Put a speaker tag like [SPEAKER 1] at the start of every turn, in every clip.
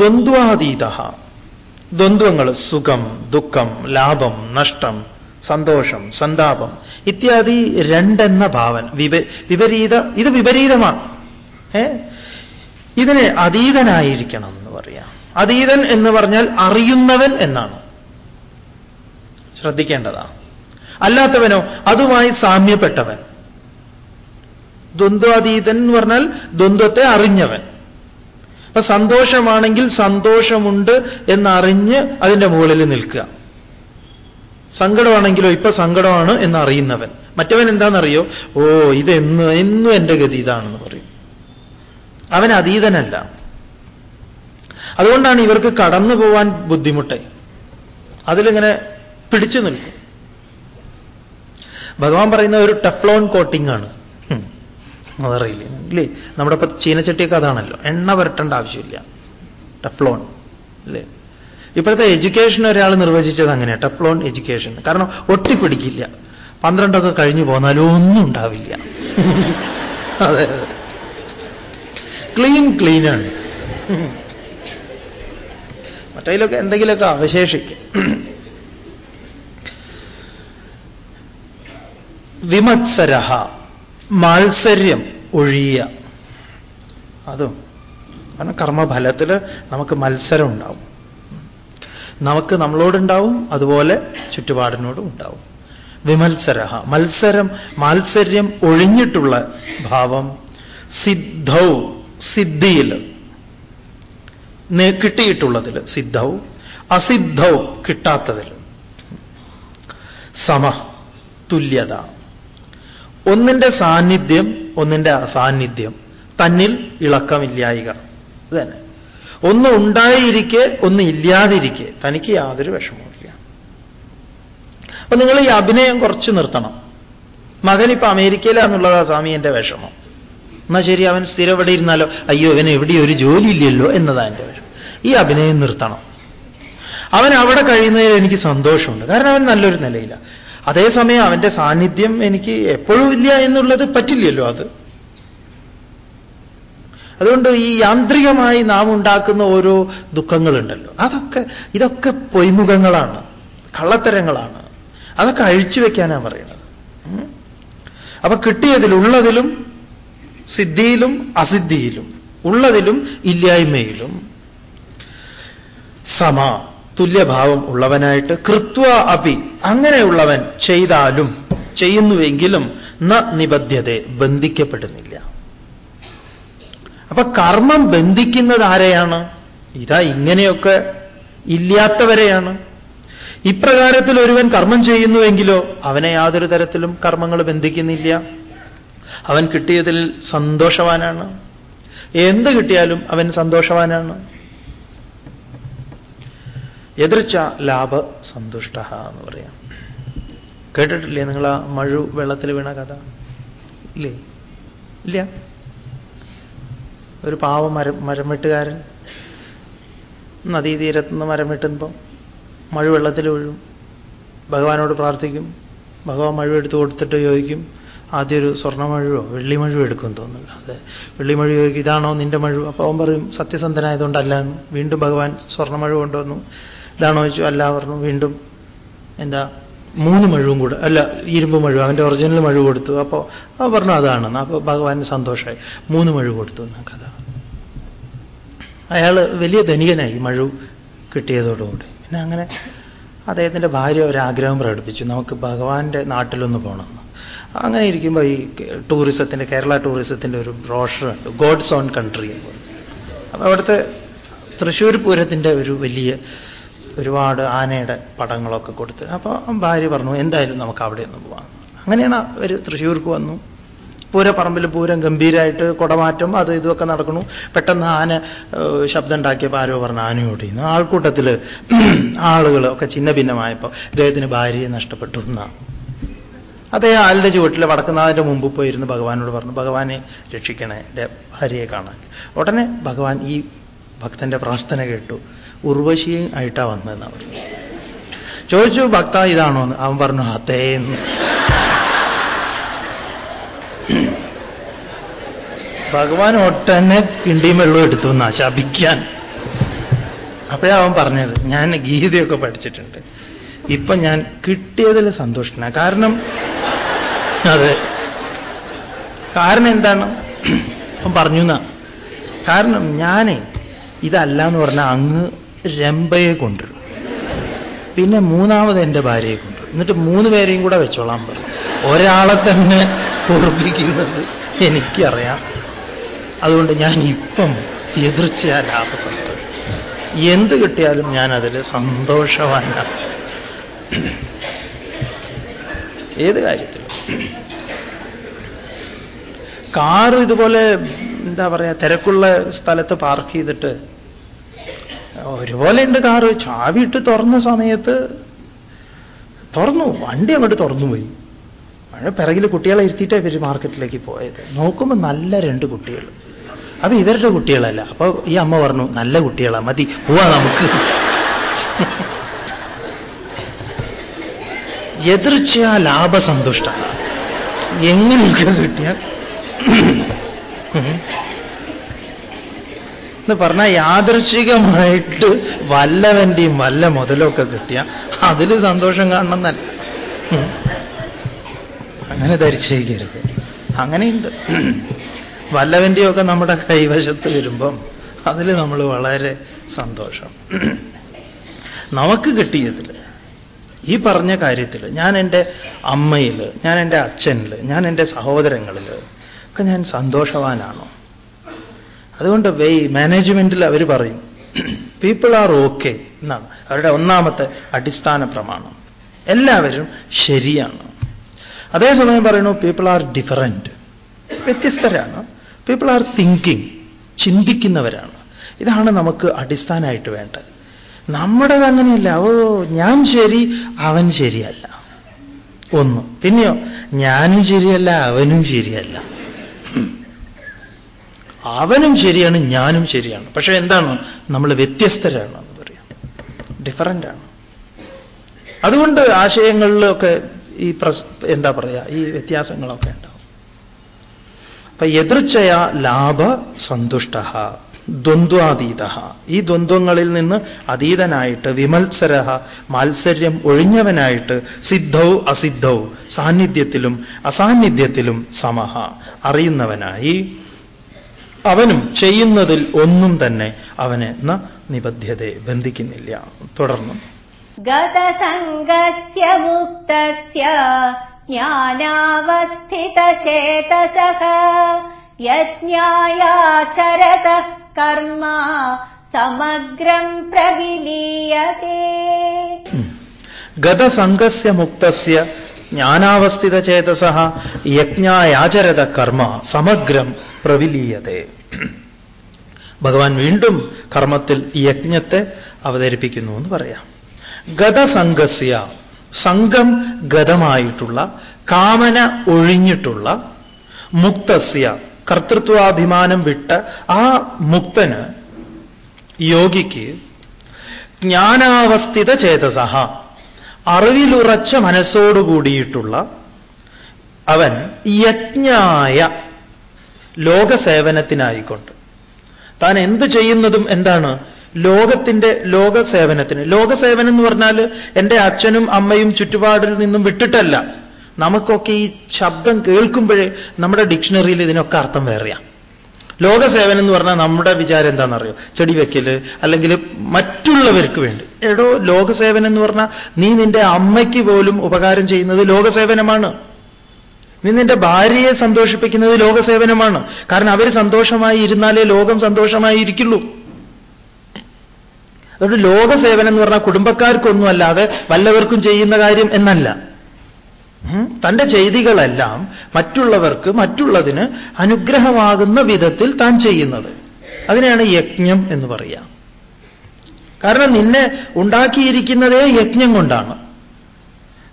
[SPEAKER 1] ദ്വന്ദ്വാതീത ദ്വന്ദ്വങ്ങൾ സുഖം ദുഃഖം ലാഭം നഷ്ടം സന്തോഷം സന്താപം ഇത്യാദി രണ്ടെന്ന ഭാവന. വിപരീത ഇത് വിപരീതമാണ്. ഏ? ഇതിനെ അതീതനായിരിക്കണം എന്ന് പറയാം. അതീതൻ എന്ന് പറഞ്ഞാൽ അറിയുന്നവൻ എന്നാണ്. ശ്രദ്ധിക്കേണ്ടതാ. അല്ലാത്തവനോ അതുമായി സാമ്യപ്പെട്ടവൻ. ദ്വന്ദ്വാതീതൻ എന്ന് പറഞ്ഞാൽ ദ്വന്ദ്വത്തെ അറിഞ്ഞവൻ. അപ്പൊ സന്തോഷമാണെങ്കിൽ സന്തോഷമുണ്ട് എന്നറിഞ്ഞ് അതിന്റെ മുകളിൽ നിൽക്കുക. സങ്കടമാണെങ്കിലോ ഇപ്പൊ സങ്കടമാണ് എന്നറിയുന്നവൻ. മറ്റവൻ എന്താണെന്നറിയോ? ഓ ഇതെന്ന് എന്നും എന്റെ ഗതി ഇതാണെന്ന് പറയും. അവൻ അതീതനല്ല. അതുകൊണ്ടാണ് ഇവർക്ക് കടന്നു പോവാൻ ബുദ്ധിമുട്ട്. അതിലിങ്ങനെ പിടിച്ചു നിൽക്കും. ഭഗവാൻ പറയുന്ന ഒരു ടെഫ്ലോൺ കോട്ടിംഗ് ആണ്. അതറിയില്ല ഇല്ലേ? നമ്മുടെ ഇപ്പൊ ചീനച്ചട്ടിയൊക്കെ അതാണല്ലോ. എണ്ണ വരട്ടേണ്ട ആവശ്യമില്ല. ടെഫ്ലോൺ. അല്ലേ ഇപ്പോഴത്തെ എഡ്യൂക്കേഷൻ ഒരാൾ നിർവചിച്ചത് അങ്ങനെയാണ് ടെഫ്ലോൺ എഡ്യൂക്കേഷൻ. കാരണം ഒട്ടിപ്പിടിക്കില്ല. പന്ത്രണ്ടൊക്കെ കഴിഞ്ഞു പോന്നാലും ഒന്നും ഉണ്ടാവില്ല. അതെ ക്ലീൻ ക്ലീനാണ് മറ്റേലൊക്കെ എന്തെങ്കിലുമൊക്കെ അവശേഷിക്കും. വിമത്സര മാത്സര്യം ഒഴിയ. അതും കാരണം കർമ്മഫലത്തിൽ നമുക്ക് മത്സരം ഉണ്ടാവും. നമുക്ക് നമ്മളോടുണ്ടാവും അതുപോലെ ചുറ്റുപാടിനോടും ഉണ്ടാവും. വിമത്സര മത്സരം മാത്സര്യം ഒഴിഞ്ഞിട്ടുള്ള ഭാവം സിദ്ധൗ സിദ്ധിയിൽ കിട്ടിയിട്ടുള്ളതിൽ സിദ്ധൗ അസിദ്ധൗ കിട്ടാത്തതിൽ സമ തുല്യത. ഒന്നിന്റെ സാന്നിധ്യം ഒന്നിന്റെ അസാന്നിധ്യം. തന്നിൽ ഇളക്കമില്ലായിക. ഇത് തന്നെ. ഒന്ന് ഉണ്ടായിരിക്കെ ഒന്ന് ഇല്ലാതിരിക്കെ. തനിക്ക് യാതൊരു വിഷമവുമില്ല. അപ്പൊ നിങ്ങൾ ഈ അഭിനയം കുറച്ച് നിർത്തണം. മകൻ ഇപ്പൊ അമേരിക്കയിലാന്നുള്ളതാ സ്വാമി എന്റെ വിഷമം. എന്നാ ശരി അവൻ സ്ഥിരം എവിടെ ഇരുന്നാലോ? അയ്യോ അവന് എവിടെ ഒരു ജോലി ഇല്ലല്ലോ എന്നതാ എന്റെ വിഷമം. ഈ അഭിനയം നിർത്തണം. അവൻ അവിടെ കഴിയുന്നതിൽ എനിക്ക് സന്തോഷമുണ്ട്. കാരണം അവൻ നല്ലൊരു നിലയില്ല അതേസമയം അവന്റെ സാന്നിധ്യം എനിക്ക് എപ്പോഴും ഇല്ല എന്നുള്ളത് പറ്റില്ലല്ലോ അത്. അതുകൊണ്ട് ഈ യാന്ത്രികമായി നാം ഉണ്ടാക്കുന്ന ഓരോ ദുഃഖങ്ങളുണ്ടല്ലോ. അതൊക്കെ ഇതൊക്കെ പൊയ്മുഖങ്ങളാണ് കള്ളത്തരങ്ങളാണ്. അതൊക്കെ അഴിച്ചു വയ്ക്കാനാണ് പറയുന്നത്. അപ്പൊ കിട്ടിയതിലുള്ളതിലും സിദ്ധിയിലും അസിദ്ധിയിലും ഉള്ളതിലും ഇല്ലായ്മയിലും സമ തുല്യഭാവം ഉള്ളവനായിട്ട് കൃത്വ അപി അങ്ങനെയുള്ളവൻ ചെയ്താലും ചെയ്യുന്നുവെങ്കിലും ന നിബദ്ധ്യത ബന്ധിക്കപ്പെടുന്നില്ല. അപ്പൊ കർമ്മം ബന്ധിക്കുന്നത് ആരെയാണ്? ഇതാ ഇങ്ങനെയൊക്കെ ഇല്ലാത്തവരെയാണ്. ഇപ്രകാരത്തിൽ ഒരുവൻ കർമ്മം ചെയ്യുന്നുവെങ്കിലോ അവനെ യാതൊരു തരത്തിലും കർമ്മങ്ങൾ ബന്ധിക്കുന്നില്ല. അവൻ കിട്ടിയതിൽ സന്തോഷവാനാണ്. എന്ത് കിട്ടിയാലും അവൻ സന്തോഷവാനാണ്. എതിർച്ച ലാഭ സന്തുഷ്ട എന്ന് പറയാം. കേട്ടിട്ടില്ലേ നിങ്ങൾ ആ മഴു വെള്ളത്തിൽ വീണ കഥ? ഇല്ലേ? ഇല്ല. ഒരു പാവ മരം മരം വെട്ടുകാരൻ നദീതീരത്തുനിന്ന് മരം വെട്ടുമ്പോൾ മഴ വെള്ളത്തിൽ വീഴും. ഭഗവാനോട് പ്രാർത്ഥിക്കും. ഭഗവാൻ മഴ എടുത്തു കൊടുത്തിട്ട് ചോദിക്കും ആദ്യം ഒരു സ്വർണമഴുവോ വെള്ളിമഴുവോ എടുക്കും തോന്നുന്നു അതെ. വെള്ളിമഴ ചോദിക്കും ഇതാണോ നിന്റെ മഴു അപ്പോൾ അവൻ പറയും സത്യസന്ധനായതുകൊണ്ടല്ല. വീണ്ടും ഭഗവാൻ സ്വർണമഴ കൊണ്ടുവന്നു. ഇതാണോ ചോദിച്ചു. അല്ല പറഞ്ഞു വീണ്ടും എന്താ മൂന്ന് മഴുവും കൂടെ അല്ല ഇരുമ്പ് മഴു അവന്റെ ഒറിജിനൽ മഴു കൊടുത്തു. അപ്പോൾ ആ പറഞ്ഞു അതാണ്. അപ്പോൾ ഭഗവാന് സന്തോഷമായി മൂന്ന് മഴു കൊടുത്തു എന്ന കഥ. അയാൾ വലിയ ധനികനായി മഴു കിട്ടിയതോടുകൂടി. പിന്നെ അങ്ങനെ അദ്ദേഹത്തിന്റെ ഭാര്യ ഒരാഗ്രഹം പ്രകടിപ്പിച്ചു. നമുക്ക് ഭഗവാന്റെ നാട്ടിലൊന്ന് പോകണം അങ്ങനെ ഇരിക്കുമ്പോൾ ഈ ടൂറിസത്തിന്റെ കേരള ടൂറിസത്തിന്റെ ഒരു ബ്രോഷർ ഉണ്ട് ഗോഡ്സ് ഓൺ കൺട്രി അപ്പോൾ അവിടുത്തെ തൃശ്ശൂർ പൂരത്തിന്റെ ഒരു വലിയ ഒരുപാട് ആനയുടെ പടങ്ങളൊക്കെ കൊടുത്ത്. അപ്പോൾ ഭാര്യ പറഞ്ഞു എന്തായാലും നമുക്ക് അവിടെ ഒന്ന് പോവാം. അങ്ങനെയാണ് അവർ തൃശ്ശൂർക്ക് വന്നു. പൂരപ്പറമ്പിൽ പൂരം ഗംഭീരമായിട്ട് കുടമാറ്റം അത് ഇതൊക്കെ നടക്കണു പെട്ടെന്ന് ആന ശബ്ദം ഉണ്ടാക്കിയപ്പോൾ ആരോ പറഞ്ഞു ആനയോടി ആൾക്കൂട്ടത്തിൽ ആളുകൾ ഒക്കെ ചിന്ന ഭിന്നമായപ്പോൾ അദ്ദേഹത്തിന് ഭാര്യയെ നഷ്ടപ്പെട്ടു എന്നാണ് അദ്ദേഹം ആളുടെ ചുവട്ടിൽ വടക്കുന്നതിന്റെ മുമ്പ് പോയിരുന്ന് ഭഗവാനോട് പറഞ്ഞു ഭഗവാനെ രക്ഷിക്കണേ എന്റെ ഭാര്യയെ കാണാൻ. ഉടനെ ഭഗവാൻ ഈ ഭക്തന്റെ പ്രാർത്ഥന കേട്ടു. ഉർവശിയും ആയിട്ടാ വന്നതെന്ന് അവർ ചോദിച്ചു ഭക്ത ഇതാണോ? എന്ന് അവൻ പറഞ്ഞു അതേന്ന് ഭഗവാൻ ഒട്ടന്നെ കിണ്ടിയും വെള്ളം എടുത്തു എന്നാ ശപിക്കാൻ. അപ്പോഴാ അവൻ പറഞ്ഞത്. ഞാൻ ഗീതയൊക്കെ പഠിച്ചിട്ടുണ്ട്. ഇപ്പൊ ഞാൻ കിട്ടിയതിൽ സന്തോഷന കാരണം അതെ. കാരണം എന്താണ്? അവൻ പറഞ്ഞു എന്നാ. കാരണം ഞാനേ ഇതല്ല എന്ന് പറഞ്ഞാൽ അങ്ങ് രംഭയെ കൊണ്ടുവരും. പിന്നെ മൂന്നാമത് എന്റെ ഭാര്യയെ കൊണ്ടുവരും. എന്നിട്ട് മൂന്ന് പേരെയും കൂടെ വെച്ചോളാം പറഞ്ഞു. ഒരാളെ തന്നെ ഓർപ്പിക്കുന്നത് എനിക്കറിയാം. അതുകൊണ്ട് ഞാൻ ഇപ്പം എതിർച്ച ലാഭസത്ത് എന്ത് കിട്ടിയാലും ഞാൻ അതിൽ സന്തോഷവാനാണ് ഏത് കാര്യത്തിലും. കാർ ഇതുപോലെ എന്താ പറയാ തിരക്കുള്ള സ്ഥലത്ത് പാർക്ക് ചെയ്തിട്ട് ഒരുപോലെ ഉണ്ട് കാറ്. ചാവിയിട്ട് തുറന്ന സമയത്ത് തുറന്നു. വണ്ടി അങ്ങോട്ട് തുറന്നു പോയി മഴ പിറകിൽ കുട്ടികളെ ഇരുത്തിയിട്ടേ ഇവർ മാർക്കറ്റിലേക്ക് പോയത്. നോക്കുമ്പോൾ നല്ല രണ്ട് കുട്ടികൾ. അപ്പൊ ഇവരുടെ കുട്ടികളല്ല. അപ്പൊ ഈ അമ്മ പറഞ്ഞു നല്ല കുട്ടികളാ മതി. പോവാ നമുക്ക്. എതിർച്ച ലാഭസന്തുഷ്ട. എങ്ങനെയൊക്കെ കിട്ടിയാൽ എന്ന് പറഞ്ഞാൽ യാദൃശികമായിട്ട് വല്ലവന്റെയും വല്ല മുതലൊക്കെ കിട്ടിയ അതിൽ സന്തോഷം കാണണമെന്നല്ല. അങ്ങനെ ധരിച്ചേക്കരുത്. അങ്ങനെയുണ്ട്. വല്ലവന്റെയൊക്കെ നമ്മുടെ കൈവശത്ത് വരുമ്പം അതിൽ നമ്മൾ വളരെ സന്തോഷം. നമുക്ക് കിട്ടിയതിൽ ഈ പറഞ്ഞ കാര്യത്തിൽ ഞാൻ എന്റെ അമ്മയിൽ ഞാൻ എന്റെ അച്ഛനിൽ ഞാൻ എന്റെ സഹോദരങ്ങളിൽ ഒക്കെ ഞാൻ സന്തോഷവാനാണോ? അതുകൊണ്ട് വേ മാനേജ്മെന്റിൽ അവർ പറയും പീപ്പിൾ ആർ ഓക്കെ എന്നാണ്. അവരുടെ ഒന്നാമത്തെ അടിസ്ഥാന പ്രമാണം. എല്ലാവരും ശരിയാണ്. അതേസമയം പറയുന്നു പീപ്പിൾ ആർ ഡിഫറന്റ് വ്യത്യസ്തരാണ്. പീപ്പിൾ ആർ തിങ്കിങ് ചിന്തിക്കുന്നവരാണ്. ഇതാണ് നമുക്ക് അടിസ്ഥാനമായിട്ട് വേണ്ടത്. നമ്മുടേത് അങ്ങനെയല്ല. ഓ ഞാൻ ശരി അവൻ ശരിയല്ല. ഒന്ന്. പിന്നെയോ ഞാനും ശരിയല്ല അവനും ശരിയല്ല. അവനും ശരിയാണ് ഞാനും ശരിയാണ്. പക്ഷേ എന്താണ്? നമ്മൾ വ്യത്യസ്തരാണ് എന്ന് പറയാം. ഡിഫറന്റാണ് അതുകൊണ്ട് ആശയങ്ങളിലൊക്കെ ഈ പ്രസ് എന്താ പറയുക ഈ വ്യത്യാസങ്ങളൊക്കെ ഉണ്ടാവും. അപ്പൊ എതിർച്ചയ ലാഭ സന്തുഷ്ട ദ്വന്ദ്വാതീത ഈ ദ്വന്ദ്വങ്ങളിൽ നിന്ന് അതീതനായിട്ട് വിമത്സര മാത്സര്യം ഒഴിഞ്ഞവനായിട്ട് സിദ്ധൗ അസിദ്ധൗ സാന്നിധ്യത്തിലും അസാന്നിധ്യത്തിലും സമഹ അറിയുന്നവനായി അവനും ചെയ്യുന്നതിൽ ഒന്നും തന്നെ അവനെ ന നിബദ്ധ്യത ബന്ധിക്കുന്നില്ല. തുടർന്നു.
[SPEAKER 2] ഗതസംഗസ്യ മുക്തസ്യ ജ്ഞാനാവസ്ഥിതചേതസഃ യജ്ഞായാചരത കർമ്മ സമഗ്രം പ്രവിലീയത്തെ
[SPEAKER 1] ഗതസംഗസ്യ മുക്തസ്യ ജ്ഞാനാവസ്ഥിതചേതസ യജ്ഞായാചരത കർമ്മ സമഗ്രം പ്രവിലീയത്തെ. ഭഗവാൻ വീണ്ടും കർമ്മത്തിൽ യജ്ഞത്തെ അവതരിപ്പിക്കുന്നു എന്ന് പറയാം. ഗതസംഗസ്യ സംഘം ഗതമായിട്ടുള്ള കാമന ഒഴിഞ്ഞിട്ടുള്ള മുക്തസ്യ കർത്തൃത്വാഭിമാനം വിട്ട ആ മുക്തന് യോഗിക്ക് ജ്ഞാനാവസ്ഥിത ചേതസഹ അറിവിലുറച്ച മനസ്സോടുകൂടിയിട്ടുള്ള അവൻ യജ്ഞായ ലോകസേവനത്തിനായിക്കൊണ്ട്. താൻ എന്ത് ചെയ്യുന്നതും എന്താണ്? ലോകത്തിന്റെ ലോകസേവനത്തിന്. ലോകസേവനം എന്ന് പറഞ്ഞാൽ എന്റെ അച്ഛനും അമ്മയും ചുറ്റുപാടിൽ നിന്നും വിട്ടിട്ടല്ല. നമുക്കൊക്കെ ഈ ശബ്ദം കേൾക്കുമ്പോഴേ നമ്മുടെ ഡിക്ഷണറിയിൽ ഇതിനൊക്കെ അർത്ഥം വേറെയാണ് ലോകസേവനം എന്ന് പറഞ്ഞാൽ നമ്മുടെ വിചാരം എന്താണെന്നറിയോ? ചെടി വെക്കൽ അല്ലെങ്കിൽ മറ്റുള്ളവർക്ക് വേണ്ടി. എടോ ലോകസേവനം എന്ന് പറഞ്ഞാൽ നീ നിന്റെ അമ്മയ്ക്ക് പോലും ഉപകാരം ചെയ്യുന്നത് ലോകസേവനമാണ്. നീ നിന്റെ ഭാര്യയെ സന്തോഷിപ്പിക്കുന്നത് ലോകസേവനമാണ്. കാരണം അവർ സന്തോഷമായി ഇരുന്നാലേ ലോകം സന്തോഷമായി ഇരിക്കുള്ളൂ. അതുകൊണ്ട് ലോകസേവനം എന്ന് പറഞ്ഞാൽ കുടുംബക്കാർക്കൊന്നും അല്ലാതെ വല്ലവർക്കും ചെയ്യുന്ന കാര്യം എന്നല്ല. തന്റെ ചെയ്തികളെല്ലാം മറ്റുള്ളവർക്ക് മറ്റുള്ളതിന് അനുഗ്രഹമാകുന്ന വിധത്തിൽ താൻ ചെയ്യുന്നത്. അതിനെയാണ് യജ്ഞം എന്ന് പറയാം. കാരണം നിന്നെ ഉണ്ടാക്കിയിരിക്കുന്നതേ യജ്ഞം കൊണ്ടാണ്.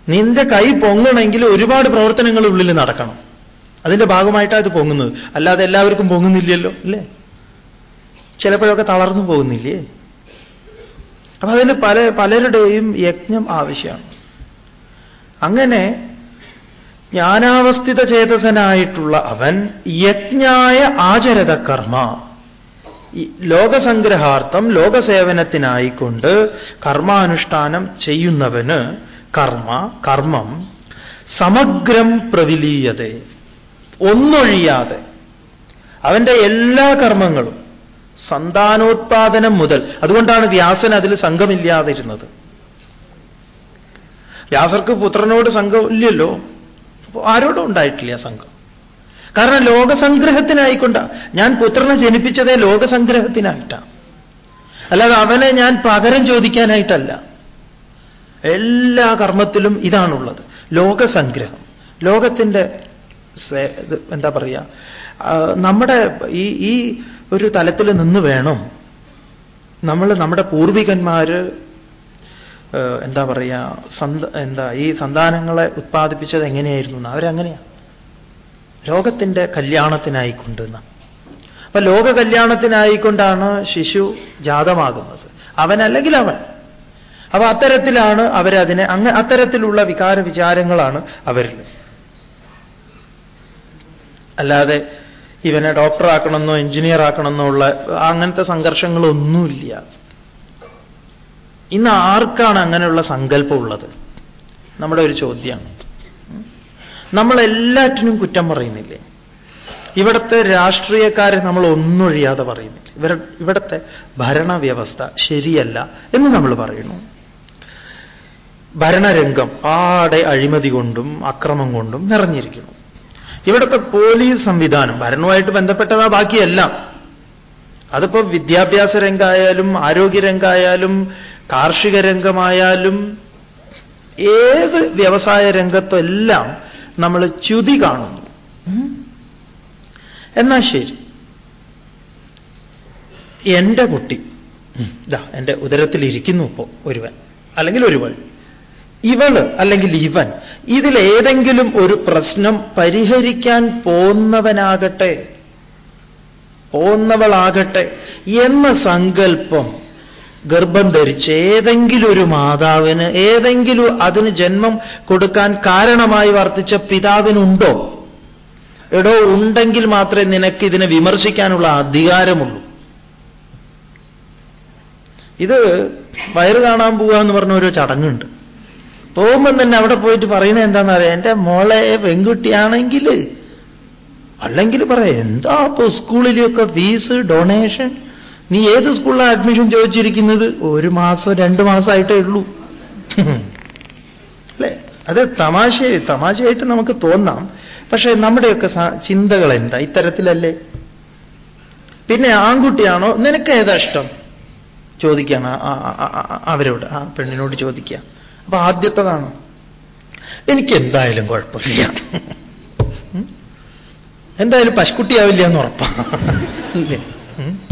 [SPEAKER 1] നിന്റെ കൈ പൊങ്ങണമെങ്കിൽ ഒരുപാട് പ്രവർത്തനങ്ങൾ ഉള്ളിൽ നടക്കണം. അതിന്റെ ഭാഗമായിട്ടാണ് ഇത് പൊങ്ങുന്നത്. അല്ലാതെ എല്ലാവർക്കും പൊങ്ങുന്നില്ലല്ലോ അല്ലേ? ചിലപ്പോഴൊക്കെ തളർന്നു പോകുന്നില്ലേ? അപ്പൊ അതിന് പല പലരുടെയും യജ്ഞം ആവശ്യമാണ്. അങ്ങനെ ജ്ഞാനാവസ്ഥിത ചേതസനായിട്ടുള്ള അവൻ യജ്ഞായ ആചരത കർമ്മ ലോകസംഗ്രഹാർത്ഥം ലോകസേവനത്തിനായിക്കൊണ്ട് കർമാനുഷ്ഠാനം ചെയ്യുന്നവന് കർമ്മ കർമ്മം സമഗ്രം പ്രവിലീയതേ ഒന്നൊഴിയാതെ. അവന്റെ എല്ലാ കർമ്മങ്ങളും സന്താനോത്പാദനം മുതൽ അതുകൊണ്ടാണ് വ്യാസൻ അതിൽ സംഘമില്ലാതിരുന്നത്. വ്യാസർക്ക് പുത്രനോട് സംഘമില്ലല്ലോ. ആരോടും ഉണ്ടായിട്ടില്ല സംഘം. കാരണം ലോകസംഗ്രഹത്തിനായിക്കൊണ്ട ഞാൻ പുത്രനെ ജനിപ്പിച്ചതേ ലോകസംഗ്രഹത്തിനായിട്ടാണ് അല്ലാതെ അവനെ ഞാൻ പകരം ചോദിക്കാനായിട്ടല്ല. എല്ലാ കർമ്മത്തിലും ഇതാണുള്ളത്. ലോകസംഗ്രഹം. ലോകത്തിന്റെ എന്താ പറയുക നമ്മുടെ ഈ ഈ ഒരു തലത്തിൽ നിന്ന് വേണം നമ്മൾ നമ്മുടെ പൂർവികന്മാര് എന്താ പറയുക സന്ത എന്താ ഈ സന്താനങ്ങളെ ഉത്പാദിപ്പിച്ചത് എങ്ങനെയായിരുന്നു എന്ന്. അവരങ്ങനെയാണ് ലോകത്തിന്റെ കല്യാണത്തിനായിക്കൊണ്ട് അപ്പൊ ലോക കല്യാണത്തിനായിക്കൊണ്ടാണ് ശിശു ജാതമാകുന്നത്. അവനല്ലെങ്കിൽ അവൻ. അപ്പൊ അത്തരത്തിലാണ് അവരതിനെ അങ്ങ് അത്തരത്തിലുള്ള വികാര വിചാരങ്ങളാണ് അവരിൽ അല്ലാതെ ഇവനെ ഡോക്ടറാക്കണമെന്നോ എഞ്ചിനീയർ ആക്കണമെന്നോ ഉള്ള അങ്ങനത്തെ സംഘർഷങ്ങളൊന്നുമില്ല. ഇന്ന് ആർക്കാണ് അങ്ങനെയുള്ള സങ്കല്പമുള്ളത്? നമ്മുടെ ഒരു ചോദ്യമാണ്. നമ്മളെല്ലാറ്റിനും കുറ്റം പറയുന്നില്ലേ? ഇവിടുത്തെ രാഷ്ട്രീയക്കാരെ നമ്മൾ ഒന്നൊഴിയാതെ പറയുന്നില്ല? ഇവർ ഇവിടുത്തെ ഭരണവ്യവസ്ഥ ശരിയല്ല എന്ന് നമ്മൾ പറയുന്നു. ഭരണരംഗം ആടെ അഴിമതി കൊണ്ടും അക്രമം കൊണ്ടും നിറഞ്ഞിരിക്കുന്നു. ഇവിടുത്തെ പോലീസ് സംവിധാനം ഭരണവുമായിട്ട് ബന്ധപ്പെട്ടതാ ബാക്കിയെല്ലാം. അതിപ്പോ വിദ്യാഭ്യാസ രംഗമായാലും ആരോഗ്യരംഗമായാലും കാർഷിക രംഗമായാലും ഏത് വ്യവസായ രംഗത്തെല്ലാം നമ്മൾ ച്യുതി കാണുന്നു. എന്നാ ശരി. എന്റെ കുട്ടി ഇതാ എന്റെ ഉദരത്തിലിരിക്കുന്നു ഇപ്പോ ഒരുവൻ അല്ലെങ്കിൽ ഒരുവൾ. ഇവൾ അല്ലെങ്കിൽ ഇവൻ ഇതിലേതെങ്കിലും ഒരു പ്രശ്നം പരിഹരിക്കാൻ പോന്നവനാകട്ടെ പോന്നവളാകട്ടെ എന്ന സങ്കല്പം ഗർഭം ധരിച്ച് ഏതെങ്കിലും ഒരു മാതാവിന് ഏതെങ്കിലും അതിന് ജന്മം കൊടുക്കാൻ കാരണമായി വർത്തിച്ച പിതാവിനുണ്ടോ? എടോ ഉണ്ടെങ്കിൽ മാത്രമേ നിനക്ക് ഇതിനെ വിമർശിക്കാനുള്ള അധികാരമുള്ളൂ. ഇത് വയറ് കാണാൻ പോവുക എന്ന് പറഞ്ഞ ഒരു ചടങ്ങുണ്ട്. പോകുമ്പം തന്നെ അവിടെ പോയിട്ട് പറയുന്നത് എന്താണെന്ന് അറിയാം എന്റെ മോളെ പെൺകുട്ടിയാണെങ്കിൽ അല്ലെങ്കിൽ പറയാം എന്താ ഇപ്പോ സ്കൂളിലൊക്കെ ഫീസ് ഡൊണേഷൻ? നീ ഏത് സ്കൂളിലാണ് അഡ്മിഷൻ ചോദിച്ചിരിക്കുന്നത്? ഒരു മാസം രണ്ട് മാസമായിട്ടേ ഉള്ളൂ. അല്ലേ? അത് തമാശ തമാശയായിട്ട് നമുക്ക് തോന്നാം. പക്ഷേ നമ്മുടെയൊക്കെ ചിന്തകൾ എന്താ? ഇത്തരത്തിലല്ലേ? പിന്നെ ആൺകുട്ടിയാണോ? നിനക്ക് ഏതാ ഇഷ്ടം? ചോദിക്കുകയാണ് അവരോട് ആ പെണ്ണിനോട് ചോദിക്കുക അപ്പൊ ആദ്യത്തതാണ്. എനിക്ക് എന്തായാലും കുഴപ്പമില്ല. എന്തായാലും പശുക്കുട്ടിയാവില്ല എന്ന് ഉറപ്പാണ്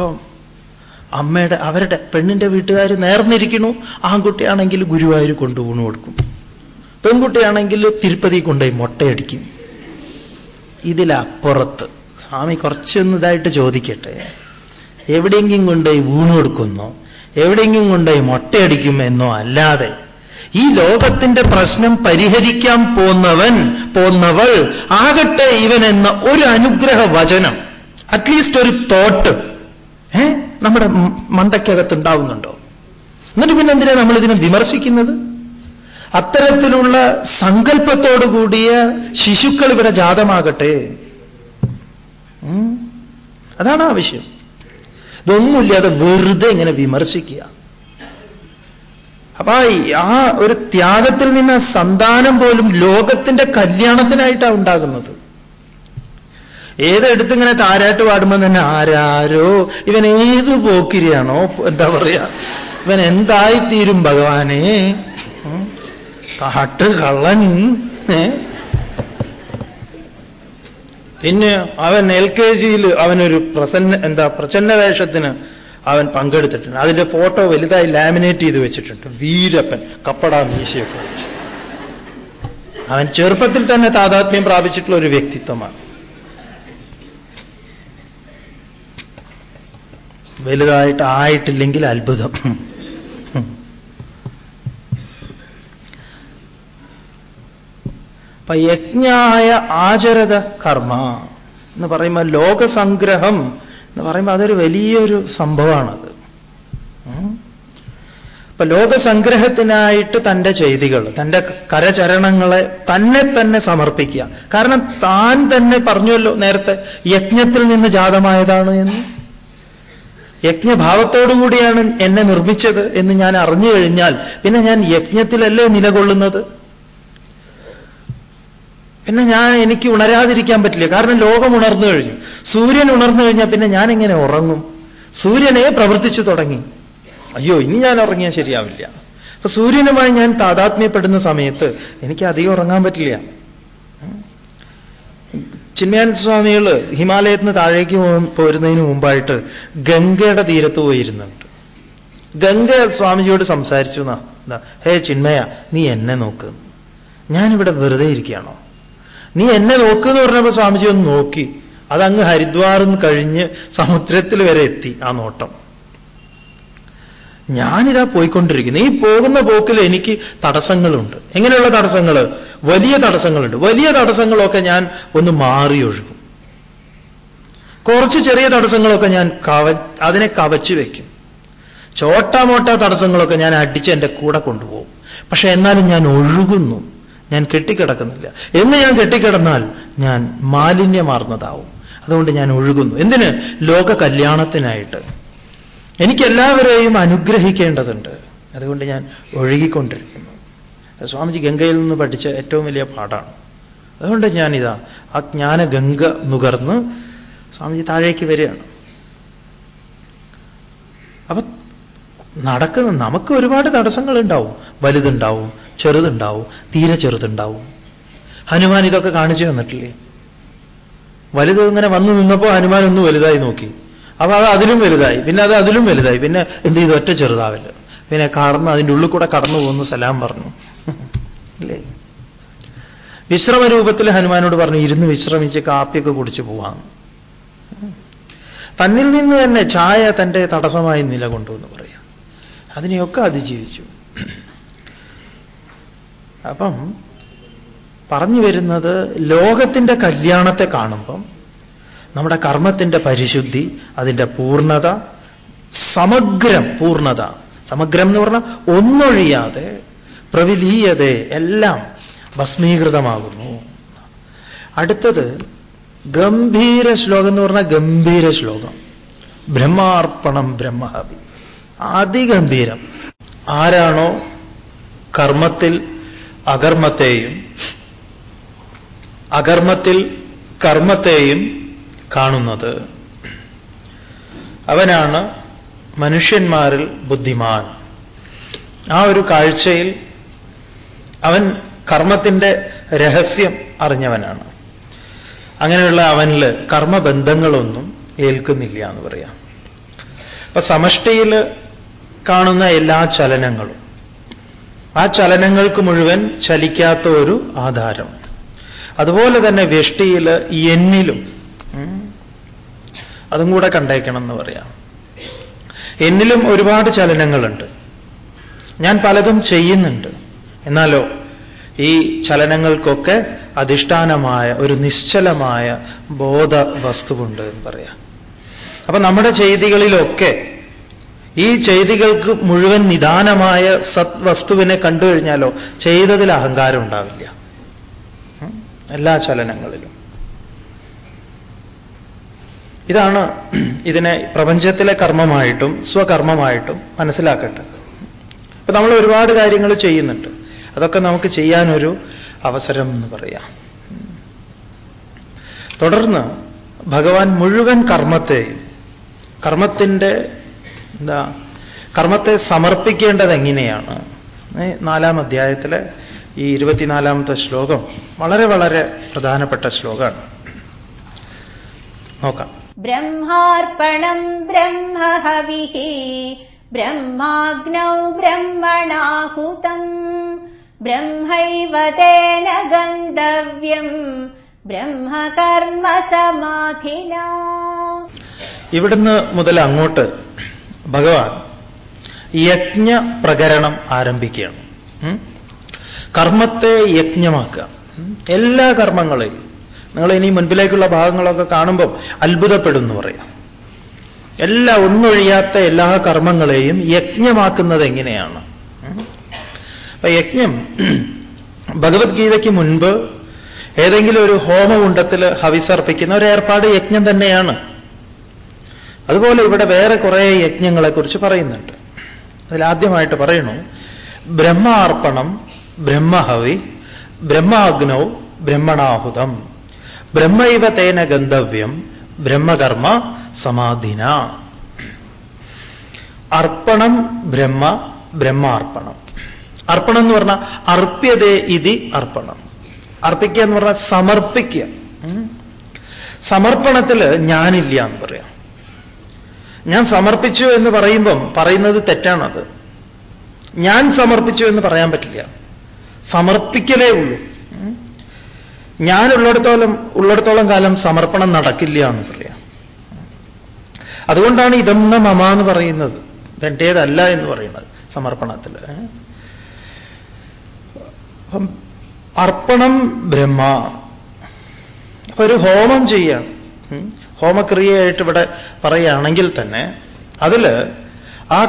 [SPEAKER 1] അപ്പം അമ്മയുടെ അവരുടെ പെണ്ണിന്റെ വീട്ടുകാർ നേർന്നിരിക്കണു ആൺകുട്ടിയാണെങ്കിൽ ഗുരുവായൂർ കൊണ്ടു ഊണ് കൊടുക്കും. പെൺകുട്ടിയാണെങ്കിൽ തിരുപ്പതി കൊണ്ടുപോയി മുട്ടയടിക്കും. ഇതിലപ്പുറത്ത്. സ്വാമി കുറച്ചൊന്ന് ഇതായിട്ട് ചോദിക്കട്ടെ. എവിടെയെങ്കിലും കൊണ്ടുപോയി ഊണ് കൊടുക്കുന്നോ? എവിടെയെങ്കിലും കൊണ്ടുപോയി മുട്ടയടിക്കും എന്നോ അല്ലാതെ ഈ ലോകത്തിന്റെ പ്രശ്നം പരിഹരിക്കാൻ പോന്നവൻ പോന്നവൾ ആകട്ടെ ഇവൻ എന്ന ഒരു അനുഗ്രഹ വചനം അറ്റ്ലീസ്റ്റ് ഒരു തോട്ട് ഏ? നമ്മുടെ മണ്ടയ്ക്കകത്തുണ്ടാവുന്നുണ്ടോ? എന്നിട്ട് പിന്നെ എന്തിനാ നമ്മൾ ഇതിനെ വിമർശിക്കുന്നത്? അത്തരത്തിലുള്ള സങ്കല്പത്തോടുകൂടിയ ശിശുക്കൾ ഇവിടെ ജാതമാകട്ടെ. അതാണ് ആവശ്യം ഇതൊന്നുമില്ലാതെ വെറുതെ ഇങ്ങനെ വിമർശിക്കുക. അപ്പൊ ആ ഒരു ത്യാഗത്തിൽ നിന്ന് സന്താനം പോലും ലോകത്തിന്റെ കല്യാണത്തിനായിട്ടാണ് ഉണ്ടാകുന്നത്. ഏതെടുത്തിങ്ങനെ താരാട്ട് പാടുമ്പോൾ തന്നെ ആരാരോ? ഇവൻ ഏത് പോക്കിരിയാണോ? എന്താ പറയാ? ഇവൻ എന്തായിത്തീരും ഭഗവാനെ? കാട്ട് കള്ളൻ. പിന്നെ അവൻ എൽ കെ ജിയിൽ അവനൊരു പ്രസന്ന എന്താ പ്രചന്ന വേഷത്തിന് അവൻ പങ്കെടുത്തിട്ടുണ്ട്. അതിന്റെ ഫോട്ടോ വലുതായി ലാമിനേറ്റ് ചെയ്ത് വെച്ചിട്ടുണ്ട്. വീരപ്പൻ കപ്പട മീശയൊക്കെ അവൻ ചെറുപ്പത്തിൽ തന്നെ താതാത്മ്യം പ്രാപിച്ചിട്ടുള്ള ഒരു വ്യക്തിത്വമാണ്. വലുതായിട്ട് ആയിട്ടില്ലെങ്കിൽ അത്ഭുതം. അപ്പൊ യജ്ഞായ ആചരത കർമ്മ എന്ന് പറയുമ്പോൾ ലോകസംഗ്രഹം എന്ന് പറയുമ്പോൾ അതൊരു വലിയൊരു സംഭവമാണത്. അപ്പൊ ലോകസംഗ്രഹത്തിനായിട്ട് തന്റെ ചെയ്തികൾ തന്റെ കരചരണങ്ങളെ തന്നെ തന്നെ സമർപ്പിക്കുക. കാരണം താൻ തന്നെ പറഞ്ഞുവല്ലോ നേരത്തെ യജ്ഞത്തിൽ നിന്ന് ജാതമായതാണ് എന്ന്. യജ്ഞഭാവത്തോടുകൂടിയാണ് എന്നെ നിർമ്മിച്ചത് എന്ന് ഞാൻ അറിഞ്ഞു കഴിഞ്ഞാൽ പിന്നെ ഞാൻ യജ്ഞത്തിലല്ലേ നിലകൊള്ളുന്നത്? പിന്നെ ഞാൻ എനിക്ക് ഉണരാതിരിക്കാൻ പറ്റില്ല. കാരണം ലോകം ഉണർന്നു കഴിഞ്ഞു. സൂര്യൻ ഉണർന്നു കഴിഞ്ഞാൽ പിന്നെ ഞാൻ എങ്ങനെ ഉറങ്ങും? സൂര്യനെ പ്രവർത്തിച്ചു തുടങ്ങി. അയ്യോ ഇനി ഞാൻ ഉറങ്ങിയാൽ ശരിയാവില്ല. അപ്പൊ സൂര്യനുമായി ഞാൻ താതാത്മ്യപ്പെടുന്ന സമയത്ത് എനിക്ക് അധികം ഉറങ്ങാൻ പറ്റില്ല. ചിന്മയാൻ സ്വാമികൾ ഹിമാലയത്തിൽ നിന്ന് താഴേക്ക് പോരുന്നതിന് മുമ്പായിട്ട് ഗംഗയുടെ തീരത്ത് പോയിരുന്നുണ്ട്. ഗംഗ സ്വാമിജിയോട് സംസാരിച്ചു എന്നാ ഹേ ചിന്മയ നീ എന്നെ നോക്ക്. ഞാനിവിടെ വെറുതെ ഇരിക്കുകയാണോ? നീ എന്നെ നോക്ക് എന്ന് പറഞ്ഞപ്പോൾ സ്വാമിജി ഒന്ന് നോക്കി. അതങ്ങ് ഹരിദ്വാറിൽ കഴിഞ്ഞ് സമുദ്രത്തിൽ വരെ എത്തി ആ നോട്ടം. ഞാനിതാ പോയിക്കൊണ്ടിരിക്കുന്നു. ഈ പോകുന്ന പോക്കിൽ എനിക്ക് തടസ്സങ്ങളുണ്ട്. എങ്ങനെയുള്ള തടസ്സങ്ങൾ വലിയ തടസ്സങ്ങളുണ്ട്. വലിയ തടസ്സങ്ങളൊക്കെ ഞാൻ ഒന്ന് മാറി ഒഴുകും കുറച്ച് ചെറിയ തടസ്സങ്ങളൊക്കെ ഞാൻ കവ അതിനെ കവച്ചു വയ്ക്കും ചോട്ടാമോട്ട തടസ്സങ്ങളൊക്കെ ഞാൻ അടിച്ച് എന്റെ കൂടെ കൊണ്ടുപോകും. പക്ഷെ എന്നാലും ഞാൻ ഒഴുകുന്നു. ഞാൻ കെട്ടിക്കിടക്കുന്നില്ല. എന്ന് ഞാൻ കെട്ടിക്കിടന്നാൽ ഞാൻ മാലിന്യമാർന്നതാവും. അതുകൊണ്ട് ഞാൻ ഒഴുകുന്നു. എന്തിന്? ലോക കല്യാണത്തിനായിട്ട് എനിക്കെല്ലാവരെയും അനുഗ്രഹിക്കേണ്ടതുണ്ട്. അതുകൊണ്ട് ഞാൻ ഒഴുകിക്കൊണ്ടിരിക്കുന്നു. സ്വാമിജി ഗംഗയിൽ നിന്ന് പഠിച്ച ഏറ്റവും വലിയ പാഠാണ് അതുകൊണ്ട് ഞാനിതാ ആ ജ്ഞാന ഗംഗ നുകർന്ന് സ്വാമിജി താഴേക്ക് വരികയാണ്. അപ്പൊ നടക്കുന്ന നമുക്ക് ഒരുപാട് തടസ്സങ്ങളുണ്ടാവും. വലുതുണ്ടാവും ചെറുതുണ്ടാവും തീരെ ചെറുതുണ്ടാവും. ഹനുമാൻ ഇതൊക്കെ കാണിച്ചു തന്നിട്ടില്ലേ? വലുത് ഇങ്ങനെ വന്നു നിന്നപ്പോൾ ഹനുമാൻ ഒന്ന് വലുതായി നോക്കി. അപ്പൊ അത് അതിലും വലുതായി. പിന്നെ അത് അതിലും വലുതായി. പിന്നെ എന്ത് ചെയ്തു? ഒറ്റ ചെറുതാവില്ല പിന്നെ കടന്ന് അതിന്റെ ഉള്ളിൽ കൂടെ കടന്നു പോകുന്നു സലാം പറഞ്ഞു. അല്ലേ വിശ്രമ രൂപത്തിൽ ഹനുമാനോട് പറഞ്ഞു ഇരുന്ന് വിശ്രമിച്ച് കാപ്പിയൊക്കെ കുടിച്ചു പോവാം. തന്നിൽ നിന്ന് തന്നെ ചായ തന്റെ തടസ്സമായി നിലകൊണ്ടു എന്ന് പറയാം. അതിനെയൊക്കെ അതിജീവിച്ചു. അപ്പം പറഞ്ഞു വരുന്നത് ലോകത്തിന്റെ കല്യാണത്തെ കാണുമ്പം നമ്മുടെ കർമ്മത്തിന്റെ പരിശുദ്ധി അതിന്റെ പൂർണത സമഗ്രം പൂർണത. സമഗ്രം എന്ന് പറഞ്ഞാൽ ഒന്നൊഴിയാതെ പ്രവിധീയതെ എല്ലാം ഭസ്മീകൃതമാകുന്നു. അടുത്തത് ഗംഭീര ശ്ലോകം എന്ന് പറഞ്ഞാൽ ഗംഭീര ശ്ലോകം. ബ്രഹ്മാർപ്പണം ബ്രഹ്മഹവി. അതിഗംഭീരം. ആരാണോ കർമ്മത്തിൽ അകർമ്മത്തെയും അകർമ്മത്തിൽ കർമ്മത്തെയും കാണുന്നത്. അവനാണ് മനുഷ്യന്മാരിൽ ബുദ്ധിമാൻ. ആ ഒരു കാഴ്ചയിൽ അവൻ കർമ്മത്തിന്റെ രഹസ്യം അറിഞ്ഞവനാണ്. അങ്ങനെയുള്ള അവനിൽ കർമ്മബന്ധങ്ങളൊന്നും ഏൽക്കുന്നില്ല എന്ന് പറയാം. അപ്പൊ സമഷ്ടിയിൽ കാണുന്ന എല്ലാ ചലനങ്ങളും ആ ചലനങ്ങൾക്ക് മുഴുവൻ ചലിക്കാത്ത ഒരു ആധാരം. അതുപോലെ തന്നെ വ്യഷ്ടിയിൽ എന്നിലും അതും കൂടെ കണ്ടേക്കണം എന്ന് പറയാം. എന്നിലും ഒരുപാട് ചലനങ്ങളുണ്ട്. ഞാൻ പലതും ചെയ്യുന്നുണ്ട്. എന്നാലോ ഈ ചലനങ്ങൾക്കൊക്കെ അധിഷ്ഠാനമായ ഒരു നിശ്ചലമായ ബോധ വസ്തുവുണ്ട് എന്ന് പറയാം. അപ്പൊ നമ്മുടെ ചെയ്തികളിലൊക്കെ ഈ ചെയ്തികൾക്ക് മുഴുവൻ നിദാനമായ സത് വസ്തുവിനെ കണ്ടു കഴിഞ്ഞാലോ ചെയ്തതിൽ അഹങ്കാരം ഉണ്ടാവില്ല. എല്ലാ ചലനങ്ങളിലും. ഇതാണ് ഇതിനെ പ്രപഞ്ചത്തിലെ കർമ്മമായിട്ടും സ്വകർമ്മമായിട്ടും മനസ്സിലാക്കേണ്ടത്. അപ്പൊ നമ്മൾ ഒരുപാട് കാര്യങ്ങൾ ചെയ്യുന്നുണ്ട്. അതൊക്കെ നമുക്ക് ചെയ്യാനൊരു അവസരം എന്ന് പറയാം. തുടർന്ന് ഭഗവാൻ മുഴുവൻ കർമ്മത്തെയും കർമ്മത്തിന്റെ എന്താ കർമ്മത്തെ സമർപ്പിക്കേണ്ടത് എങ്ങനെയാണ്? നാലാം അധ്യായത്തിലെ ഈ ഇരുപത്തിനാലാമത്തെ ശ്ലോകം വളരെ വളരെ പ്രധാനപ്പെട്ട ശ്ലോകമാണ്. നോക്കാം.
[SPEAKER 2] ब्रह्मार्पणम् ब्रह्म हविः ब्रह्माग्नौ ब्रह्मणाहुतम् ब्रह्मैव तेन गन्तव्यम् ब्रह्मकर्म समाधिना
[SPEAKER 1] ഇവിടുന്ന് മുതൽ അങ്ങോട്ട് ഭഗവാൻ യജ്ഞ പ്രകരണം ആരംഭിക്കുകയാണ് ഉം? കർമ്മത്തെ യജ്ഞമാക്കുക ഉം? എല്ലാ കർമ്മങ്ങളെയും നിങ്ങൾ ഇനി മുൻപിലേക്കുള്ള ഭാഗങ്ങളൊക്കെ കാണുമ്പോൾ അത്ഭുതപ്പെടുന്നു പറയാം. എല്ലാ ഒന്നൊഴിയാത്ത എല്ലാ കർമ്മങ്ങളെയും യജ്ഞമാക്കുന്നത് എങ്ങനെയാണ്? അപ്പൊ യജ്ഞം ഭഗവത്ഗീതയ്ക്ക് മുൻപ് ഏതെങ്കിലും ഒരു ഹോമകുണ്ടത്തിൽ ഹവിസർപ്പിക്കുന്ന ഒരു ഏർപ്പാട് യജ്ഞം തന്നെയാണ്. അതുപോലെ ഇവിടെ വേറെ കുറേ യജ്ഞങ്ങളെക്കുറിച്ച് പറയുന്നുണ്ട്. അതിലാദ്യമായിട്ട് പറയണു ബ്രഹ്മാർപ്പണം ബ്രഹ്മഹവി ബ്രഹ്മാഗ്നൗ ബ്രഹ്മണാഹുതം. ബ്രഹ്മൈവ തേന ഗന്ധവ്യം ബ്രഹ്മകർമ്മ സമാധിന. അർപ്പണം ബ്രഹ്മ ബ്രഹ്മാർപ്പണം. അർപ്പണം എന്ന് പറഞ്ഞാൽ അർപ്യതേ ഇതി അർപ്പണം. അർപ്പിക്കുക എന്ന് പറഞ്ഞാൽ സമർപ്പിക്കുക. സമർപ്പണത്തിൽ ഞാനില്ല എന്ന് പറയാം. ഞാൻ സമർപ്പിച്ചു എന്ന് പറയുമ്പം പറയുന്നത് തെറ്റാണത്. ഞാൻ സമർപ്പിച്ചു എന്ന് പറയാൻ പറ്റില്ല. സമർപ്പിക്കലേ ഉള്ളൂ. ഞാൻ ഉള്ളിടത്തോളം കാലം സമർപ്പണം നടക്കില്ല എന്ന് പറയാം. അതുകൊണ്ടാണ് ഇതെന്ന മമ എന്ന് പറയുന്നത്. ഇതെന്റേതല്ല എന്ന് പറയുന്നത് സമർപ്പണത്തിൽ. അർപ്പണം ബ്രഹ്മ. ഒരു ഹോമം ചെയ്യാം. ഹോമക്രിയയായിട്ട് ഇവിടെ പറയുകയാണെങ്കിൽ തന്നെ അതിൽ ആ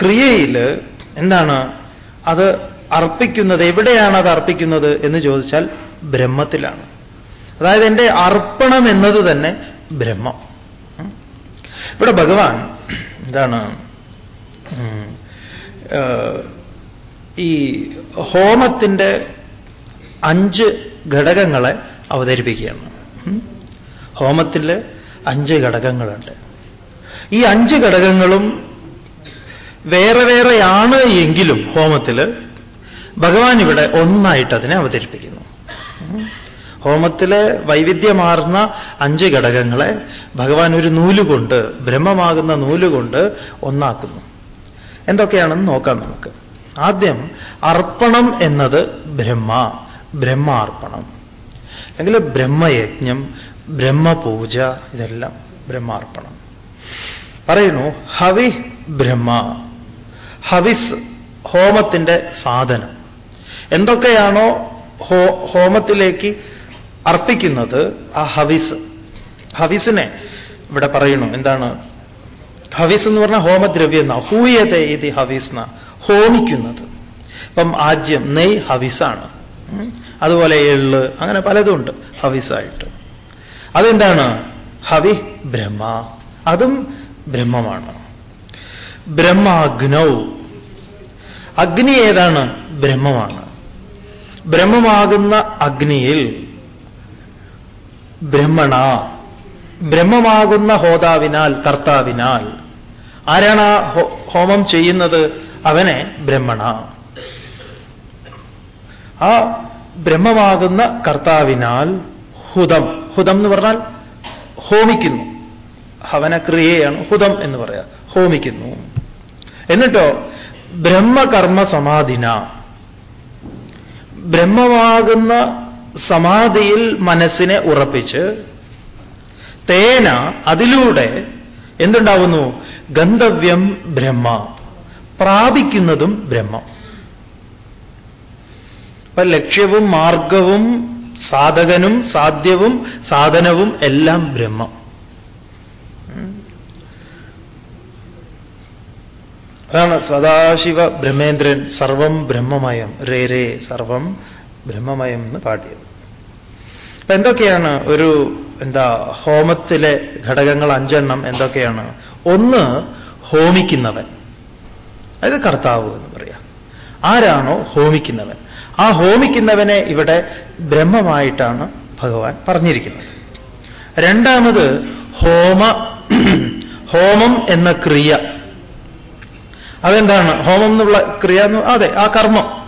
[SPEAKER 1] ക്രിയയിൽ എന്താണ്? അത് അർപ്പിക്കുന്നത് എവിടെയാണ് അത് അർപ്പിക്കുന്നത് എന്ന് ചോദിച്ചാൽ ബ്രഹ്മത്തിലാണ്. അതായത് എന്റെ അർപ്പണം എന്നത് തന്നെ ബ്രഹ്മം. ഇവിടെ ഭഗവാൻ എന്താണ് ഈ ഹോമത്തിന്റെ അഞ്ച് ഘടകങ്ങളെ അവതരിപ്പിക്കുകയാണ്. ഹോമത്തിൽ അഞ്ച് ഘടകങ്ങളുണ്ട്. ഈ അഞ്ച് ഘടകങ്ങളും വേറെ വേറെയാണ് എങ്കിലും ഹോമത്തിൽ ഭഗവാൻ ഇവിടെ ഒന്നായിട്ട് അതിനെ അവതരിപ്പിക്കുന്നു. ഹോമത്തിലെ വൈവിധ്യമാർന്ന അഞ്ച് ഘടകങ്ങളെ ഭഗവാൻ ഒരു നൂലുകൊണ്ട് ബ്രഹ്മമാകുന്ന നൂലുകൊണ്ട് ഒന്നാക്കുന്നു. എന്തൊക്കെയാണെന്ന് നോക്കാം നമുക്ക്. ആദ്യം അർപ്പണം എന്നത് ബ്രഹ്മ ബ്രഹ്മാർപ്പണം. അല്ലെങ്കിൽ ബ്രഹ്മയജ്ഞം ബ്രഹ്മപൂജ ഇതെല്ലാം ബ്രഹ്മാർപ്പണം. പറയുന്നു ഹവി ബ്രഹ്മ ഹവിസ് ഹോമത്തിന്റെ സാധനം. എന്തൊക്കെയാണോ ഹോമത്തിലേക്ക് അർപ്പിക്കുന്നത് ആ ഹവിസ്. ഹവിസിനെ ഇവിടെ പറയുന്നു. എന്താണ്? ഹവിസ് എന്ന് പറഞ്ഞാൽ ഹോമദ്രവ്യം എന്നാ ഹൂയത ഇത് ഹവിസ് എന്ന ഹോമിക്കുന്നത്. ഇപ്പം ആദ്യം നെയ് ഹവിസാണ്. അതുപോലെ എള്ള് അങ്ങനെ പലതുണ്ട് ഹവിസായിട്ട്. അതെന്താണ്? ഹവി ബ്രഹ്മ. അതും ബ്രഹ്മമാണ്. ബ്രഹ്മാഗ്നൗ. അഗ്നി ഏതാണ്? ബ്രഹ്മമാണ്. ബ്രഹ്മമാകുന്ന അഗ്നിയിൽ ബ്രഹ്മണ ബ്രഹ്മമാകുന്ന ഹോതാവിനാൽ കർത്താവിനാൽ ആരാണ് ആ ഹോമം ചെയ്യുന്നത്? അവനെ ബ്രഹ്മണ. ആ ബ്രഹ്മമാകുന്ന കർത്താവിനാൽ ഹുതം ഹുതം എന്ന് പറഞ്ഞാൽ ഹോമിക്കുന്നു. ഹവനക്രിയയാണ് ഹുതം എന്ന് പറയാ ഹോമിക്കുന്നു. എന്നിട്ടോ ബ്രഹ്മകർമ്മ സമാധിന ബ്രഹ്മമാകുന്ന സമാധിയിൽ മനസ്സിനെ ഉറപ്പിച്ച് തേന അതിലൂടെ എന്തുണ്ടാവുന്നു? ഗന്ധവ്യം ബ്രഹ്മ പ്രാപിക്കുന്നതും ബ്രഹ്മം. അപ്പൊ ലക്ഷ്യവും മാർഗവും സാധകനും സാധ്യവും സാധനവും എല്ലാം ബ്രഹ്മം. അതാണ് സദാശിവ ബ്രഹ്മേന്ദ്രൻ സർവം ബ്രഹ്മമയം രേ രേ സർവം ബ്രഹ്മമയം എന്ന് പാടിയത്. അപ്പൊ എന്തൊക്കെയാണ് ഒരു എന്താ ഹോമത്തിലെ ഘടകങ്ങൾ അഞ്ചെണ്ണം എന്തൊക്കെയാണ്? ഒന്ന് ഹോമിക്കുന്നവൻ. അതായത് കർത്താവ് എന്ന് പറയാം. ആരാണോ ഹോമിക്കുന്നവൻ. ആ ഹോമിക്കുന്നവനെ ഇവിടെ ബ്രഹ്മമായിട്ടാണ് ഭഗവാൻ പറഞ്ഞിരിക്കുന്നത്. രണ്ടാമത് ഹോമ ഹോമം എന്ന ക്രിയ. അതെന്താണ്? ഹോമം എന്നുള്ള ക്രിയ എന്ന് അതെ ആ കർമ്മം.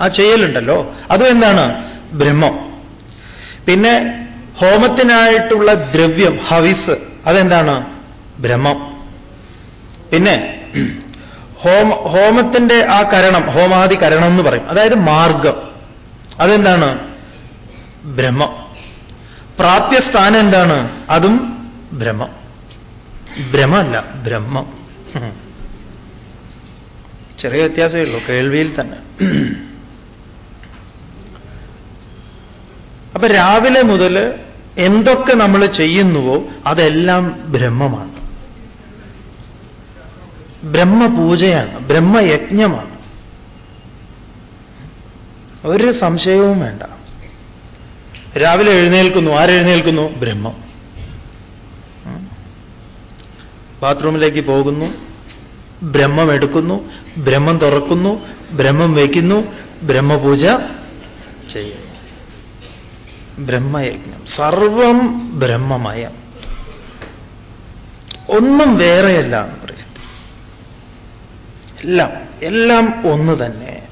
[SPEAKER 1] ആ ചെയ്യലുണ്ടല്ലോ. അതും എന്താണ് ബ്രഹ്മം. പിന്നെ ഹോമത്തിനായിട്ടുള്ള ദ്രവ്യം ഹവിസ് അതെന്താണ്? ബ്രഹ്മം. പിന്നെ ഹോമ ഹോമത്തിന്റെ ആ കരണം ഹോമാദി കരണം എന്ന് പറയും. അതായത് മാർഗം. അതെന്താണ്? ബ്രഹ്മം. പ്രാപ്യസ്ഥാനം എന്താണ്? അതും ബ്രഹ്മം. ബ്രഹ്മല്ല ബ്രഹ്മം. ചെറിയ വ്യത്യാസമേ ഉള്ളൂ. കേൾവിയിൽ തന്നെ. അപ്പൊ രാവിലെ മുതൽ എന്തൊക്കെ നമ്മൾ ചെയ്യുന്നുവോ അതെല്ലാം ബ്രഹ്മമാണ്. ബ്രഹ്മപൂജയാണ്. ബ്രഹ്മയജ്ഞമാണ്. ഒരു സംശയവും വേണ്ട. രാവിലെ എഴുന്നേൽക്കുന്നു. ആരെഴുന്നേൽക്കുന്നു? ബ്രഹ്മം. ബാത്റൂമിലേക്ക് പോകുന്നു. ബ്രഹ്മം എടുക്കുന്നു ബ്രഹ്മം തുറക്കുന്നു ബ്രഹ്മം വയ്ക്കുന്നു ബ്രഹ്മപൂജ ചെയ്യുന്നു. ബ്രഹ്മയജ്ഞം. സർവം ബ്രഹ്മമയം. ഒന്നും വേറെയല്ല എന്ന് പറയും. എല്ലാം എല്ലാം ഒന്ന് തന്നെ.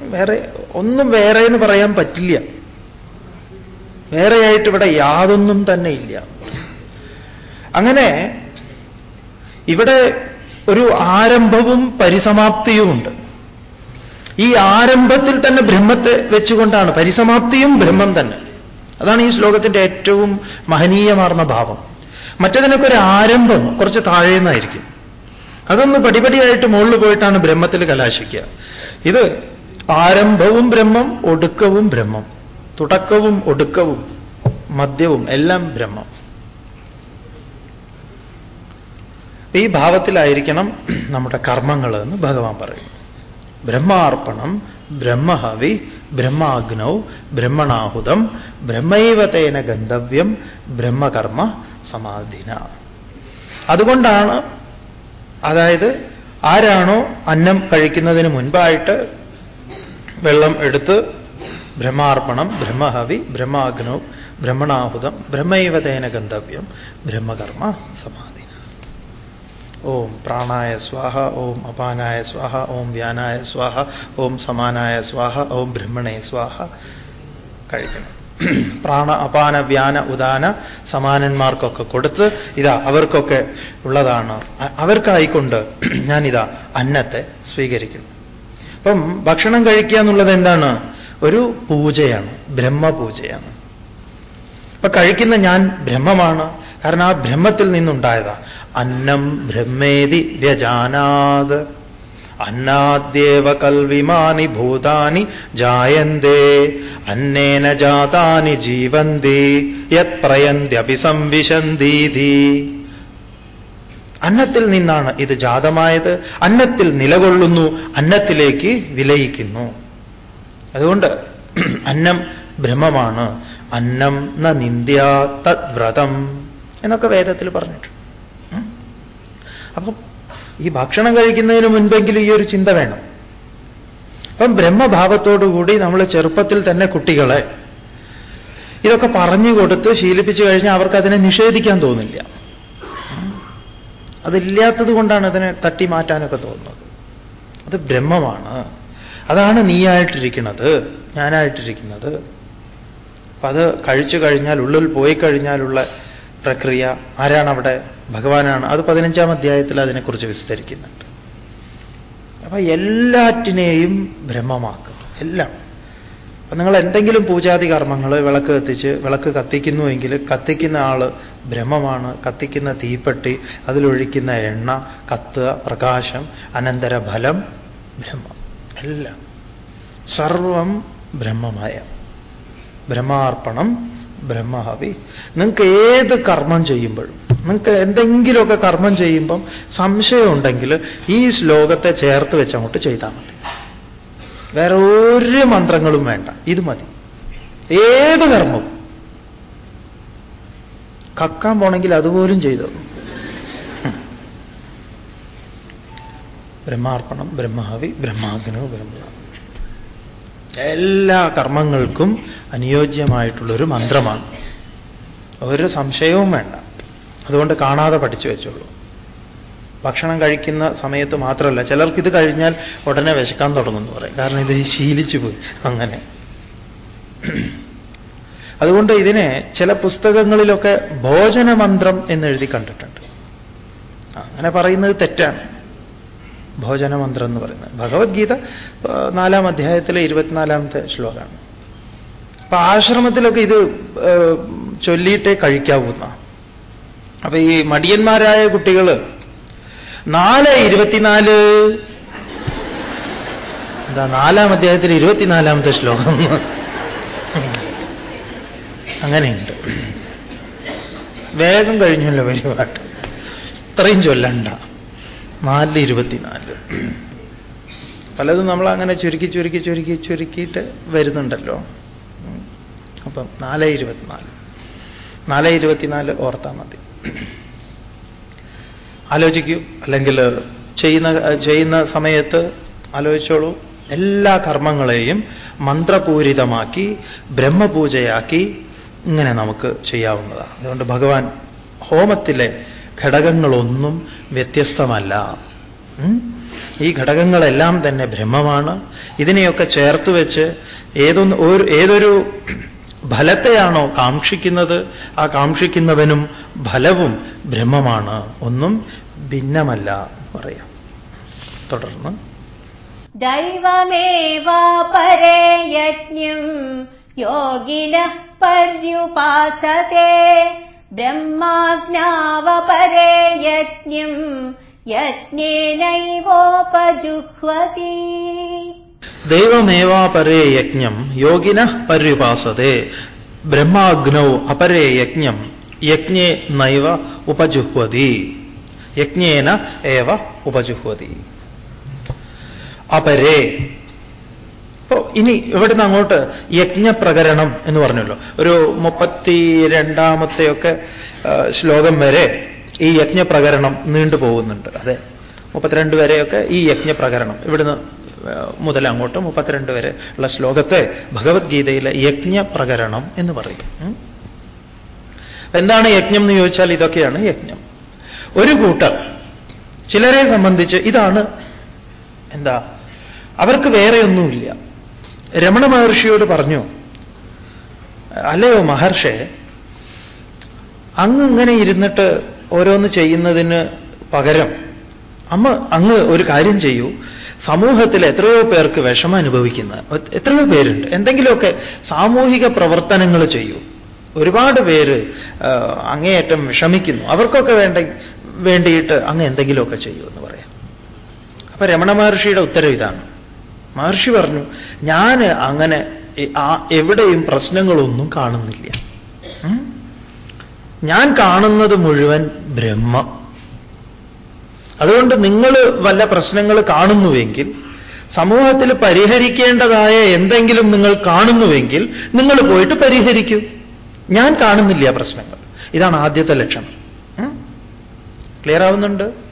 [SPEAKER 1] വേറെ ഒന്നും വേറെ എന്ന് പറയാൻ പറ്റില്ല. വേറെയായിട്ട് ഇവിടെ യാതൊന്നും തന്നെ ഇല്ല. അങ്ങനെ ഇവിടെ ഒരു ആരംഭവും പരിസമാപ്തിയുമുണ്ട്. ഈ ആരംഭത്തിൽ തന്നെ ബ്രഹ്മത്തെ വെച്ചുകൊണ്ടാണ് പരിസമാപ്തിയും ബ്രഹ്മം തന്നെ. അതാണ് ഈ ശ്ലോകത്തിന്റെ ഏറ്റവും മഹനീയമാർന്ന ഭാവം. മറ്റതിനൊക്കെ ഒരു ആരംഭം കുറച്ച് താഴേന്നായിരിക്കും. അതൊന്ന് പടിപടിയായിട്ട് മുകളിൽ പോയിട്ടാണ് ബ്രഹ്മത്തിൽ കലാശിക്കുക. ഇത് ആരംഭവും ബ്രഹ്മം ഒടുക്കവും ബ്രഹ്മം തുടക്കവും ഒടുക്കവും മദ്യവും എല്ലാം ബ്രഹ്മം. ഈ ഭാവത്തിലായിരിക്കണം നമ്മുടെ കർമ്മങ്ങൾ എന്ന് ഭഗവാൻ പറയും. ബ്രഹ്മാർപ്പണം ബ്രഹ്മഹവി ബ്രഹ്മാഗ്നൗ ബ്രഹ്മണാഹുതം ബ്രഹ്മൈവതേന ഗന്ധവ്യം ബ്രഹ്മകർമ്മ സമാധിന. അതുകൊണ്ടാണ് അതായത് ആരാണോ അന്നം കഴിക്കുന്നതിന് മുൻപായിട്ട് വെള്ളം എടുത്ത് ബ്രഹ്മാർപ്പണം ബ്രഹ്മഹവി ബ്രഹ്മാഗ്നൗ ബ്രഹ്മണാഹുതം ബ്രഹ്മൈവതേന ഗന്ധവ്യം ബ്രഹ്മകർമ്മ സമാധി ഓം പ്രാണായ സ്വാഹ ഓം അപാനായ സ്വാഹ ഓം വ്യാനായ സ്വാഹ ഓം സമാനായ സ്വാഹ ഓം ബ്രഹ്മണേ സ്വാഹ. കഴിക്കണം. പ്രാണ അപാന വ്യാന ഉദാന സമാനന്മാർക്കൊക്കെ കൊടുത്ത് ഇതാ അവർക്കൊക്കെ ഉള്ളതാണ്. അവർക്കായിക്കൊണ്ട് ഞാനിതാ അന്നത്തെ സ്വീകരിക്കുന്നു. അപ്പം ഭക്ഷണം കഴിക്കുക എന്നുള്ളത് എന്താണ്? ഒരു പൂജയാണ് ബ്രഹ്മപൂജയാണ്. അപ്പൊ കഴിക്കുന്ന ഞാൻ ബ്രഹ്മമാണ്. കാരണം ആ ബ്രഹ്മത്തിൽ നിന്നുണ്ടായതാ. അന്നം ബ്രഹ്മേതി വ്യജാനാത് അന്നാദ്യേവ കൽവിമാനി ഭൂതാനി ജായന്തേ. അന്നേന ജാതാനി ജീവന്തി. യത് പ്രയന്ത്യപി സംവിശന്തീതി. അന്നത്തിൽ നിന്നാണ് ഇത് ജാതമായത്. അന്നത്തിൽ നിലകൊള്ളുന്നു. അന്നത്തിലേക്ക് വിലയിക്കുന്നു. അതുകൊണ്ട് അന്നം ബ്രഹ്മമാണ്. അന്നം ന നിന്ദ്യ തദ്വ്രതം എന്നൊക്കെ വേദത്തിൽ പറഞ്ഞിട്ടുണ്ട്. അപ്പം ഈ ഭക്ഷണം കഴിക്കുന്നതിന് മുൻപെങ്കിലും ഈ ഒരു ചിന്ത വേണം. അപ്പം ബ്രഹ്മഭാവത്തോടുകൂടി നമ്മൾ ചെറുപ്പത്തിൽ തന്നെ കുട്ടികളെ ഇതൊക്കെ പറഞ്ഞു കൊടുത്ത് ശീലിപ്പിച്ചു കഴിഞ്ഞാൽ അവർക്ക് അതിനെ നിഷേധിക്കാൻ തോന്നില്ല. അതില്ലാത്തത് കൊണ്ടാണ് അതിനെ തട്ടി മാറ്റാനൊക്കെ തോന്നുന്നത്. അത് ബ്രഹ്മമാണ്. അതാണ് നീയായിട്ടിരിക്കുന്നത് ഞാനായിട്ടിരിക്കുന്നത്. അപ്പൊ അത് കഴിച്ചു കഴിഞ്ഞാൽ ഉള്ളിൽ പോയി കഴിഞ്ഞാലുള്ള പ്രക്രിയ ആരാണ് അവിടെ ഭഗവാനാണ്? അത് പതിനഞ്ചാം അധ്യായത്തിൽ അതിനെക്കുറിച്ച് വിസ്തരിക്കുന്നുണ്ട്. അപ്പൊ എല്ലാറ്റിനെയും ബ്രഹ്മമാക്കുക എല്ലാം. അപ്പൊ നിങ്ങൾ എന്തെങ്കിലും പൂജാതി കർമ്മങ്ങൾ വിളക്ക് കത്തിച്ച് വിളക്ക് കത്തിക്കുന്നുവെങ്കിൽ കത്തിക്കുന്ന ആൾ ബ്രഹ്മമാണ്. കത്തിക്കുന്ന തീപ്പെട്ടി അതിലൊഴിക്കുന്ന എണ്ണ കത്തുക പ്രകാശം അനന്തര ഫലം ബ്രഹ്മം. എല്ലാം. സർവം ബ്രഹ്മമായ. ബ്രഹ്മാർപ്പണം ബ്രഹ്മഹവി. നിങ്ങൾക്ക് ഏത് കർമ്മം ചെയ്യുമ്പോഴും നിങ്ങൾക്ക് എന്തെങ്കിലുമൊക്കെ കർമ്മം ചെയ്യുമ്പം സംശയമുണ്ടെങ്കിൽ ഈ ശ്ലോകത്തെ ചേർത്ത് വെച്ച് അങ്ങോട്ട് ചെയ്താൽ മതി. വേറെ ഒരു മന്ത്രങ്ങളും വേണ്ട. ഇത് മതി. ഏത് കർമ്മവും. കക്കാൻ പോണെങ്കിൽ അതുപോലും ചെയ്തു? ബ്രഹ്മാർപ്പണം ബ്രഹ്മഹവി ബ്രഹ്മാഗ്നോ ബ്രഹ്മ എല്ലാ കർമ്മങ്ങൾക്കും അനുയോജ്യമായിട്ടുള്ളൊരു മന്ത്രമാണ്. ഒരു സംശയവും വേണ്ട. അതുകൊണ്ട് കാണാതെ പഠിച്ചു വെച്ചോളൂ. ഭക്ഷണം കഴിക്കുന്ന സമയത്ത് മാത്രമല്ല ചിലർക്ക് ഇത് കഴിഞ്ഞാൽ ഉടനെ വിശക്കാൻ തുടങ്ങുന്നു പറയും. കാരണം ഇത് ശീലിച്ചു പോയി. അങ്ങനെ. അതുകൊണ്ട് ഇതിനെ ചില പുസ്തകങ്ങളിലൊക്കെ ഭോജനമന്ത്രം എന്നെഴുതി കണ്ടിട്ടുണ്ട്. അങ്ങനെ പറയുന്നത് തെറ്റാണ്. ഭോജനമന്ത്രം എന്ന് പറയുന്നത്. ഭഗവത്ഗീത നാലാം അധ്യായത്തിലെ ഇരുപത്തിനാലാമത്തെ ശ്ലോകമാണ്. അപ്പൊ ആശ്രമത്തിലൊക്കെ ഇത് ചൊല്ലിയിട്ടേ കഴിക്കാവുന്ന. അപ്പൊ ഈ മടിയന്മാരായ കുട്ടികൾ നാല് ഇരുപത്തിനാല് എന്താ നാലാം അധ്യായത്തിൽ ഇരുപത്തിനാലാമത്തെ ശ്ലോകം? അങ്ങനെയുണ്ട്. വേഗം കഴിഞ്ഞല്ലോ പരിപാടി. ഇത്രയും ചൊല്ലണ്ട. നാലിൽ ഇരുപത്തിനാല്. പലതും നമ്മൾ അങ്ങനെ ചുരുക്കി ചുരുക്കി ചുരുക്കി ചുരുക്കിയിട്ട് വരുന്നുണ്ടല്ലോ. അപ്പം നാല് ഇരുപത്തിനാല്. നാല് ഇരുപത്തിനാല് ഓർത്താൽ മതി. ആലോചിക്കൂ. അല്ലെങ്കിൽ ചെയ്യുന്ന ചെയ്യുന്ന സമയത്ത് ആലോചിച്ചോളൂ. എല്ലാ കർമ്മങ്ങളെയും മന്ത്രപൂരിതമാക്കി ബ്രഹ്മപൂജയാക്കി ഇങ്ങനെ നമുക്ക് ചെയ്യാവുന്നതാണ്. അതുകൊണ്ട് ഭഗവാൻ ഹോമത്തിലെ ഘടകങ്ങളൊന്നും വ്യത്യസ്തമല്ല. ഈ ഘടകങ്ങളെല്ലാം തന്നെ ബ്രഹ്മമാണ്. ഇതിനെയൊക്കെ ചേർത്ത് വെച്ച് ഏതൊന്ന് ഏതൊരു ഫലത്തെയാണോ കാക്ഷിക്കുന്നത് ആ കാക്ഷിക്കുന്നവനും ഫലവും ബ്രഹ്മമാണ്. ഒന്നും ഭിന്നമല്ല പറയാം. തുടർന്ന്.
[SPEAKER 2] ദൈവമേവാപരേ യജ്ഞം യോഗിന പര്യുപാസത്തെ ബ്രഹ്മാജ്ഞാവപരേ യജ്ഞം യജ്ഞേനൈവോപജുഹ്വതി
[SPEAKER 1] ദൈവമേവാപരേ യജ്ഞം യോഗിന പര്യുപാസതേ ബ്രഹ്മാഗ്നൗ അപരേ യജ്ഞം യജ്ഞേ നൈവ ഉപജുഹ്വതി യജ്ഞേന ഏവ ഉപജുഹ്വതി അപരേ അപ്പോ ഇനി ഇവിടുന്ന് അങ്ങോട്ട് യജ്ഞപ്രകരണം എന്ന് പറഞ്ഞല്ലോ. ഒരു മുപ്പത്തി രണ്ടാമത്തെയൊക്കെ ശ്ലോകം വരെ ഈ യജ്ഞപ്രകരണം നീണ്ടു പോകുന്നുണ്ട്. അതെ മുപ്പത്തിരണ്ട് വരെയൊക്കെ ഈ യജ്ഞപ്രകരണം. ഇവിടുന്ന് മുതൽ അങ്ങോട്ട് മുപ്പത്തിരണ്ട് വരെ ഉള്ള ശ്ലോകത്തെ ഭഗവത്ഗീതയിലെ യജ്ഞപ്രകരണം എന്ന് പറയും. എന്താണ് യജ്ഞം എന്ന് ചോദിച്ചാൽ ഇതൊക്കെയാണ് യജ്ഞം. ഒരു കൂട്ടർ ചിലരെ സംബന്ധിച്ച് ഇതാണ് എന്താ അവർക്ക് വേറെ ഒന്നുമില്ല. രമണ മഹർഷിയോട് പറഞ്ഞു അല്ലയോ മഹർഷേ അങ്ങ് ഇങ്ങനെ ഇരുന്നിട്ട് ഓരോന്ന് ചെയ്യുന്നതിന് പകരം അമ്മ അങ്ങ് ഒരു കാര്യം ചെയ്യൂ. സമൂഹത്തിൽ എത്രയോ പേർക്ക് വിഷമം അനുഭവിക്കുന്ന. എത്രയോ പേരുണ്ട്. എന്തെങ്കിലുമൊക്കെ സാമൂഹിക പ്രവർത്തനങ്ങൾ ചെയ്യൂ. ഒരുപാട് പേര് അങ്ങേയറ്റം വിഷമിക്കുന്നു. അവർക്കൊക്കെ വേണ്ട വേണ്ടിയിട്ട് അങ്ങ് എന്തെങ്കിലുമൊക്കെ ചെയ്യൂ എന്ന് പറയാം. അപ്പൊ രമണ മഹർഷിയുടെ ഉത്തരവ് ഇതാണ്. മഹർഷി പറഞ്ഞു ഞാൻ അങ്ങനെ എവിടെയും പ്രശ്നങ്ങളൊന്നും കാണുന്നില്ല. ഞാൻ കാണുന്നത് മുഴുവൻ ബ്രഹ്മം. അതുകൊണ്ട് നിങ്ങൾ വല്ല പ്രശ്നങ്ങൾ കാണുന്നുവെങ്കിൽ സമൂഹത്തിൽ പരിഹരിക്കേണ്ടതായ എന്തെങ്കിലും നിങ്ങൾ കാണുന്നുവെങ്കിൽ നിങ്ങൾ പോയിട്ട് പരിഹരിക്കൂ. ഞാൻ കാണുന്നില്ല പ്രശ്നങ്ങൾ. ഇതാണ് ആദ്യത്തെ ലക്ഷണം. ക്ലിയർ ആവുന്നുണ്ട്?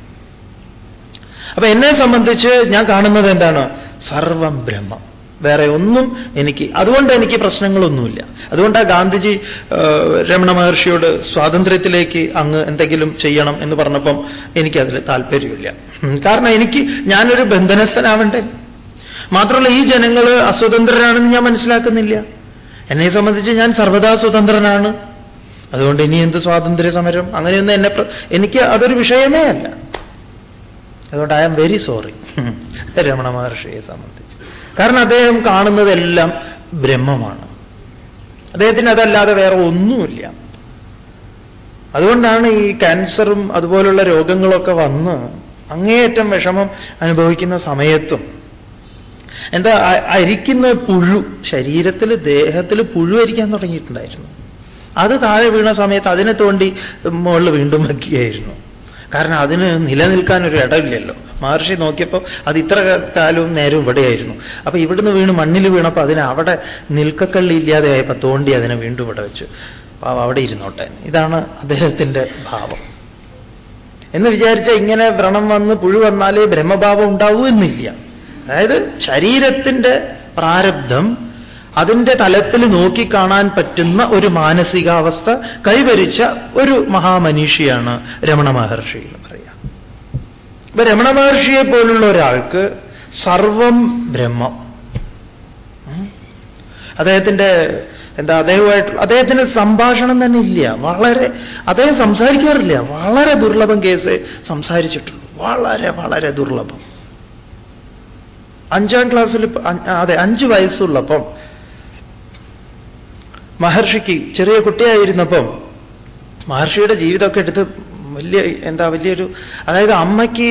[SPEAKER 1] അപ്പൊ എന്നെ സംബന്ധിച്ച് ഞാൻ കാണുന്നത് എന്താണ്? സർവം ബ്രഹ്മം. വേറെ ഒന്നും എനിക്ക് അതുകൊണ്ട് എനിക്ക് പ്രശ്നങ്ങളൊന്നുമില്ല. അതുകൊണ്ടാണ് ഗാന്ധിജി രമണ മഹർഷിയോട് സ്വാതന്ത്ര്യത്തിലേക്ക് അങ്ങ് എന്തെങ്കിലും ചെയ്യണം എന്ന് പറഞ്ഞപ്പം എനിക്കതിൽ താല്പര്യമില്ല. കാരണം എനിക്ക് ഞാനൊരു ബന്ധനസ്ഥനാവണ്ടേ? മാത്രമല്ല ഈ ജനങ്ങൾ അസ്വതന്ത്രരാണെന്ന് ഞാൻ മനസ്സിലാക്കുന്നില്ല. എന്നെ സംബന്ധിച്ച് ഞാൻ സർവദാ സ്വതന്ത്രനാണ്. അതുകൊണ്ട് ഇനി എന്ത് സ്വാതന്ത്ര്യ സമരം അങ്ങനെയൊന്നും എന്നെ എനിക്ക് അതൊരു വിഷയമേ അല്ല. അതുകൊണ്ട് I am very sorry Ramana മഹർഷിയെ സംബന്ധിച്ച്. കാരണം അദ്ദേഹം കാണുന്നതെല്ലാം ബ്രഹ്മമാണ്. അദ്ദേഹത്തിന് അതല്ലാതെ വേറെ ഒന്നുമില്ല. അതുകൊണ്ടാണ് ഈ ക്യാൻസറും അതുപോലുള്ള രോഗങ്ങളൊക്കെ വന്ന് അങ്ങേയറ്റം വിഷമം അനുഭവിക്കുന്ന സമയത്തും എന്താ അരിക്കുന്ന പുഴു ശരീരത്തിൽ ദേഹത്തിൽ പുഴു അരിക്കാൻ തുടങ്ങിയിട്ടുണ്ടായിരുന്നു. അത് താഴെ വീണ സമയത്ത് അതിനെ തോണ്ടി മുകളിൽ വീണ്ടും വയ്ക്കുകയായിരുന്നു. കാരണം അതിന് നിലനിൽക്കാൻ ഒരു ഇടമില്ലല്ലോ. മഹർഷി നോക്കിയപ്പോൾ അത് ഇത്ര കാലവും നേരവും ഇവിടെയായിരുന്നു. അപ്പൊ ഇവിടുന്ന് വീണ് മണ്ണിൽ വീണപ്പോൾ അതിന് അവിടെ നിൽക്കക്കള്ളി ഇല്ലാതെയായപ്പോൾ തോണ്ടി അതിനെ വീണ്ടും ഇവിടെ വെച്ചു. അപ്പൊ അവിടെ ഇരുന്നോട്ടെ. ഇതാണ് അദ്ദേഹത്തിന്റെ ഭാവം. എന്ന് വിചാരിച്ച ഇങ്ങനെ വ്രണം വന്ന് പുഴു വന്നാലേ ബ്രഹ്മഭാവം ഉണ്ടാവൂ എന്നില്ല. അതായത് ശരീരത്തിന്റെ പ്രാരബ്ധം അതിന്റെ തലത്തിൽ നോക്കിക്കാണാൻ പറ്റുന്ന ഒരു മാനസികാവസ്ഥ കൈവരിച്ച ഒരു മഹാമനീഷിയാണ് രമണ മഹർഷി എന്ന് പറയാം. ഇപ്പൊ രമണ മഹർഷിയെ പോലുള്ള ഒരാൾക്ക് സർവം ബ്രഹ്മം. അദ്ദേഹത്തിന്റെ എന്താ അദ്ദേഹമായിട്ട് അദ്ദേഹത്തിന് സംഭാഷണം തന്നെ ഇല്ല. വളരെ അദ്ദേഹം സംസാരിക്കാറില്ല. വളരെ ദുർലഭം കേസ് സംസാരിച്ചിട്ടുള്ളൂ വളരെ വളരെ ദുർലഭം. അഞ്ചാം ക്ലാസ്സിൽ അതെ അഞ്ച് വയസ്സുള്ളപ്പം മഹർഷിക്ക് ചെറിയ കുട്ടിയായിരുന്നപ്പം മഹർഷിയുടെ ജീവിതമൊക്കെ എടുത്ത് വലിയ എന്താ വലിയൊരു അതായത് അമ്മയ്ക്ക്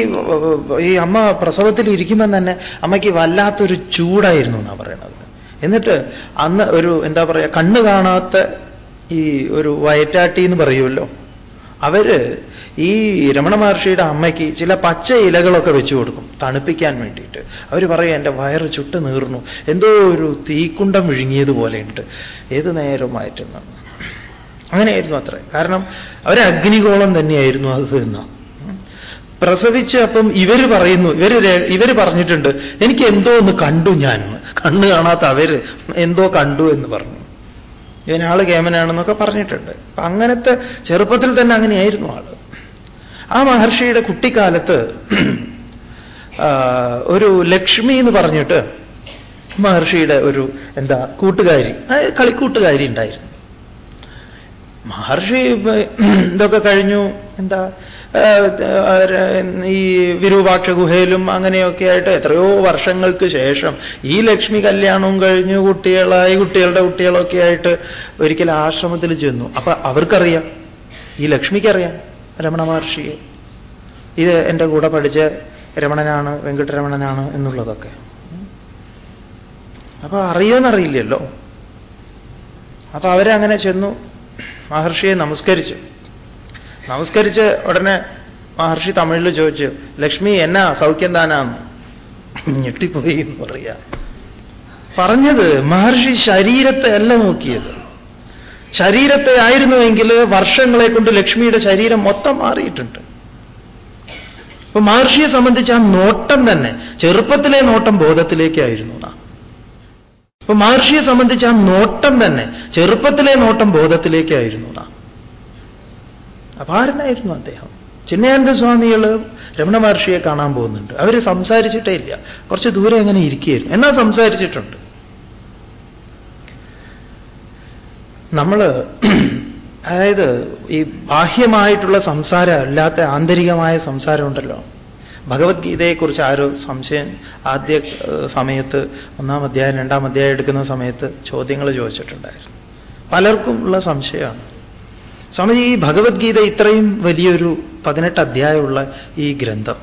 [SPEAKER 1] ഈ അമ്മ പ്രസവത്തിൽ ഇരിക്കുമ്പോൾ തന്നെ അമ്മയ്ക്ക് വല്ലാത്തൊരു ചൂടായിരുന്നു എന്നാ പറയണത്. എന്നിട്ട് അന്ന് ഒരു എന്താ പറയുക കണ്ണ് കാണാത്ത ഈ ഒരു വയറ്റാട്ടി എന്ന് പറയുമല്ലോ. അവർ ഈ രമണ മഹർഷിയുടെ അമ്മയ്ക്ക് ചില പച്ച ഇലകളൊക്കെ വെച്ചു കൊടുക്കും തണുപ്പിക്കാൻ വേണ്ടിയിട്ട്. അവർ പറയും എന്റെ വയറ് ചുട്ട് നീർന്നു. എന്തോ ഒരു തീക്കുണ്ടം വിഴുങ്ങിയതുപോലെയുണ്ട്. ഏത് നേരവും മാറ്റുന്നു? അങ്ങനെയായിരുന്നു അത്ര. കാരണം അവർ അഗ്നികോളം തന്നെയായിരുന്നു അത് എന്ന് പ്രസവിച്ച് അപ്പം ഇവർ പറയുന്നു ഇവർ ഇവർ പറഞ്ഞിട്ടുണ്ട് എനിക്ക് എന്തോ ഒന്ന് കണ്ടു ഞാൻ. കണ്ണു കാണാത്ത അവർ എന്തോ കണ്ടു എന്ന് പറഞ്ഞു. ഇവനാൾ കേമനാണെന്നൊക്കെ പറഞ്ഞിട്ടുണ്ട്. അപ്പൊ അങ്ങനത്തെ ചെറുപ്പത്തിൽ തന്നെ അങ്ങനെയായിരുന്നു ആൾ. ആ മഹർഷിയുടെ കുട്ടിക്കാലത്ത് ഒരു ലക്ഷ്മി എന്ന് പറഞ്ഞിട്ട് മഹർഷിയുടെ ഒരു എന്താ കൂട്ടുകാരി കളിക്കൂട്ടുകാരി ഉണ്ടായിരുന്നു. മഹർഷി ഇതൊക്കെ കഴിഞ്ഞു എന്താ ഈ വിരൂപാക്ഷ ഗുഹയിലും അങ്ങനെയൊക്കെ ആയിട്ട് എത്രയോ വർഷങ്ങൾക്ക് ശേഷം ഈ ലക്ഷ്മി കല്യാണവും കഴിഞ്ഞു കുട്ടികളായി കുട്ടികളുടെ കുട്ടികളൊക്കെ ആയിട്ട് ഒരിക്കൽ ആശ്രമത്തിൽ ചെന്നു. അപ്പൊ അവർക്കറിയാം. ഈ ലക്ഷ്മിക്കറിയാം രമണ മഹർഷിയെ. ഇത് എന്റെ കൂടെ പഠിച്ച രമണനാണ് വെങ്കട്ടരമണനാണ് എന്നുള്ളതൊക്കെ. അപ്പൊ അറിയോന്നറിയില്ലല്ലോ. അപ്പൊ അവരങ്ങനെ ചെന്നു മഹർഷിയെ നമസ്കരിച്ചു. നമസ്കരിച്ച് ഉടനെ മഹർഷി തമിഴിൽ ചോദിച്ചു ലക്ഷ്മി എന്നാ സൗഖ്യം താനാന്ന്? ഞെട്ടിപ്പോയി എന്ന് പറയാ. പറഞ്ഞത് മഹർഷി ശരീരത്തെ അല്ല നോക്കിയത്. ശരീരത്തെ ആയിരുന്നുവെങ്കിൽ വർഷങ്ങളെ കൊണ്ട് ലക്ഷ്മിയുടെ ശരീരം മൊത്തം മാറിയിട്ടുണ്ട്. അപ്പൊ മഹർഷിയെ സംബന്ധിച്ച് ആ നോട്ടം തന്നെ ചെറുപ്പത്തിലെ നോട്ടം ബോധത്തിലേക്കായിരുന്നു അപ്പൊ മഹർഷിയെ സംബന്ധിച്ച് ആ നോട്ടം തന്നെ ചെറുപ്പത്തിലെ നോട്ടം ബോധത്തിലേക്കായിരുന്നു അപാരനായിരുന്നു അദ്ദേഹം. ചിന്നയാനന്ദ സ്വാമികൾ രമണ മഹർഷിയെ കാണാൻ പോകുന്നുണ്ട്. അവർ സംസാരിച്ചിട്ടേ ഇല്ല. കുറച്ച് ദൂരെ അങ്ങനെ ഇരിക്കുകയായിരുന്നു. എന്നാൽ സംസാരിച്ചിട്ടുണ്ട്. നമ്മൾ അതായത് ഈ ബാഹ്യമായിട്ടുള്ള സംസാരം അല്ലാത്ത ആന്തരികമായ സംസാരമുണ്ടല്ലോ ഭഗവത്ഗീതയെക്കുറിച്ച് ആരോ സംശയം ആദ്യ സമയത്ത് ഒന്നാം അധ്യായം രണ്ടാം അധ്യായം എടുക്കുന്ന സമയത്ത് ചോദ്യങ്ങൾ ചോദിച്ചിട്ടുണ്ടായിരുന്നു. പലർക്കും ഉള്ള സംശയമാണ്. സ്വാമിജി ഈ ഭഗവത്ഗീത ഇത്രയും വലിയൊരു പതിനെട്ട് അധ്യായമുള്ള ഈ ഗ്രന്ഥം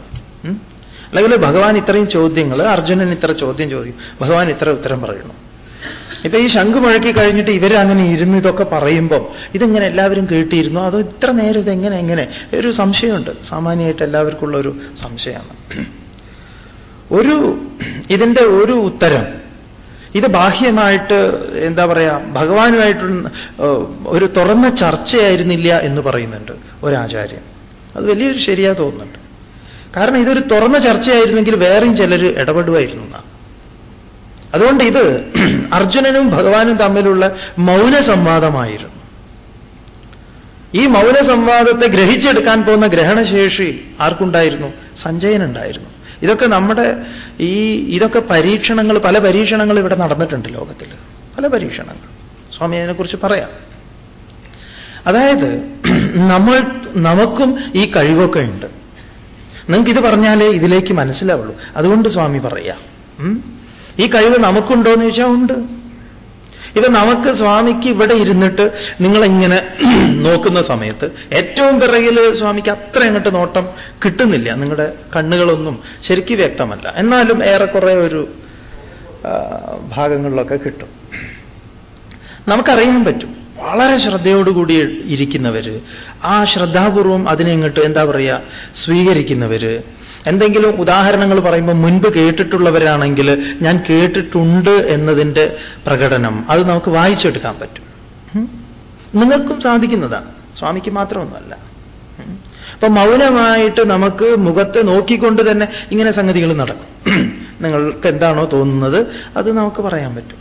[SPEAKER 1] അല്ലെങ്കിൽ ഭഗവാൻ ഇത്രയും ചോദ്യങ്ങൾ അർജുനൻ ഇത്ര ചോദ്യം ചോദിക്കും ഭഗവാൻ ഇത്ര ഉത്തരം പറയുന്നു ഇപ്പൊ ഈ ശംഖ് മുഴക്കി കഴിഞ്ഞിട്ട് ഇവരങ്ങനെ ഇരുന്ന് ഇതൊക്കെ പറയുമ്പോൾ ഇതെങ്ങനെ എല്ലാവരും കേട്ടിരുന്നു? അതോ ഇത്ര നേരം ഇതെങ്ങനെ എങ്ങനെ? ഒരു സംശയമുണ്ട്. സാമാന്യമായിട്ട് എല്ലാവർക്കുള്ള ഒരു സംശയമാണ്. ഒരു ഇതിന്റെ ഒരു ഉത്തരം ഇത് ബാഹ്യമായിട്ട് എന്താ പറയാ ഭഗവാനുമായിട്ട് ഒരു തുറന്ന ചർച്ചയായിരുന്നില്ല എന്ന് പറയുന്നുണ്ട് ഒരാചാര്യൻ. അത് വലിയൊരു ശരിയാ തോന്നുന്നുണ്ട്. കാരണം ഇതൊരു തുറന്ന ചർച്ചയായിരുന്നെങ്കിൽ വേറെയും ചിലർ ഇടപെടുമായിരുന്നു അതുകൊണ്ട് ഇത് അർജുനനും ഭഗവാനും തമ്മിലുള്ള മൗന സംവാദമായിരുന്നു ഈ മൗന സംവാദത്തെ ഗ്രഹിച്ചെടുക്കാൻ പോകുന്ന ഗ്രഹണശേഷി ആർക്കുണ്ടായിരുന്നു? സഞ്ജയനുണ്ടായിരുന്നു. ഇതൊക്കെ നമ്മുടെ ഈ ഇതൊക്കെ പരീക്ഷണങ്ങൾ പല പരീക്ഷണങ്ങൾ ഇവിടെ നടന്നിട്ടുണ്ട് ലോകത്തിൽ. പല പരീക്ഷണങ്ങൾ. സ്വാമി അതിനെക്കുറിച്ച് പറയാം. അതായത് നമ്മൾ നമുക്കും ഈ കഴിവൊക്കെ ഉണ്ട്. നിങ്ങൾക്ക് ഇത് പറഞ്ഞാലേ ഇതിലേക്ക് മനസ്സിലാവുള്ളൂ. അതുകൊണ്ട് സ്വാമി പറയാം. ഈ കഴിവ് നമുക്കുണ്ടോ എന്ന് ചോദിച്ചാൽ ഉണ്ട്. ഇത് നമുക്ക് സ്വാമിക്ക് ഇവിടെ ഇരുന്നിട്ട് നിങ്ങളിങ്ങനെ നോക്കുന്ന സമയത്ത് ഏറ്റവും പിറകിൽ സ്വാമിക്ക് അത്ര അങ്ങോട്ട് നോട്ടം കിട്ടുന്നില്ല. നിങ്ങളുടെ കണ്ണുകളൊന്നും ശരിക്കും വ്യക്തമല്ല. എന്നാലും ഏറെക്കുറെ ഒരു ഭാഗങ്ങളിലൊക്കെ കിട്ടും. നമുക്കറിയാൻ പറ്റും. വളരെ ശ്രദ്ധയോടുകൂടി ഇരിക്കുന്നവര് ആ ശ്രദ്ധാപൂർവം അതിനെ ഇങ്ങോട്ട് എന്താ പറയുക സ്വീകരിക്കുന്നവര് എന്തെങ്കിലും ഉദാഹരണങ്ങൾ പറയുമ്പോൾ മുൻപ് കേട്ടിട്ടുള്ളവരാണെങ്കിൽ ഞാൻ കേട്ടിട്ടുണ്ട് എന്നതിന്റെ പ്രകടനം അത് നമുക്ക് വായിച്ചെടുക്കാൻ പറ്റും. നിങ്ങൾക്കും സാധിക്കുന്നതാണ് സ്വാമിക്ക് മാത്രമൊന്നുമല്ല. അപ്പൊ മൗനമായിട്ട് നമുക്ക് മുഖത്ത് നോക്കിക്കൊണ്ട് തന്നെ ഇങ്ങനെ സംഗതികൾ നടക്കും. നിങ്ങൾക്ക് എന്താണോ തോന്നുന്നത് അത് നമുക്ക് പറയാൻ പറ്റും.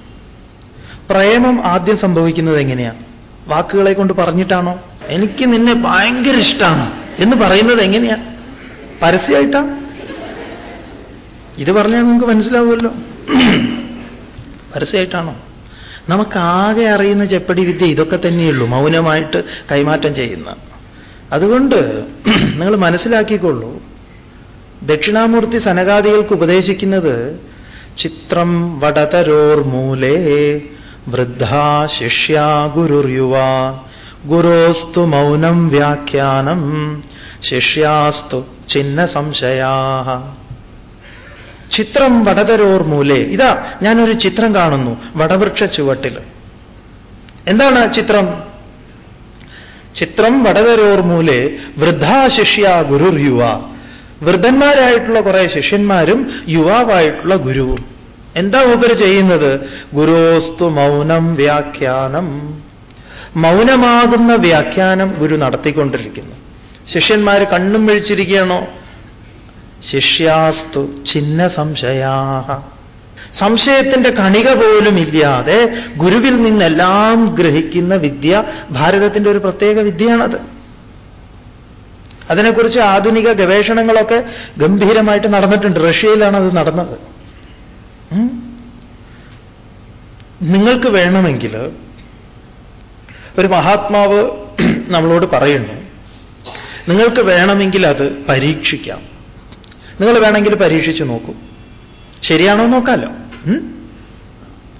[SPEAKER 1] പ്രേമം ആദ്യം സംഭവിക്കുന്നത് എങ്ങനെയാണ് വാക്കുകളെ കൊണ്ട് പറഞ്ഞിട്ടാണോ? എനിക്ക് നിന്നെ ഭയങ്കര ഇഷ്ടമാണ് എന്ന് പറയുന്നത് എങ്ങനെയാ? പരസ്യമായിട്ടാ ഇത് പറഞ്ഞാൽ നിങ്ങൾക്ക് മനസ്സിലാവുമല്ലോ. പരസ്യമായിട്ടാണോ നമുക്കാകെ അറിയുന്ന ചെപ്പടി വിദ്യ ഇതൊക്കെ തന്നെയുള്ളൂ മൗനമായിട്ട് കൈമാറ്റം ചെയ്യുന്ന. അതുകൊണ്ട് നിങ്ങൾ മനസ്സിലാക്കിക്കൊള്ളൂ ദക്ഷിണാമൂർത്തി സനകാദികൾക്ക് ഉപദേശിക്കുന്നത് ചിത്രം വടതരോർ മൂലേ വൃദ്ധാ ശിഷ്യ ഗുരുർയുവ. ഗുരോസ്തു മൗനം വ്യാഖ്യാനം ശിഷ്യാസ്തു ചിഹ്ന സംശയാ ചിത്രം വടതരോർ മൂലേ ഇതാ ഞാനൊരു ചിത്രം കാണുന്നു വടവൃക്ഷ ചുവട്ടിൽ എന്താണ് ചിത്രം? ചിത്രം വടകരോർ മൂലെ വൃദ്ധാശിഷ്യ ഗുരുർ യുവ വൃദ്ധന്മാരായിട്ടുള്ള കുറെ ശിഷ്യന്മാരും യുവാവായിട്ടുള്ള ഗുരുവും. എന്താ ഉപരി ചെയ്യുന്നത്? ഗുരോസ്തു മൗനം വ്യാഖ്യാനം. മൗനമാകുന്ന വ്യാഖ്യാനം ഗുരു നടത്തിക്കൊണ്ടിരിക്കുന്നു. ശിഷ്യന്മാർ കണ്ണും വിഴിച്ചിരിക്കുകയാണോ ശിഷ്യാസ്തു ചിന്ന സംശയാ. സംശയത്തിന്റെ കണിക പോലും ഇല്ലാതെ ഗുരുവിൽ നിന്നെല്ലാം ഗ്രഹിക്കുന്ന വിദ്യ ഭാരതത്തിന്റെ ഒരു പ്രത്യേക വിദ്യയാണത്. അതിനെക്കുറിച്ച് ആധുനിക ഗവേഷണങ്ങളൊക്കെ ഗംഭീരമായിട്ട് നടന്നിട്ടുണ്ട്. റഷ്യയിലാണ് അത് നടന്നത്. നിങ്ങൾക്ക് വേണമെങ്കിൽ ഒരു മഹാത്മാവ് നമ്മളോട് പറയുന്നു നിങ്ങൾക്ക് വേണമെങ്കിൽ അത് പരീക്ഷിക്കാം. നിങ്ങൾ വേണമെങ്കിൽ പരീക്ഷിച്ച് നോക്കൂ. ശരിയാണോ നോക്കാമല്ലോ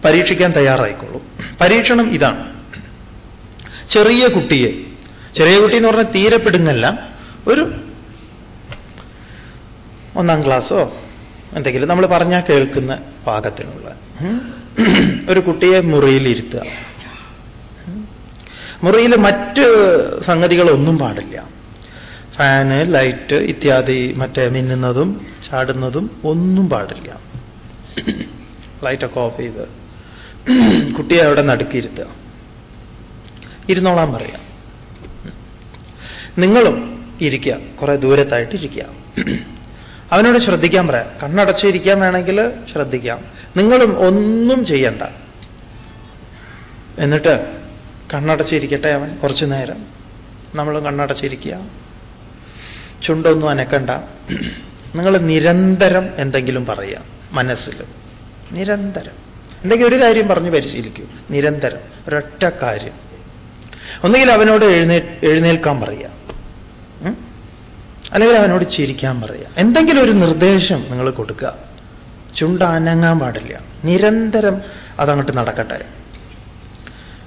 [SPEAKER 1] പരീക്ഷിക്കാൻ തയ്യാറായിക്കോളൂ. പരീക്ഷണം ഇതാണ്. ചെറിയ കുട്ടിയെ ചെറിയ കുട്ടി എന്ന് പറഞ്ഞാൽ തീരെ ഒരു ഒന്നാം ക്ലാസ്സോ എന്തെങ്കിലും നമ്മൾ പറഞ്ഞാൽ കേൾക്കുന്ന പാകത്തിനുള്ള. ഒരു കുട്ടിയെ മുറിയിലിരുത്തുക മുറിയിൽ മറ്റ് സംഗതികളൊന്നും പാടില്ല. ഫാന് ലൈറ്റ് ഇത്യാദി മറ്റേ മിന്നുന്നതും ചാടുന്നതും ഒന്നും പാടില്ല. ലൈറ്റൊക്കെ ഓഫ് ചെയ്ത് കുട്ടിയെ അവിടെ നടുക്കിയിരുത്തുക. ഇരുന്നോളാൻ പറയാം. നിങ്ങളും ഇരിക്കുക കുറെ ദൂരത്തായിട്ട് ഇരിക്കുക. അവനോട് ശ്രദ്ധിക്കാൻ പറയാം. കണ്ണടച്ചിരിക്കാൻ വേണമെങ്കിൽ ശ്രദ്ധിക്കാം. നിങ്ങളും ഒന്നും ചെയ്യണ്ട. എന്നിട്ട് കണ്ണടച്ചിരിക്കട്ടെ അവൻ കുറച്ചു നേരം. നമ്മളും കണ്ണടച്ചിരിക്കുക ചുണ്ടൊന്നും അനക്കണ്ട. നിങ്ങൾ നിരന്തരം എന്തെങ്കിലും പറയുക മനസ്സിൽ. നിരന്തരം. എന്തെങ്കിലും ഒരു കാര്യം പറഞ്ഞ് പരിശീലിക്കൂ. നിരന്തരം. ഒരൊറ്റ കാര്യം. ഒന്നുകിൽ അവനോട് എഴുന്നേ എഴുന്നേൽക്കാൻ പറയുക. അല്ലെങ്കിൽ അവനോട് ചിരിക്കാൻ പറയുക. എന്തെങ്കിലും ഒരു നിർദ്ദേശം നിങ്ങൾ കൊടുക്കുക. ചുണ്ട അനങ്ങാൻ പാടില്ല. നിരന്തരം അതങ്ങോട്ട് നടക്കട്ടെ.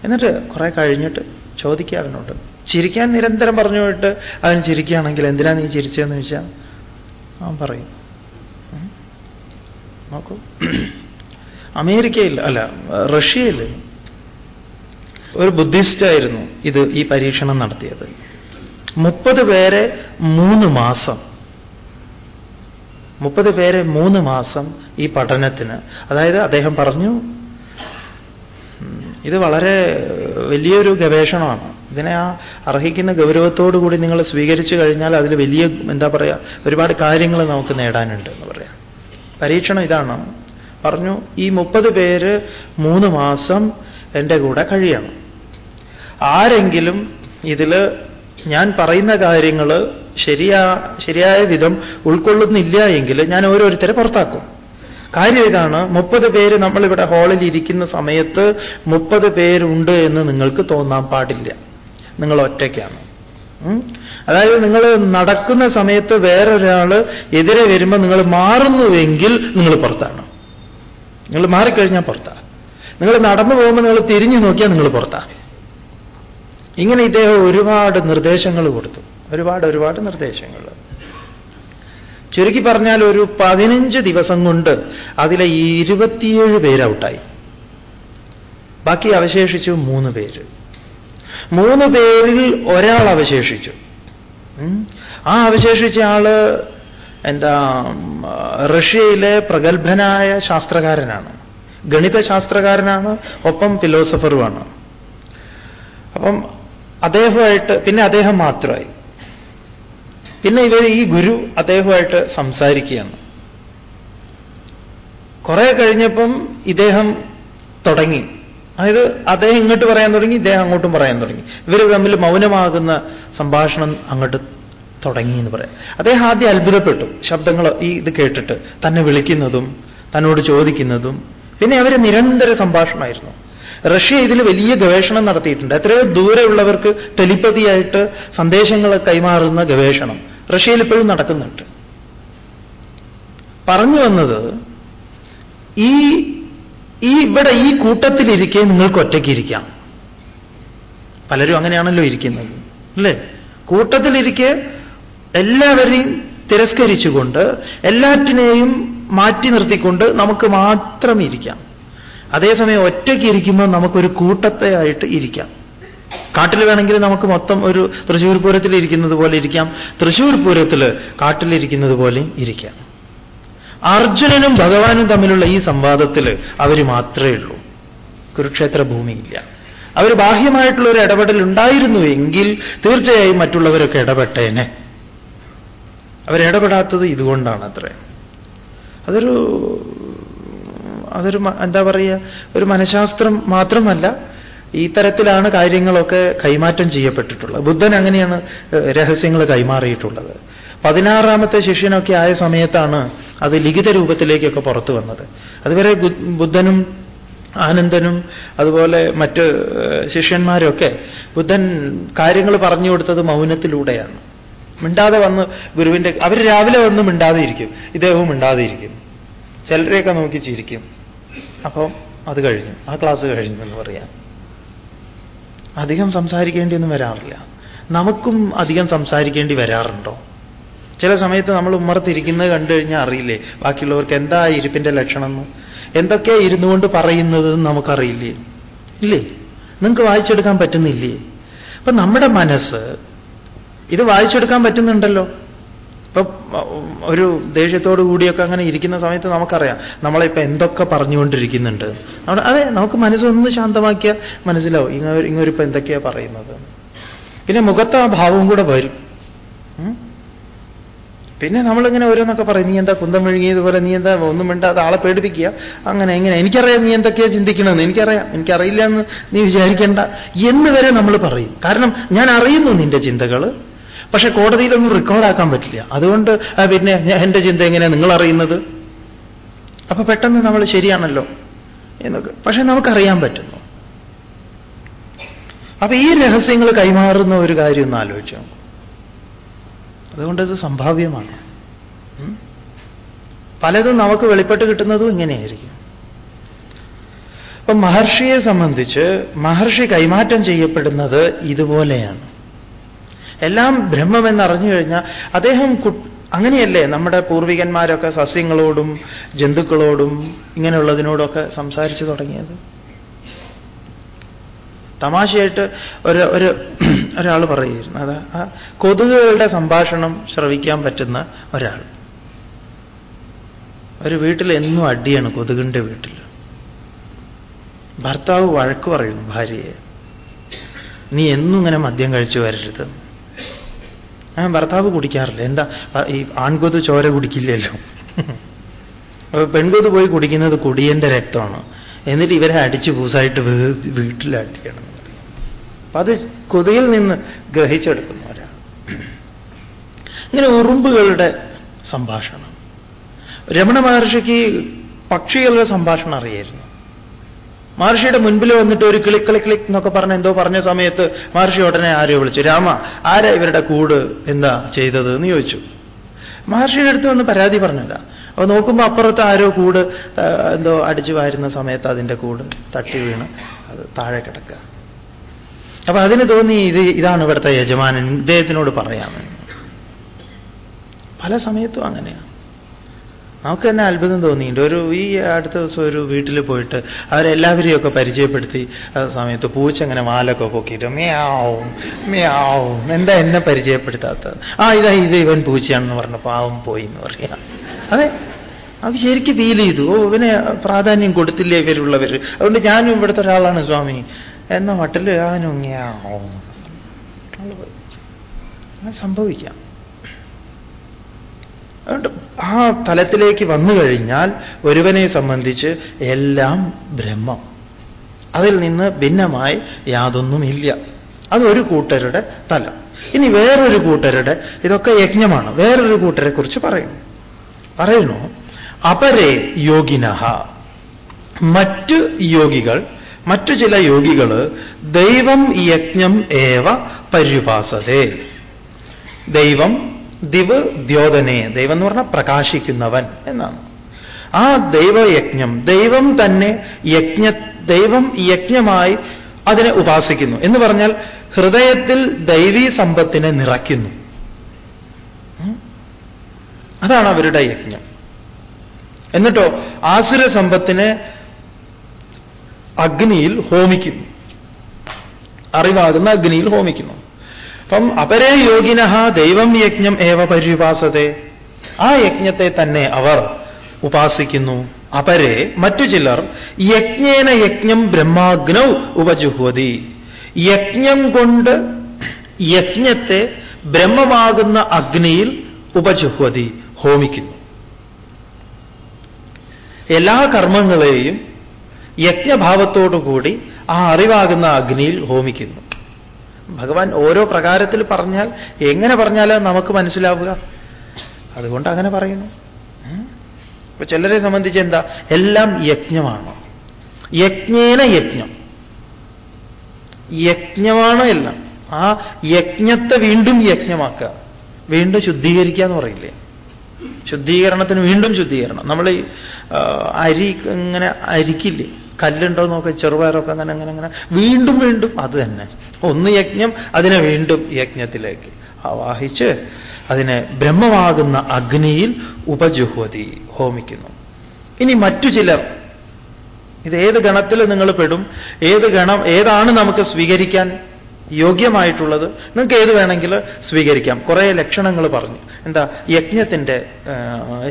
[SPEAKER 1] എന്നിട്ട് കുറെ കഴിഞ്ഞിട്ട് ചോദിക്കുക അവനോട്. ചിരിക്കാൻ നിരന്തരം പറഞ്ഞു പോയിട്ട് അവൻ ചിരിക്കുകയാണെങ്കിൽ എന്തിനാ നീ ചിരിച്ചതെന്ന് ചോദിച്ചാൽ അവൻ പറയും. നോക്കൂ. അമേരിക്കയിൽ അല്ല റഷ്യയിൽ ഒരു ബുദ്ധിസ്റ്റ് ആയിരുന്നു ഇത് ഈ പരീക്ഷണം നടത്തിയത്. മുപ്പത് പേരെ മൂന്ന് മാസം മുപ്പത് പേരെ മൂന്ന് മാസം ഈ പഠനത്തിന്. അതായത് അദ്ദേഹം പറഞ്ഞു ഇത് വളരെ വലിയൊരു ഗവേഷണമാണ്. ഇതിനെ ആ അർഹിക്കുന്ന ഗൗരവത്തോടു കൂടി നിങ്ങൾ സ്വീകരിച്ചു കഴിഞ്ഞാൽ അതിൽ വലിയ എന്താ പറയുക ഒരുപാട് കാര്യങ്ങൾ നമുക്ക് നേടാനുണ്ട് എന്ന് പറയാം. പരീക്ഷണം ഇതാണ്. പറഞ്ഞു ഈ മുപ്പത് പേര് മൂന്ന് മാസം എന്റെ കൂടെ കഴിയണം. ആരെങ്കിലും ഇതിൽ ഞാൻ പറയുന്ന കാര്യങ്ങൾ ശരിയാ ശരിയായ വിധം ഉൾക്കൊള്ളുന്നില്ല എങ്കിൽ ഞാൻ ഓരോരുത്തരെ പുറത്താക്കും. കാര്യം ഇതാണ് മുപ്പത് പേര് നമ്മളിവിടെ ഹാളിൽ ഇരിക്കുന്ന സമയത്ത് മുപ്പത് പേരുണ്ട് എന്ന് നിങ്ങൾക്ക് തോന്നാൻ പാടില്ല. നിങ്ങൾ ഒറ്റയ്ക്കാണ്. അതായത് നിങ്ങൾ നടക്കുന്ന സമയത്ത് വേറൊരാൾ എതിരെ വരുമ്പോൾ നിങ്ങൾ മാറുന്നുവെങ്കിൽ നിങ്ങൾ പുറത്താണ്. നിങ്ങൾ മാറിക്കഴിഞ്ഞാൽ പുറത്താണ് നിങ്ങൾ നടന്നു പോകുമ്പോൾ നിങ്ങൾ തിരിഞ്ഞു നോക്കിയാൽ നിങ്ങൾ പുറത്താണ് ഇങ്ങനെ ഇദ്ദേഹം ഒരുപാട് നിർദ്ദേശങ്ങൾ കൊടുത്തു. ഒരുപാട് ഒരുപാട് നിർദ്ദേശങ്ങൾ. ചുരുക്കി പറഞ്ഞാൽ ഒരു പതിനഞ്ച് ദിവസം കൊണ്ട് അതിലെ ഇരുപത്തിയേഴ് പേര് ഔട്ടായി. ബാക്കി അവശേഷിച്ചു മൂന്ന് പേര്. മൂന്ന് പേരിൽ ഒരാൾ അവശേഷിച്ചു. ആ അവശേഷിച്ച ആൾ എന്താ റഷ്യയിലെ പ്രഗത്ഭനായ ശാസ്ത്രകാരനാണ്. ഗണിത ശാസ്ത്രകാരനാണ് ഒപ്പം ഫിലോസഫറുമാണ്. അപ്പം അദ്ദേഹമായിട്ട് പിന്നെ അദ്ദേഹം മാത്രമായി. പിന്നെ ഇവർ ഈ ഗുരു അദ്ദേഹമായിട്ട് സംസാരിക്കുകയാണ്. കുറെ കഴിഞ്ഞപ്പം ഇദ്ദേഹം തുടങ്ങി. അതായത് അദ്ദേഹം ഇങ്ങോട്ട് പറയാൻ തുടങ്ങി ഇദ്ദേഹം അങ്ങോട്ടും പറയാൻ തുടങ്ങി. ഇവർ തമ്മിൽ മൗനമാകുന്ന സംഭാഷണം അങ്ങോട്ട് തുടങ്ങി എന്ന് പറയാം. അദ്ദേഹം ആദ്യം അത്ഭുതപ്പെട്ടു. ശബ്ദങ്ങൾ ഈ ഇത് കേട്ടിട്ട് തന്നെ വിളിക്കുന്നതും തന്നോട് ചോദിക്കുന്നതും. പിന്നെ അവർ നിരന്തര സംഭാഷണമായിരുന്നു. റഷ്യ ഇതിൽ വലിയ ഗവേഷണം നടത്തിയിട്ടുണ്ട്. എത്രയോ ദൂരെയുള്ളവർക്ക് ടെലിപ്പതിയായിട്ട് സന്ദേശങ്ങൾ കൈമാറുന്ന ഗവേഷണം റഷ്യയിൽ ഇപ്പോഴും നടക്കുന്നുണ്ട്. പറഞ്ഞു വന്നത് ഈ ഈ ഇവിടെ ഈ കൂട്ടത്തിലിരിക്കെ നിങ്ങൾക്ക് ഒറ്റയ്ക്കിരിക്കാം പലരും അങ്ങനെയാണല്ലോ ഇരിക്കുന്നത്. അല്ലേ? കൂട്ടത്തിലിരിക്കെ എല്ലാവരെയും തിരസ്കരിച്ചുകൊണ്ട് എല്ലാറ്റിനെയും മാറ്റി നിർത്തിക്കൊണ്ട് നമുക്ക് മാത്രം ഇരിക്കാം. അതേസമയം ഒറ്റയ്ക്ക് ഇരിക്കുമ്പോൾ നമുക്കൊരു കൂട്ടത്തെ ആയിട്ട് ഇരിക്കാം. കാട്ടിൽ വേണമെങ്കിൽ നമുക്ക് മൊത്തം ഒരു തൃശ്ശൂർ പൂരത്തിൽ ഇരിക്കുന്നത് പോലെ ഇരിക്കാം. തൃശ്ശൂർ പൂരത്തിൽ കാട്ടിലിരിക്കുന്നത് പോലെയും ഇരിക്കാം. അർജുനനും ഭഗവാനും തമ്മിലുള്ള ഈ സംവാദത്തിൽ അവർ മാത്രമേ ഉള്ളൂ. കുരുക്ഷേത്ര ഭൂമിയില്ല. അവർ ബാഹ്യമായിട്ടുള്ള ഒരു ഇടപെടൽ ഉണ്ടായിരുന്നു എങ്കിൽ തീർച്ചയായും മറ്റുള്ളവരൊക്കെ ഇടപെട്ടേനെ. അവരിടപെടാത്തത് ഇതുകൊണ്ടാണ് അത്രേ. അതൊരു അതൊരു എന്താ പറയുക ഒരു മനഃശാസ്ത്രം മാത്രമല്ല ഈ തരത്തിലാണ് കാര്യങ്ങളൊക്കെ കൈമാറ്റം ചെയ്യപ്പെട്ടിട്ടുള്ളത്. ബുദ്ധൻ അങ്ങനെയാണ് രഹസ്യങ്ങൾ കൈമാറിയിട്ടുള്ളത്. പതിനാറാമത്തെ ശിഷ്യനൊക്കെ ആയ സമയത്താണ് അത് ലിഖിത രൂപത്തിലേക്കൊക്കെ പുറത്തു വന്നത്. അതുവരെ ബുദ്ധനും ആനന്ദനും അതുപോലെ മറ്റ് ശിഷ്യന്മാരൊക്കെ ബുദ്ധൻ കാര്യങ്ങൾ പറഞ്ഞു കൊടുത്തത് മൗനത്തിലൂടെയാണ്. മിണ്ടാതെ വന്ന് ഗുരുവിന്റെ അവർ രാവിലെ വന്ന് മിണ്ടാതെ ഇരിക്കും ഇദ്ദേഹവും മിണ്ടാതെ ഇരിക്കും ചിലരെയൊക്കെ നോക്കി ചിരിക്കും. അപ്പോൾ അത് കഴിഞ്ഞു. ആ ക്ലാസ് കഴിഞ്ഞു എന്ന് പറയാം. അധികം സംസാരിക്കേണ്ടിയൊന്നും വരാറില്ല. നമുക്കും അധികം സംസാരിക്കേണ്ടി വരാറുണ്ടോ? ചില സമയത്ത് നമ്മൾ ഉമ്മറത്തിരിക്കുന്നത് കണ്ടു കഴിഞ്ഞാൽ അറിയില്ലേ? ബാക്കിയുള്ളവർക്ക് എന്താ ഇരിപ്പിന്റെ ലക്ഷണം എന്തൊക്കെ ഇരുന്നുകൊണ്ട് പറയുന്നത് നമുക്കറിയില്ലേ? ഇല്ലേ? നിങ്ങൾക്ക് വായിച്ചെടുക്കാൻ പറ്റുന്നില്ലേ? അപ്പൊ നമ്മുടെ മനസ്സ് ഇത് വായിച്ചെടുക്കാൻ പറ്റുന്നുണ്ടല്ലോ. ഇപ്പൊ ഒരു ദേഷ്യത്തോടു കൂടിയൊക്കെ അങ്ങനെ ഇരിക്കുന്ന സമയത്ത് നമുക്കറിയാം. നമ്മളെ ഇപ്പൊ എന്തൊക്കെ പറഞ്ഞുകൊണ്ടിരിക്കുന്നുണ്ട്. അവിടെ അതെ നമുക്ക് മനസ്സൊന്ന് ശാന്തമാക്കിയാൽ മനസ്സിലാവും. ഇങ്ങ ഇപ്പൊ എന്തൊക്കെയാ പറയുന്നത്. പിന്നെ മുഖത്ത് ആ ഭാവവും കൂടെ വരും. പിന്നെ നമ്മളിങ്ങനെ ഓരോന്നൊക്കെ പറയും നീ എന്താ കുന്തം വിഴുങ്ങിയതുപോലെ നീ എന്താ ഒന്നും മിണ്ടാതെ ആളെ പേടിപ്പിക്കുക? അങ്ങനെ എങ്ങനെ എനിക്കറിയാം നീ എന്തൊക്കെയാ ചിന്തിക്കണമെന്ന് എനിക്കറിയാം. എനിക്കറിയില്ല എന്ന് നീ വിചാരിക്കേണ്ട. എന്ന് വരെ നമ്മൾ പറയും. കാരണം ഞാൻ അറിയുന്നു നിന്റെ ചിന്തകൾ പക്ഷെ കോടതിയിലൊന്നും റെക്കോർഡാക്കാൻ പറ്റില്ല. അതുകൊണ്ട് പിന്നെ എന്റെ ചിന്ത എങ്ങനെയാണ് നിങ്ങൾ അറിയുന്നത്? അപ്പൊ പെട്ടെന്ന് നമ്മൾ ശരിയാണല്ലോ എന്നൊക്കെ. പക്ഷെ നമുക്കറിയാൻ പറ്റുന്നു. അപ്പൊ ഈ രഹസ്യങ്ങൾ കൈമാറുന്ന ഒരു കാര്യം ഒന്ന് ആലോചിച്ചു അതുകൊണ്ട് ഇത് സംഭാവ്യമാണ്. പലതും നമുക്ക് വെളിപ്പെട്ട് കിട്ടുന്നതും ഇങ്ങനെയായിരിക്കും. അപ്പൊ മഹർഷിയെ സംബന്ധിച്ച് മഹർഷി കൈമാറ്റം ചെയ്യപ്പെടുന്നത് ഇതുപോലെയാണ്. എല്ലാം ബ്രഹ്മമെന്നറിഞ്ഞു കഴിഞ്ഞാൽ അദ്ദേഹം അങ്ങനെയല്ലേ നമ്മുടെ പൂർവികന്മാരൊക്കെ സസ്യങ്ങളോടും ജന്തുക്കളോടും ഇങ്ങനെയുള്ളതിനോടൊക്കെ സംസാരിച്ചു തുടങ്ങിയത്? തമാശയായിട്ട് ഒരു ഒരു ഒരാൾ പറയുമായിരുന്നു അത് ആ കൊതുകുകളുടെ സംഭാഷണം ശ്രവിക്കാൻ പറ്റുന്ന ഒരാൾ. ഒരു വീട്ടിൽ എന്നും അടിയാണ് കൊതുകിന്റെ വീട്ടിൽ. ഭർത്താവ് വഴക്ക് പറയുന്നു ഭാര്യയെ നീ എന്നും ഇങ്ങനെ മദ്യം കഴിച്ചു വരരുത്. ആ ഭർത്താവ് കുടിക്കാറില്ല. എന്താ ഈ ആൺകൊതു ചോര കുടിക്കില്ലല്ലോ. പെൺകൊതു പോയി കുടിക്കുന്നത് കുടിയന്റെ രക്തമാണ്. എന്നിട്ട് ഇവരെ അടിച്ച് പൂസായിട്ട് വീട്ടിലടിക്കണം അപ്പൊ അത് കൊതിയിൽ നിന്ന് ഗ്രഹിച്ചെടുക്കുന്നവരാണ് ഇങ്ങനെ ഉറുമ്പുകളുടെ സംഭാഷണം. രമണ മഹർഷിക്ക് പക്ഷികളുടെ സംഭാഷണം അറിയായിരുന്നു. മഹർഷിയുടെ മുൻപിൽ വന്നിട്ട് ഒരു കിളി കിളി കിളിക്ക് എന്നൊക്കെ പറഞ്ഞ എന്തോ പറഞ്ഞ സമയത്ത് മഹർഷി ഉടനെ ആരെയോ വിളിച്ചു. രാമ ആരാ ഇവരുടെ കൂട് എന്താ ചെയ്തത് എന്ന് ചോദിച്ചു. മഹർഷിയുടെ അടുത്ത് വന്ന് പരാതി പറഞ്ഞതാ. അപ്പൊ നോക്കുമ്പോൾ അപ്പുറത്ത് ആരോ കൂട് എന്തോ അടിച്ചു വാരുന്ന സമയത്ത് അതിന്റെ കൂട് തട്ടി വീണ് അത് താഴെ കിടക്കുക. അപ്പൊ അതിന് തോന്നി ഇത് ഇതാണ് ഇവിടുത്തെ യജമാനൻ ഇദ്ദേഹത്തിനോട് പറയാമെന്ന്. പല സമയത്തും അങ്ങനെയാണ് നമുക്ക് തന്നെ അത്ഭുതം തോന്നിയിട്ടുണ്ട്. ഒരു ഈ അടുത്ത ദിവസം ഒരു വീട്ടിൽ പോയിട്ട് അവരെല്ലാവരെയും ഒക്കെ പരിചയപ്പെടുത്തി. സമയത്ത് പൂച്ച അങ്ങനെ വാലൊക്കെ പൊക്കിയിട്ട് മ്യാവും മ്യാവും എന്താ എന്നെ പരിചയപ്പെടുത്താത്തത്? ആ ഇതാ ഇത് ഇവൻ പൂച്ചയാണെന്ന് പറഞ്ഞു പാവം പോയി എന്ന് പറയാം. അതെ. അവർക്ക് ശരിക്കും ഫീൽ ചെയ്തു. ഓ ഇവനെ പ്രാധാന്യം കൊടുത്തില്ലേ ഇവരുള്ളവർ അതുകൊണ്ട് ഞാനും ഇവിടുത്തെ ഒരാളാണ് സ്വാമി. എന്ന മട്ടിൽ അവനും മ്യാവും സംഭവിക്കാം. അതുകൊണ്ട് ആ തലത്തിലേക്ക് വന്നു കഴിഞ്ഞാൽ ഒരുവനെ സംബന്ധിച്ച് എല്ലാം ബ്രഹ്മം. അതിൽ നിന്ന് ഭിന്നമായി യാതൊന്നുമില്ല. അതൊരു കൂട്ടരുടെ തലം. ഇനി വേറൊരു കൂട്ടരുടെ ഇതൊക്കെ യജ്ഞമാണ്. വേറൊരു കൂട്ടരെ കുറിച്ച് പറയുന്നു പറയുന്നു അപരേ യോഗിനഹ. മറ്റ് യോഗികൾ മറ്റു ചില യോഗികൾ ദൈവം യജ്ഞം ഏവ പര്യുപാസതേ. ദൈവം ദിവ് ദ്യോതനെ ദൈവം എന്ന് പറഞ്ഞാൽ പ്രകാശിക്കുന്നവൻ എന്നാണ്. ആ ദൈവയജ്ഞം ദൈവം തന്നെ യജ്ഞ ദൈവം യജ്ഞമായി അതിനെ ഉപാസിക്കുന്നു. എന്ന് പറഞ്ഞാൽ ഹൃദയത്തിൽ ദൈവീ സമ്പത്തിനെ നിറയ്ക്കുന്നു. അതാണ് അവരുടെ യജ്ഞം. എന്നിട്ടോ ആസുര സമ്പത്തിനെ അഗ്നിയിൽ ഹോമിക്കുന്നു. അറിവാകുന്ന അഗ്നിയിൽ ഹോമിക്കുന്നു. അപ്പം അപരേ യോഗിനഹ ദൈവം യജ്ഞം ഏവ പര്യുപാസത്തെ ആ യജ്ഞത്തെ തന്നെ അവർ ഉപാസിക്കുന്നു. അപരെ മറ്റു ചിലർ യജ്ഞേന യജ്ഞം ബ്രഹ്മാഗ്നൗ ഉപജുഹ്വതി. യജ്ഞം കൊണ്ട് യജ്ഞത്തെ ബ്രഹ്മമാകുന്ന അഗ്നിയിൽ ഉപജുഹ്വതി ഹോമിക്കുന്നു. എല്ലാ കർമ്മങ്ങളെയും യജ്ഞഭാവത്തോടുകൂടി ആ അറിവാകുന്ന അഗ്നിയിൽ ഹോമിക്കുന്നു. ഭഗവാൻ ഓരോ പ്രകാരത്തിൽ പറഞ്ഞാൽ എങ്ങനെ പറഞ്ഞാലും നമുക്ക് മനസ്സിലാവുക. അതുകൊണ്ട് അങ്ങനെ പറയുന്നു. അപ്പൊ ചിലരെ സംബന്ധിച്ച് എന്താ? എല്ലാം യജ്ഞമാണ്. യജ്ഞേന യജ്ഞം. യജ്ഞമാണ് എല്ലാം. ആ യജ്ഞത്തെ വീണ്ടും യജ്ഞമാക്കുക. വീണ്ടും ശുദ്ധീകരിക്കുക എന്ന് പറയില്ലേ? ശുദ്ധീകരണത്തിന് വീണ്ടും ശുദ്ധീകരണം. നമ്മൾ ഈ അരി ഇങ്ങനെ അരിക്കില്ലേ? കല്ലുണ്ടോ നോക്കാം ചെറുപയറൊക്കെ അങ്ങനെ അങ്ങനെ അങ്ങനെ. വീണ്ടും വീണ്ടും അത് തന്നെ. ഒന്ന് യജ്ഞം അതിനെ വീണ്ടും യജ്ഞത്തിലേക്ക് ആവാഹിച്ച് അതിനെ ബ്രഹ്മമാകുന്ന അഗ്നിയിൽ ഉപജുഹ്വതി ഹോമിക്കുന്നു. ഇനി മറ്റു ചിലർ ഇത് ഏത് ഗണത്തിൽ നിങ്ങൾ പെടും? ഏത് ഗണം ഏതാണ് നമുക്ക് സ്വീകരിക്കാൻ? യോഗ്യമായിട്ടുള്ളത്. നിങ്ങൾക്ക് ഏത് വേണമെങ്കിൽ സ്വീകരിക്കാം. കുറേ ലക്ഷണങ്ങൾ പറഞ്ഞു. എന്താ? യജ്ഞത്തിന്റെ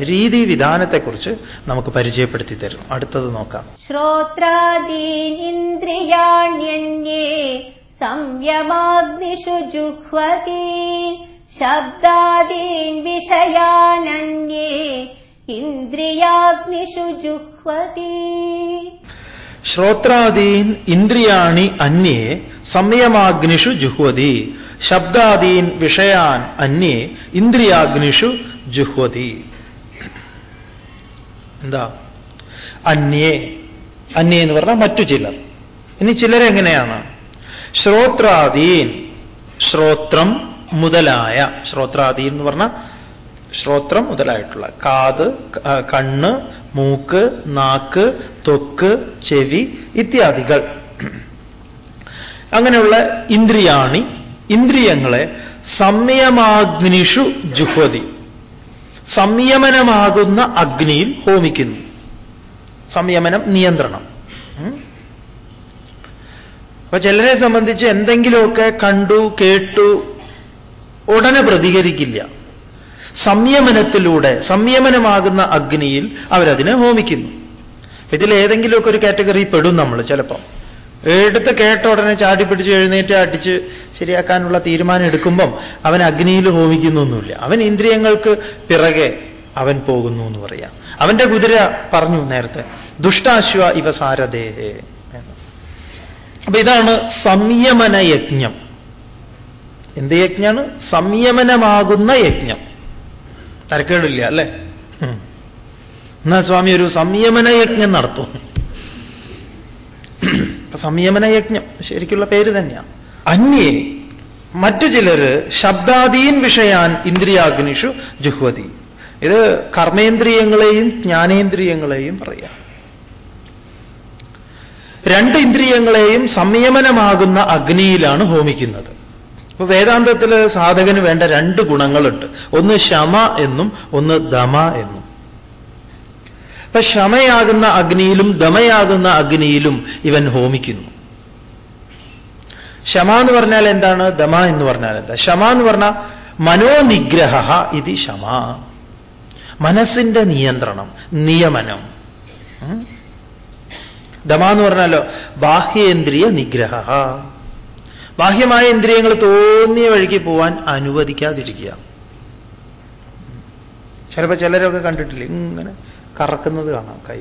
[SPEAKER 1] രീതി വിധാനത്തെക്കുറിച്ച് നമുക്ക് പരിചയപ്പെടുത്തി തരും. അടുത്തത് നോക്കാം.
[SPEAKER 2] ശ്രോത്രാദീനിന്ദ്രിയാണ്യന്യേ സംയമാഗ്നിഷു ജുഹ്വതി ശബ്ദാദീൻ വിഷയാനന്യേ ഇന്ദ്രിയാഗ്നിഷു ജുഹ്വതി
[SPEAKER 1] ശ്രോത്രാദീൻ ഇന്ദ്രിയാണി അന്യേ സംയമാഗ്നിഷു ജുഹ്വതി. ശബ്ദാദീൻ വിഷയാൻ അന്യേ ഇന്ദ്രിയാഗ്നിഷു ജുഹ്വതി. എന്താ? അന്യേ. അന്യേ എന്ന് പറഞ്ഞാൽ മറ്റു ചിലർ. ഇനി ചിലരെങ്ങനെയാണ് ശ്രോത്രാദീൻ ശ്രോത്രം മുതലായ ശ്രോത്രാദീൻ എന്ന് പറഞ്ഞാൽ ശ്രോത്രം മുതലായിട്ടുള്ള. കാത് കണ്ണ് മൂക്ക് നാക്ക് തൊക്ക് ചെവി ഇത്യാദികൾ. അങ്ങനെയുള്ള ഇന്ദ്രിയാണി. ഇന്ദ്രിയങ്ങളെ സംയമമാഗ്നിഷു ജുഹ്വതി. സംയമനമാകുന്ന അഗ്നിയിൽ ഹോമിക്കുന്നു. സംയമനം നിയന്ത്രണം. അപ്പൊ ചിലരെ സംബന്ധിച്ച് എന്തെങ്കിലുമൊക്കെ കണ്ടു കേട്ടു ഉടനെ പ്രതികരിക്കില്ല. സംയമനത്തിലൂടെ സംയമനമാകുന്ന അഗ്നിയിൽ അവരതിനെ ഹോമിക്കുന്നു. ഇതിലേതെങ്കിലുമൊക്കെ ഒരു കാറ്റഗറി പെടും നമ്മൾ ചിലപ്പം. എടുത്ത് കേട്ട ഉടനെ ചാടി പിടിച്ച് എഴുന്നേറ്റ് അടിച്ച് ശരിയാക്കാനുള്ള തീരുമാനം എടുക്കുമ്പം അവൻ അഗ്നിയിൽ ഹോമിക്കുന്നൊന്നുമില്ല. അവൻ ഇന്ദ്രിയങ്ങൾക്ക് പിറകെ അവൻ പോകുന്നു എന്ന് പറയാം. അവന്റെ കുതിര പറഞ്ഞു നേരത്തെ ദുഷ്ടാശ്വ ഇവ സാരദേഹേ അപ്പൊ ഇതാണ് സംയമന യജ്ഞം എന്ത് യജ്ഞാണ്? സംയമനമാകുന്ന യജ്ഞം. തരക്കേടില്ല അല്ലേ? എന്നാ സ്വാമി ഒരു സംയമന യജ്ഞം നടത്തും. സംയമന യജ്ഞം ശരിക്കുള്ള പേര് തന്നെയാണ് അന്യേ മറ്റു ചിലര് ശബ്ദാദീൻ വിഷയാൻ ഇന്ദ്രിയാഗ്നിഷു ജുഹ്വതി. ഇത് കർമ്മേന്ദ്രിയങ്ങളെയും ജ്ഞാനേന്ദ്രിയങ്ങളെയും പറയാം. രണ്ട് ഇന്ദ്രിയങ്ങളെയും സംയമനമാകുന്ന അഗ്നിയിലാണ് ഹോമിക്കുന്നത്. അപ്പൊ വേദാന്തത്തിൽ സാധകന് വേണ്ട രണ്ട് ഗുണങ്ങളുണ്ട്. ഒന്ന് ശമ എന്നും ഒന്ന് ദമ എന്നും. അപ്പൊ ശമയാകുന്ന അഗ്നിയിലും ദമയാകുന്ന അഗ്നിയിലും ഇവൻ ഹോമിക്കുന്നു. ശമ എന്ന് പറഞ്ഞാൽ എന്താണ്? ദമ എന്ന് പറഞ്ഞാൽ എന്താ? ശമ എന്ന് പറഞ്ഞാൽ മനോനിഗ്രഹ ഇത് ശമ. മനസ്സിന്റെ നിയന്ത്രണം നിയമനം. ദമ എന്ന് പറഞ്ഞാലോ ബാഹ്യേന്ദ്രിയ നിഗ്രഹ. ബാഹ്യമായ ഇന്ദ്രിയങ്ങൾ തോന്നിയ വഴിക്ക് പോവാൻ അനുവദിക്കാതിരിക്കുക. ചിലപ്പോൾ ചിലരൊക്കെ കണ്ടിട്ടില്ല? ഇങ്ങനെ കറക്കുന്നത് കാണാം കൈ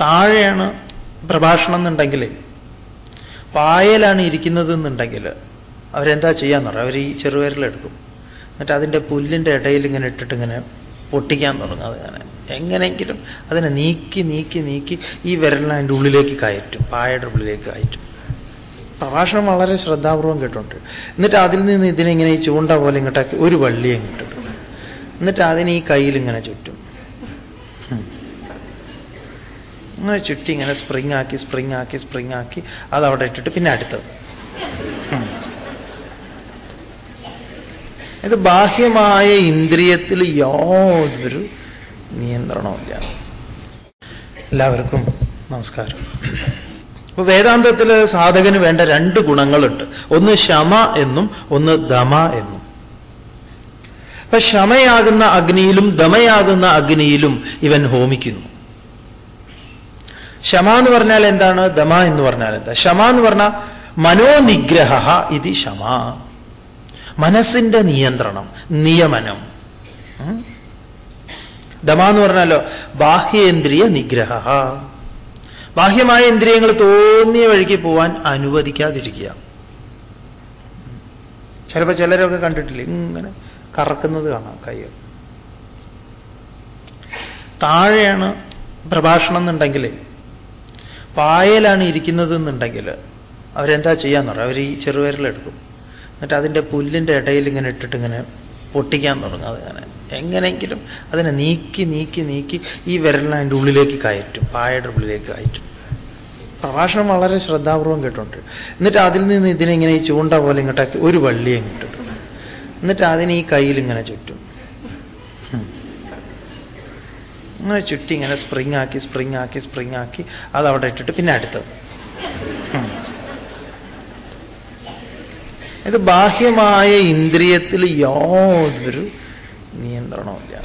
[SPEAKER 1] താഴെയാണ് പ്രഭാഷണം എന്നുണ്ടെങ്കിൽ പായലാണ് ഇരിക്കുന്നത് എന്നുണ്ടെങ്കിൽ അവരെന്താ ചെയ്യാന്ന് പറയാം. അവർ ഈ ചെറുപേരിലെടുക്കും എന്നിട്ട് അതിന്റെ പുല്ലിന്റെ ഇടയിൽ ഇങ്ങനെ ഇട്ടിട്ട് ഇങ്ങനെ പൊട്ടിക്കാൻ തുടങ്ങും അതിങ്ങനെ എങ്ങനെയെങ്കിലും അതിനെ നീക്കി നീക്കി നീക്കി ഈ വിരലിനെ അതിന്റെ ഉള്ളിലേക്ക് കയറ്റും പായയുടെ ഉള്ളിലേക്ക് കയറ്റും. പ്രഭാഷണം വളരെ ശ്രദ്ധാപൂർവം കേട്ടുണ്ട് എന്നിട്ട് അതിൽ നിന്ന് ഇതിനെങ്ങനെ ഈ ചൂണ്ട പോലെ ഇങ്ങോട്ടാക്കി ഒരു വള്ളി ഇങ്ങോട്ട് എന്നിട്ട് അതിനെ ഈ കയ്യിൽ ഇങ്ങനെ ചുറ്റും. അങ്ങനെ ചുറ്റി ഇങ്ങനെ സ്പ്രിങ് ആക്കി സ്പ്രിങ് ആക്കി സ്പ്രിങ് ആക്കി അത് അവിടെ ഇട്ടിട്ട് പിന്നെ അടുത്തത്. ഇത് ബാഹ്യമായ ഇന്ദ്രിയത്തിൽ യാതൊരു നിയന്ത്രണമില്ല. എല്ലാവർക്കും നമസ്കാരം. അപ്പൊ വേദാന്തത്തിൽ സാധകന് വേണ്ട രണ്ട് ഗുണങ്ങളുണ്ട്. ഒന്ന് ശമ എന്നും ഒന്ന് ദമ എന്നും. അപ്പൊ ശമയാകുന്ന അഗ്നിയിലും ദമയാകുന്ന അഗ്നിയിലും ഇവൻ ഹോമിക്കുന്നു. ശമ എന്ന് പറഞ്ഞാൽ എന്താണ്? ദമ എന്ന് പറഞ്ഞാൽ എന്താ? ശമ എന്ന് പറഞ്ഞാൽ മനോനിഗ്രഹ ഇത് ശമ. മനസ്സിന്റെ നിയന്ത്രണം നിയമനം? ദമ എന്ന് പറഞ്ഞാലോ ബാഹ്യേന്ദ്രിയ നിഗ്രഹ. ബാഹ്യമായ ഇന്ദ്രിയങ്ങൾ തോന്നിയ വഴിക്ക് പോവാൻ അനുവദിക്കാതിരിക്കുക. ചിലപ്പോൾ ചിലരൊക്കെ കണ്ടിട്ടില്ലേ ഇങ്ങനെ കറക്കുന്നത് കാണാം കൈ. താഴെയാണ് പ്രഭാഷണം എന്നുണ്ടെങ്കിൽ പായലാണ് ഇരിക്കുന്നത് എന്നുണ്ടെങ്കിൽ അവരെന്താ ചെയ്യാന്ന് പറയും അവർ ഈ ചെറുപേരിലെടുക്കും എന്നിട്ട് അതിന്റെ പുല്ലിന്റെ ഇടയിൽ ഇങ്ങനെ ഇട്ടിട്ട് ഇങ്ങനെ പൊട്ടിക്കാൻ തുടങ്ങും അതിങ്ങനെ എങ്ങനെയെങ്കിലും അതിനെ നീക്കി നീക്കി നീക്കി ഈ വിരലിനെ ഉള്ളിലേക്ക് കയറ്റും പായയുടെ ഉള്ളിലേക്ക് കയറ്റും പ്രഭാഷണം വളരെ ശ്രദ്ധാപൂർവം കേട്ടോണ്ട് എന്നിട്ട് അതിൽ നിന്ന് ഇതിനെങ്ങനെ ഈ ചൂണ്ട പോലെ ഇങ്ങോട്ടാക്കി ഒരു വള്ളി ഇങ്ങോട്ടിട്ടു എന്നിട്ട് അതിനെ ഈ കയ്യിൽ ഇങ്ങനെ ചുറ്റും. അങ്ങനെ ചുറ്റി ഇങ്ങനെ സ്പ്രിങ് ആക്കി സ്പ്രിങ് ആക്കി സ്പ്രിങ് ആക്കി അത് അവിടെ ഇട്ടിട്ട് പിന്നെ അടുത്തത്. ഇത് ബാഹ്യമായ ഇന്ദ്രിയത്തിൽ യാതൊരു നിയന്ത്രണമില്ല.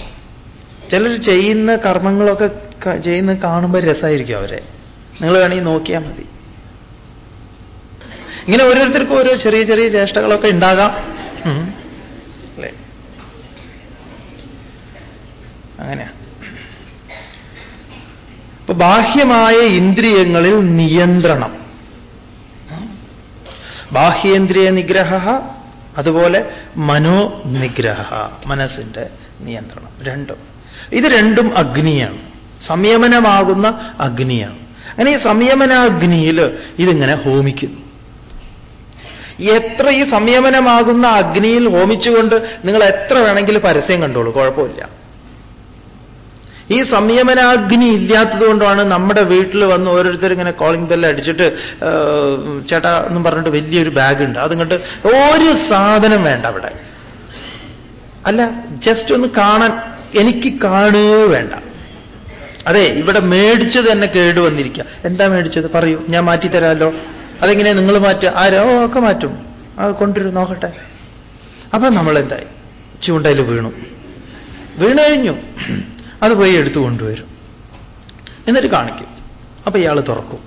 [SPEAKER 1] ചിലർ ചെയ്യുന്ന കർമ്മങ്ങളൊക്കെ ചെയ്യുന്ന കാണുമ്പോൾ രസമായിരിക്കും അവരെ. നിങ്ങൾ വേണമെങ്കിൽ നോക്കിയാൽ മതി. ഇങ്ങനെ ഓരോരുത്തർക്കും ഓരോ ചെറിയ ചെറിയ ചേഷ്ടകളൊക്കെ ഉണ്ടാകാം. അല്ലേ? അങ്ങനെയാണ് ബാഹ്യമായ ഇന്ദ്രിയങ്ങളിൽ നിയന്ത്രണം. ബാഹ്യേന്ദ്രിയ നിഗ്രഹ അതുപോലെ മനോനിഗ്രഹ മനസ്സിന്റെ നിയന്ത്രണം രണ്ടും. ഇത് രണ്ടും അഗ്നിയാണ്. സംയമനമാകുന്ന അഗ്നിയാണ്. അങ്ങനെ ഈ സംയമനാഗ്നിയിൽ ഇതിങ്ങനെ ഹോമിക്കുന്നു. എത്ര ഈ സംയമനമാകുന്ന അഗ്നിയിൽ ഹോമിച്ചുകൊണ്ട് നിങ്ങൾ എത്ര വേണമെങ്കിലും പരസ്യം കണ്ടോളൂ കുഴപ്പമില്ല. ഈ സംയമനാഗ്നി ഇല്ലാത്തത് കൊണ്ടാണ് നമ്മുടെ വീട്ടിൽ വന്ന് ഓരോരുത്തർ ഇങ്ങനെ കോളിംഗ് ബെല്ല് അടിച്ചിട്ട് ചേട്ടാ എന്നും പറഞ്ഞിട്ട് വലിയൊരു ബാഗ് ഉണ്ട്. അതുകൊണ്ട് ഒരു സാധനം വേണ്ട അവിടെ. അല്ല ജസ്റ്റ് ഒന്ന് കാണാൻ എനിക്ക് കാണുകയോ വേണ്ട. അതെ ഇവിടെ മേടിച്ചത് തന്നെ കേടുവന്നിരിക്കുക എന്താ മേടിച്ചത്? പറയൂ. ഞാൻ മാറ്റിത്തരാമല്ലോ അതെങ്ങനെയാ നിങ്ങൾ മാറ്റുക? ആരോ? ഒക്കെ മാറ്റും. അത് കൊണ്ടുവരും നോക്കട്ടെ. അപ്പൊ നമ്മളെന്തായി? ചൂണ്ടയിൽ വീണു. വീണു കഴിഞ്ഞു. അത് പോയി എടുത്തു കൊണ്ടുവരും. എന്നിട്ട് കാണിക്കും. അപ്പൊ ഇയാൾ തുറക്കും.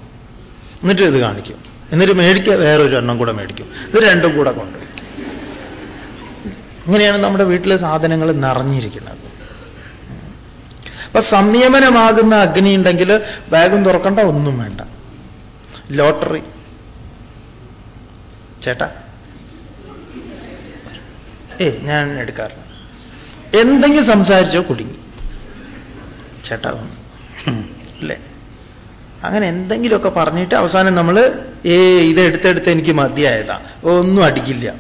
[SPEAKER 1] എന്നിട്ട് ഇത് കാണിക്കും. എന്നിട്ട് മേടിക്കുക വേറൊരു എണ്ണം കൂടെ മേടിക്കും. ഇത് രണ്ടും കൂടെ കൊണ്ടുവയ്ക്കും ഇങ്ങനെയാണ് നമ്മുടെ വീട്ടിലെ സാധനങ്ങൾ നിറഞ്ഞിരിക്കുന്നത്. അപ്പൊ സംയമനമാകുന്ന അഗ്നി ഉണ്ടെങ്കിൽ ബാഗും തുറക്കണ്ട ഒന്നും വേണ്ട. ലോട്ടറി. ചേട്ടാ. ഏ ഞാൻ എടുക്കാറില്ല. എന്തെങ്കിലും സംസാരിച്ചോ കുടുങ്ങി. ചേട്ടാ വന്നു. ഹും, അല്ലേ? അങ്ങനെ എന്തെങ്കിലുമൊക്കെ പറഞ്ഞിട്ട് അവസാനം നമ്മൾ ഏ ഇത് എടുത്തെടുത്ത് എനിക്ക് മതിയായതാ. ഒന്നും അടിക്കില്ല.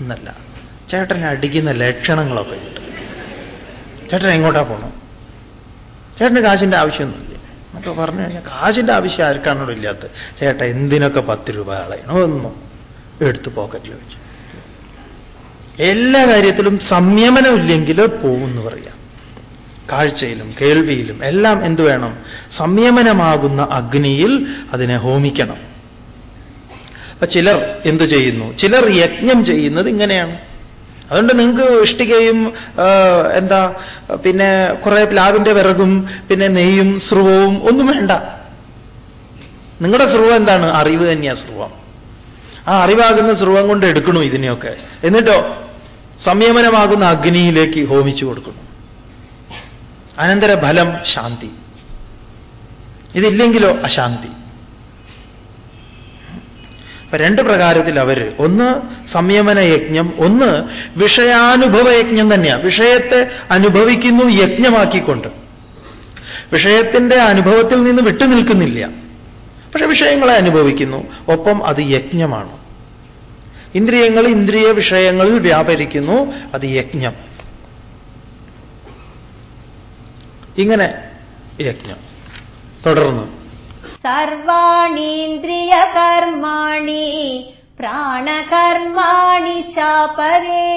[SPEAKER 1] ഒന്നല്ല. ചേട്ടനെ അടിക്കുന്ന ലക്ഷണങ്ങളൊക്കെ ഉണ്ട് ചേട്ടൻ എങ്ങോട്ടാ പോകണം ചേട്ടന് കാശിന്റെ ആവശ്യമൊന്നുമില്ല. എന്നൊക്കെ പറഞ്ഞു കഴിഞ്ഞാൽ കാശിന്റെ ആവശ്യം ആർക്കാണോ ഇല്ലാത്ത? ചേട്ടൻ എന്തിനൊക്കെ പത്ത് രൂപ കളയണം? ഒന്നും. എടുത്ത് പോക്കറ്റിൽ വെച്ചു. എല്ലാ കാര്യത്തിലും സംയമനമില്ലെങ്കിൽ പോകുമെന്ന് പറയാം. കാഴ്ചയിലും കേൾവിയിലും എല്ലാം എന്തു വേണം? സംയമനമാകുന്ന അഗ്നിയിൽ അതിനെ ഹോമിക്കണം. അപ്പൊ ചിലർ എന്തു ചെയ്യുന്നു? ചിലർ യജ്ഞം ചെയ്യുന്നത് ഇങ്ങനെയാണ്. അതുകൊണ്ട് നിങ്ങൾക്ക് ഇഷ്ടികയും എന്താ പിന്നെ കുറെ പ്ലാവിന്റെ വിറകും പിന്നെ നെയ്യും സ്രുവവും ഒന്നും വേണ്ട. നിങ്ങളുടെ സ്രുവം എന്താണ്? അറിവ് തന്നെയാ സ്രുവം. ആ അറിവാകുന്ന സ്രുവം കൊണ്ട് എടുക്കണു ഇതിനെയൊക്കെ. എന്നിട്ടോ സംയമനമാകുന്ന അഗ്നിയിലേക്ക് ഹോമിച്ചു കൊടുക്കുന്നു. അനന്തര ഫലം ശാന്തി. ഇതില്ലെങ്കിലോ അശാന്തി. അപ്പൊ രണ്ട് പ്രകാരത്തിൽ അവർ ഒന്ന് സംയമന യജ്ഞം ഒന്ന് വിഷയാനുഭവ യജ്ഞം തന്നെയാണ് വിഷയത്തെ അനുഭവിക്കുന്നു യജ്ഞമാക്കിക്കൊണ്ട്. വിഷയത്തിന്റെ അനുഭവത്തിൽ നിന്ന് വിട്ടുനിൽക്കുന്നില്ല. പക്ഷെ വിഷയങ്ങളെ അനുഭവിക്കുന്നു. ഒപ്പം അത് യജ്ഞമാണ്. ഇന്ദ്രിയങ്ങൾ ഇന്ദ്രിയ വിഷയങ്ങളിൽ വ്യാപരിക്കുന്നു അത് യജ്ഞം. ഇങ്ങനെ യജ്ഞം തുടർന്നു.
[SPEAKER 2] സർവാണീന്ദ്രിയ കർമാണി പ്രാണകർമാണി ചാപരേ.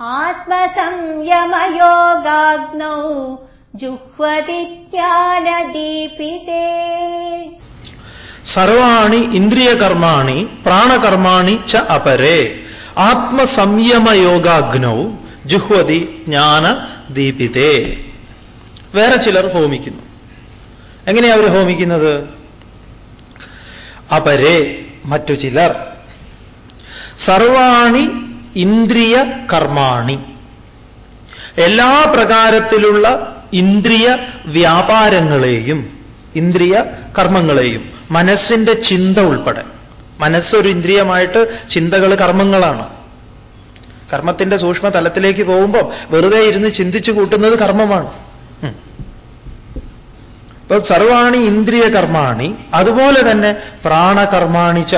[SPEAKER 2] ആത്മസംയമയോഗാഗ്നൗ ജുഹ്വതിജ്ഞാനദീപിതേ
[SPEAKER 1] സർവാണി ഇന്ദ്രിയകർമാണി പ്രാണകർമാണി ച അപരേ. ആത്മസംയമയോഗാഗ്നൗ ജുഹ്വതി ജ്ഞാന ദീപിതേ വേറെ ചിലർ ഹോമിക്കുന്നു. എങ്ങനെയാ അവർ ഹോമിക്കുന്നത്? അപരേ മറ്റു ചിലർ. സർവാണി ഇന്ദ്രിയ കർമാണി. എല്ലാ പ്രകാരത്തിലുള്ള ഇന്ദ്രിയ വ്യാപാരങ്ങളെയും ഇന്ദ്രിയ കർമ്മങ്ങളെയും മനസ്സിന്റെ ചിന്ത ഉൾപ്പെടെ. മനസ്സൊരു ഇന്ദ്രിയമായിട്ട് ചിന്തകൾ കർമ്മങ്ങളാണ്. കർമ്മത്തിന്റെ സൂക്ഷ്മ തലത്തിലേക്ക് പോകുമ്പോൾ വെറുതെ ഇരുന്ന് ചിന്തിച്ചു കൂട്ടുന്നത് കർമ്മമാണ്. ഇപ്പൊ സർവാണി ഇന്ദ്രിയ കർമാണി. അതുപോലെ തന്നെ പ്രാണകർമാണിച്ച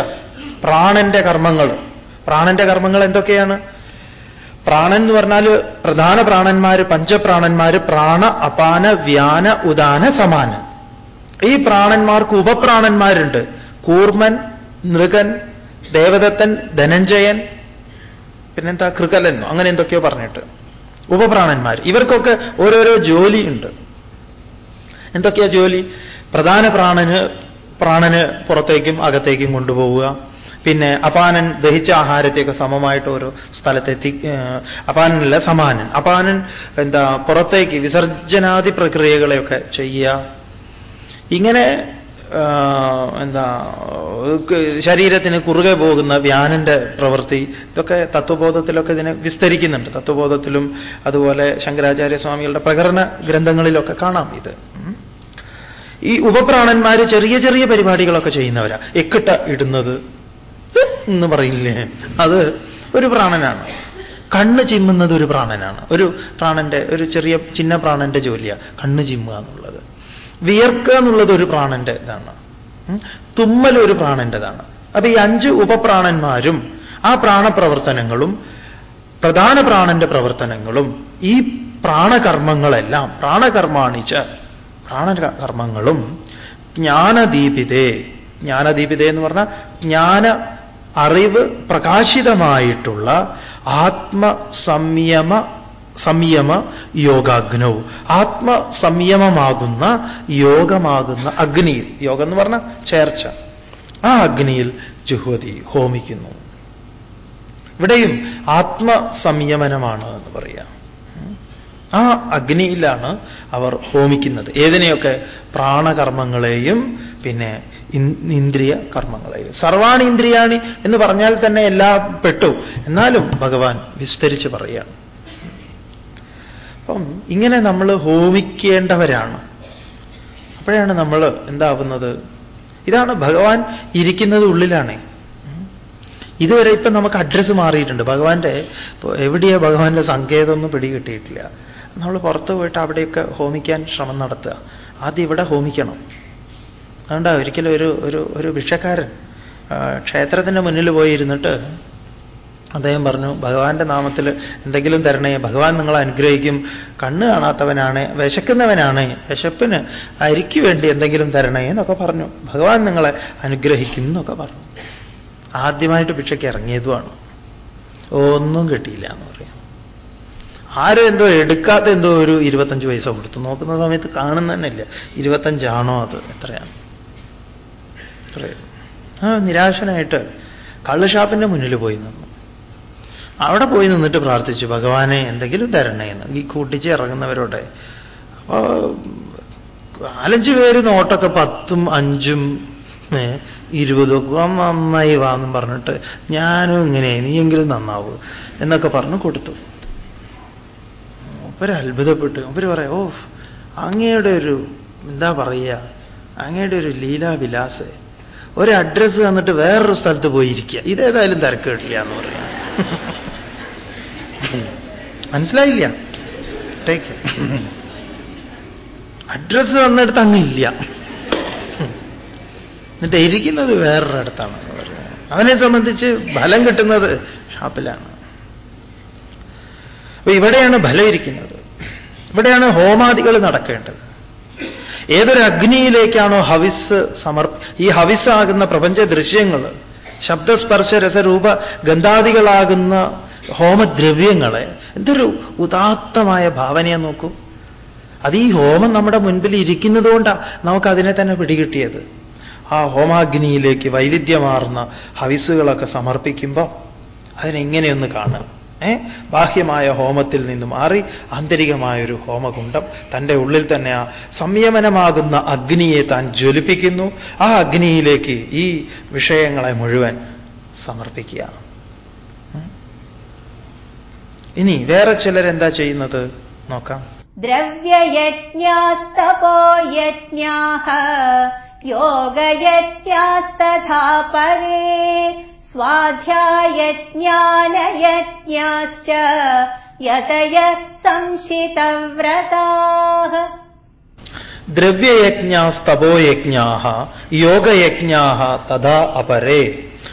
[SPEAKER 1] പ്രാണന്റെ കർമ്മങ്ങൾ. പ്രാണന്റെ കർമ്മങ്ങൾ എന്തൊക്കെയാണ്? പ്രാണൻ എന്ന് പറഞ്ഞാൽ പ്രധാന പ്രാണന്മാര് പഞ്ചപ്രാണന്മാര് പ്രാണ അപാന വ്യാന ഉദാന സമാന. ഈ പ്രാണന്മാർക്ക് ഉപപ്രാണന്മാരുണ്ട്. കൂർമൻ നൃഗൻ ദേവദത്തൻ ധനഞ്ജയൻ. പിന്നെന്താ? കൃകലെന്നോ അങ്ങനെ എന്തൊക്കെയോ പറഞ്ഞിട്ട്. ഉപപ്രാണന്മാർ. ഇവർക്കൊക്കെ ഓരോരോ ജോലിയുണ്ട്. എന്തൊക്കെയാ ജോലി? പ്രധാന പ്രാണന് പ്രാണന് പുറത്തേക്കും അകത്തേക്കും കൊണ്ടുപോവുക. പിന്നെ അപാനൻ ദഹിച്ച ആഹാരത്തെയൊക്കെ സമമായിട്ട് ഓരോ സ്ഥലത്തെത്തി അപാനനല്ല സമാനൻ. അപാനൻ എന്താ പുറത്തേക്ക് വിസർജനാദി പ്രക്രിയകളെയൊക്കെ ചെയ്യുക. ഇങ്ങനെ എന്താ ശരീരത്തിന് കുറുകെ പോകുന്ന വ്യാനന്റെ പ്രവൃത്തി ഇതൊക്കെ തത്വബോധത്തിലൊക്കെ ഇതിനെ വിസ്തരിക്കുന്നുണ്ട്. തത്വബോധത്തിലും അതുപോലെ ശങ്കരാചാര്യ സ്വാമികളുടെ പ്രകരണ ഗ്രന്ഥങ്ങളിലൊക്കെ കാണാം ഇത്. ഈ ഉപപ്രാണന്മാര് ചെറിയ ചെറിയ പരിപാടികളൊക്കെ ചെയ്യുന്നവരാ. എക്കിട്ട ഇടുന്നത് എന്ന് പറയില്ലേ? അത് ഒരു പ്രാണനാണ്. കണ്ണ് ചിമ്മുന്നത് ഒരു പ്രാണനാണ്. ഒരു പ്രാണന്റെ ഒരു ചെറിയ ചിന്ന പ്രാണന്റെ ജോലിയാണ് കണ്ണ് ചിമ്മുക എന്നുള്ളത്. വിയർക്കുക എന്നുള്ളത് ഒരു പ്രാണന്റെ ഇതാണ്. തുമ്മൽ ഒരു പ്രാണന്റേതാണ് അപ്പൊ ഈ അഞ്ച് ഉപപ്രാണന്മാരും ആ പ്രാണപ്രവർത്തനങ്ങളും പ്രധാന പ്രാണന്റെ പ്രവർത്തനങ്ങളും ഈ പ്രാണകർമ്മങ്ങളെല്ലാം പ്രാണകർമാണിച്ച പ്രാണകർമ്മങ്ങളും ജ്ഞാനദീപിതേ ജ്ഞാനദീപിതേ എന്ന് പറഞ്ഞാൽ ജ്ഞാന അറിവ് പ്രകാശിതമായിട്ടുള്ള ആത്മസംയമ സംയമ യോഗാഗ്നൗ. ആത്മസംയമമാകുന്ന യോഗമാകുന്ന അഗ്നിയിൽ യോഗം എന്ന് പറഞ്ഞ ചേർച്ച ആ അഗ്നിയിൽ ജുഹ്വതി ഹോമിക്കുന്നു. ഇവിടെയും ആത്മസംയമനമാണ് എന്ന് പറയാം. ആ അഗ്നിയിലാണ് അവർ ഹോമിക്കുന്നത്. ഏതിനെയൊക്കെ? പ്രാണകർമ്മങ്ങളെയും പിന്നെ ഇന്ദ്രിയ കർമ്മങ്ങളെയും. സർവാണിന്ദ്രിയാണി എന്ന് പറഞ്ഞാൽ തന്നെ എല്ലാം പെട്ടു. എന്നാലും ഭഗവാൻ വിസ്തരിച്ച് പറയാണ് അപ്പം ഇങ്ങനെ നമ്മൾ ഹോമിക്കേണ്ടവരാണ്. അപ്പോഴാണ് നമ്മൾ എന്താവുന്നത്? ഇതാണ് ഭഗവാൻ ഇരിക്കുന്നത് ഉള്ളിലാണേ. ഇതുവരെ ഇപ്പം നമുക്ക് അഡ്രസ്സ് മാറിയിട്ടുണ്ട്. ഭഗവാന്റെ എവിടെയാ ഭഗവാന്റെ സങ്കേതമൊന്നും പിടികിട്ടിയിട്ടില്ല. നമ്മൾ പുറത്ത് പോയിട്ട് അവിടെയൊക്കെ ഹോമിക്കാൻ ശ്രമം നടത്തുക. ആദ്യം ഇവിടെ ഹോമിക്കണം. അതുകൊണ്ടാ ഒരിക്കലും ഒരു ഒരു ഒരു ഭിക്ഷക്കാരൻ ക്ഷേത്രത്തിന്റെ മുന്നിൽ പോയി ഇരുന്നിട്ട് അദ്ദേഹം പറഞ്ഞു ഭഗവാന്റെ നാമത്തിൽ എന്തെങ്കിലും തരണേ ഭഗവാൻ നിങ്ങളെ അനുഗ്രഹിക്കും. കണ്ണ് കാണാത്തവനാണ് വിശക്കുന്നവനാണ് വിശപ്പിന് അരിക്ക് വേണ്ടി എന്തെങ്കിലും തരണേ എന്നൊക്കെ പറഞ്ഞു. ഭഗവാൻ നിങ്ങളെ അനുഗ്രഹിക്കും എന്നൊക്കെ പറഞ്ഞു. ആദ്യമായിട്ട് ഭിക്ഷയ്ക്ക് ഇറങ്ങിയതുമാണ്. ഒന്നും കിട്ടിയില്ല എന്ന് പറയാം. ആരും എന്തോ എടുക്കാത്ത എന്തോ ഒരു ഇരുപത്തഞ്ച് പൈസ കൊടുത്തു. നോക്കുന്ന സമയത്ത് കാണുന്ന തന്നെ ഇല്ല ഇരുപത്തഞ്ചാണോ അത്? എത്രയാണ്? എത്രയാണ് ആ നിരാശനായിട്ട് കള്ള് ഷാപ്പിന്റെ മുന്നിൽ പോയി നിന്നു. അവിടെ പോയി നിന്നിട്ട് പ്രാർത്ഥിച്ചു ഭഗവാനെ എന്തെങ്കിലും തരണേ എന്ന്. ഈ കൂട്ടിച്ച് ഇറങ്ങുന്നവരോടെ അപ്പോ നാലഞ്ച് പേര് നോട്ടൊക്കെ പത്തും അഞ്ചും ഇരുപതൊക്കെ ഇരുപതും ഒക്കെ "ആ, നന്നായി വാന്നും പറഞ്ഞിട്ട് ഞാനും ഇങ്ങനെ നീയെങ്കിലും നന്നാവൂ എന്നൊക്കെ പറഞ്ഞു കൊടുത്തു. ഒപ്പര് അത്ഭുതപ്പെട്ടു. ഒപ്പര് പറയാം ഓ അങ്ങയുടെ ഒരു എന്താ പറയുക അങ്ങയുടെ ഒരു ലീലാവിലാസ്. ഒരു അഡ്രസ്സ് തന്നിട്ട് വേറൊരു സ്ഥലത്ത് പോയിരിക്കുക. ഇതേതായാലും തിരക്കേട്ടില്ല എന്ന് പറയാം. മനസ്സിലായില്ല. ടേക്ക് അഡ്രസ്സ് തന്നിടത്ത് അങ്ങില്ല എന്നിട്ട് ഇരിക്കുന്നത് വേറൊരിടത്താണ് അവനെ സംബന്ധിച്ച് ഫലം കിട്ടുന്നത് ഷാപ്പിലാണ്. അപ്പൊ ഇവിടെയാണ് ഫലം ഇരിക്കുന്നത്. ഇവിടെയാണ് ഹോമാദികൾ നടക്കേണ്ടത്. ഏതൊരു അഗ്നിയിലേക്കാണോ ഹവിസ് സമർപ്പ ഈ ഹവിസാകുന്ന പ്രപഞ്ച ദൃശ്യങ്ങൾ ശബ്ദസ്പർശ രസരൂപ ഗന്ധാദികളാകുന്ന ഹോമദ്രവ്യങ്ങളെ. എന്തൊരു ഉദാത്തമായ ഭാവനയെ നോക്കൂ. അത് ഈ ഹോമം നമ്മുടെ മുൻപിൽ ഇരിക്കുന്നത് കൊണ്ടാണ് നമുക്കതിനെ തന്നെ പിടികിട്ടിയത്. ആ ഹോമാഗ്നിയിലേക്ക് വൈവിധ്യമാർന്ന ഹവിസുകളൊക്കെ സമർപ്പിക്കുമ്പോൾ അതിനെങ്ങനെയൊന്ന് കാണുക ഏ? ബാഹ്യമായ ഹോമത്തിൽ നിന്ന് മാറി ആന്തരികമായൊരു ഹോമകുണ്ടം തന്റെ ഉള്ളിൽ തന്നെ ആ സംയമനമാകുന്ന അഗ്നിയെ താൻ ജ്വലിപ്പിക്കുന്നു. ആ അഗ്നിയിലേക്ക് ഈ വിഷയങ്ങളെ മുഴുവൻ സമർപ്പിക്കുക ഉം. ഇനി വേറെ ചിലരെന്താ ചെയ്യുന്നത്? നോക്കാം.
[SPEAKER 2] ദ്രവ്യയജ്ഞാസ്തപോയജ്ഞാഹ യോഗയജ്ഞാസ്തഥാ പരേ സ്വാധ്യായജ്ഞാനയജ്ഞാശ്ച യതയ സംശിതവ്രതാഹ
[SPEAKER 1] ദ്രവ്യയജ്ഞാസ്തപോയജ്ഞാഹ യോഗയജ്ഞാഹ തഥാ അപരേ.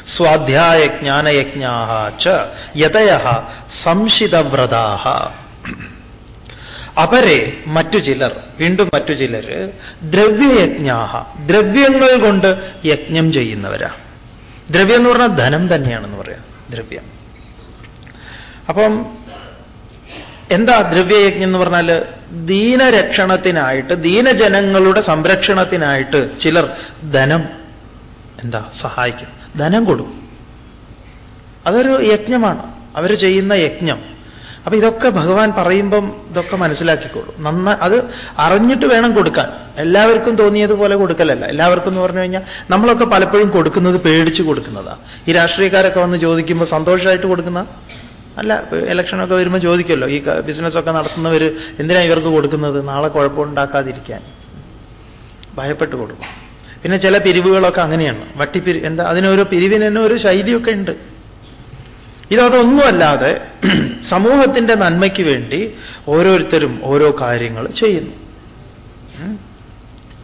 [SPEAKER 1] സ്വാധ്യായജ്ഞാനയജ്ഞാ ച യതയ സംശിതവ്രതാഹ. അപരെ മറ്റു ചിലർ വീണ്ടും മറ്റു ചിലർ ദ്രവ്യയജ്ഞാഹ ദ്രവ്യങ്ങൾ കൊണ്ട് യജ്ഞം ചെയ്യുന്നവരാ. ദ്രവ്യം എന്ന് പറഞ്ഞാൽ ധനം തന്നെയാണെന്ന് പറയാം ദ്രവ്യം. അപ്പം എന്താ ദ്രവ്യയജ്ഞം എന്ന് പറഞ്ഞാൽ? ദീനരക്ഷണത്തിനായിട്ട് ദീനജനങ്ങളുടെ സംരക്ഷണത്തിനായിട്ട് ചിലർ ധനം എന്താ സഹായിക്കും. ധനം കൊടുക്കും. അതൊരു യജ്ഞമാണ്. അവർ ചെയ്യുന്ന യജ്ഞം. അപ്പൊ ഇതൊക്കെ ഭഗവാൻ പറയുമ്പം ഇതൊക്കെ മനസ്സിലാക്കിക്കോളൂ. നന്ന അത് അറിഞ്ഞിട്ട് വേണം കൊടുക്കാൻ. എല്ലാവർക്കും തോന്നിയതുപോലെ കൊടുക്കലല്ല. എല്ലാവർക്കും എന്ന് പറഞ്ഞു കഴിഞ്ഞാൽ നമ്മളൊക്കെ പലപ്പോഴും കൊടുക്കുന്നത് പേടിച്ച് കൊടുക്കുന്നതാ. ഈ രാഷ്ട്രീയക്കാരൊക്കെ വന്ന് ചോദിക്കുമ്പോൾ സന്തോഷമായിട്ട് കൊടുക്കുന്ന? അല്ല ഇലക്ഷനൊക്കെ വരുമ്പോൾ ചോദിക്കുമല്ലോ. ഈ ബിസിനസ്സൊക്കെ നടത്തുന്നവർ എന്തിനാണ് ഇവർക്ക് കൊടുക്കുന്നത്? നാളെ കുഴപ്പമുണ്ടാക്കാതിരിക്കാൻ ഭയപ്പെട്ട് കൊടുക്കും. പിന്നെ ചില പിരിവുകളൊക്കെ അങ്ങനെയാണ്. വട്ടിപ്പിരി എന്താ അതിനൊരു പിരിവിന് തന്നെ ഒരു ശൈലിയൊക്കെ ഉണ്ട്. ഇതതൊന്നുമല്ലാതെ സമൂഹത്തിന്റെ നന്മയ്ക്ക് വേണ്ടി ഓരോരുത്തരും ഓരോ കാര്യങ്ങൾ ചെയ്യുന്നു.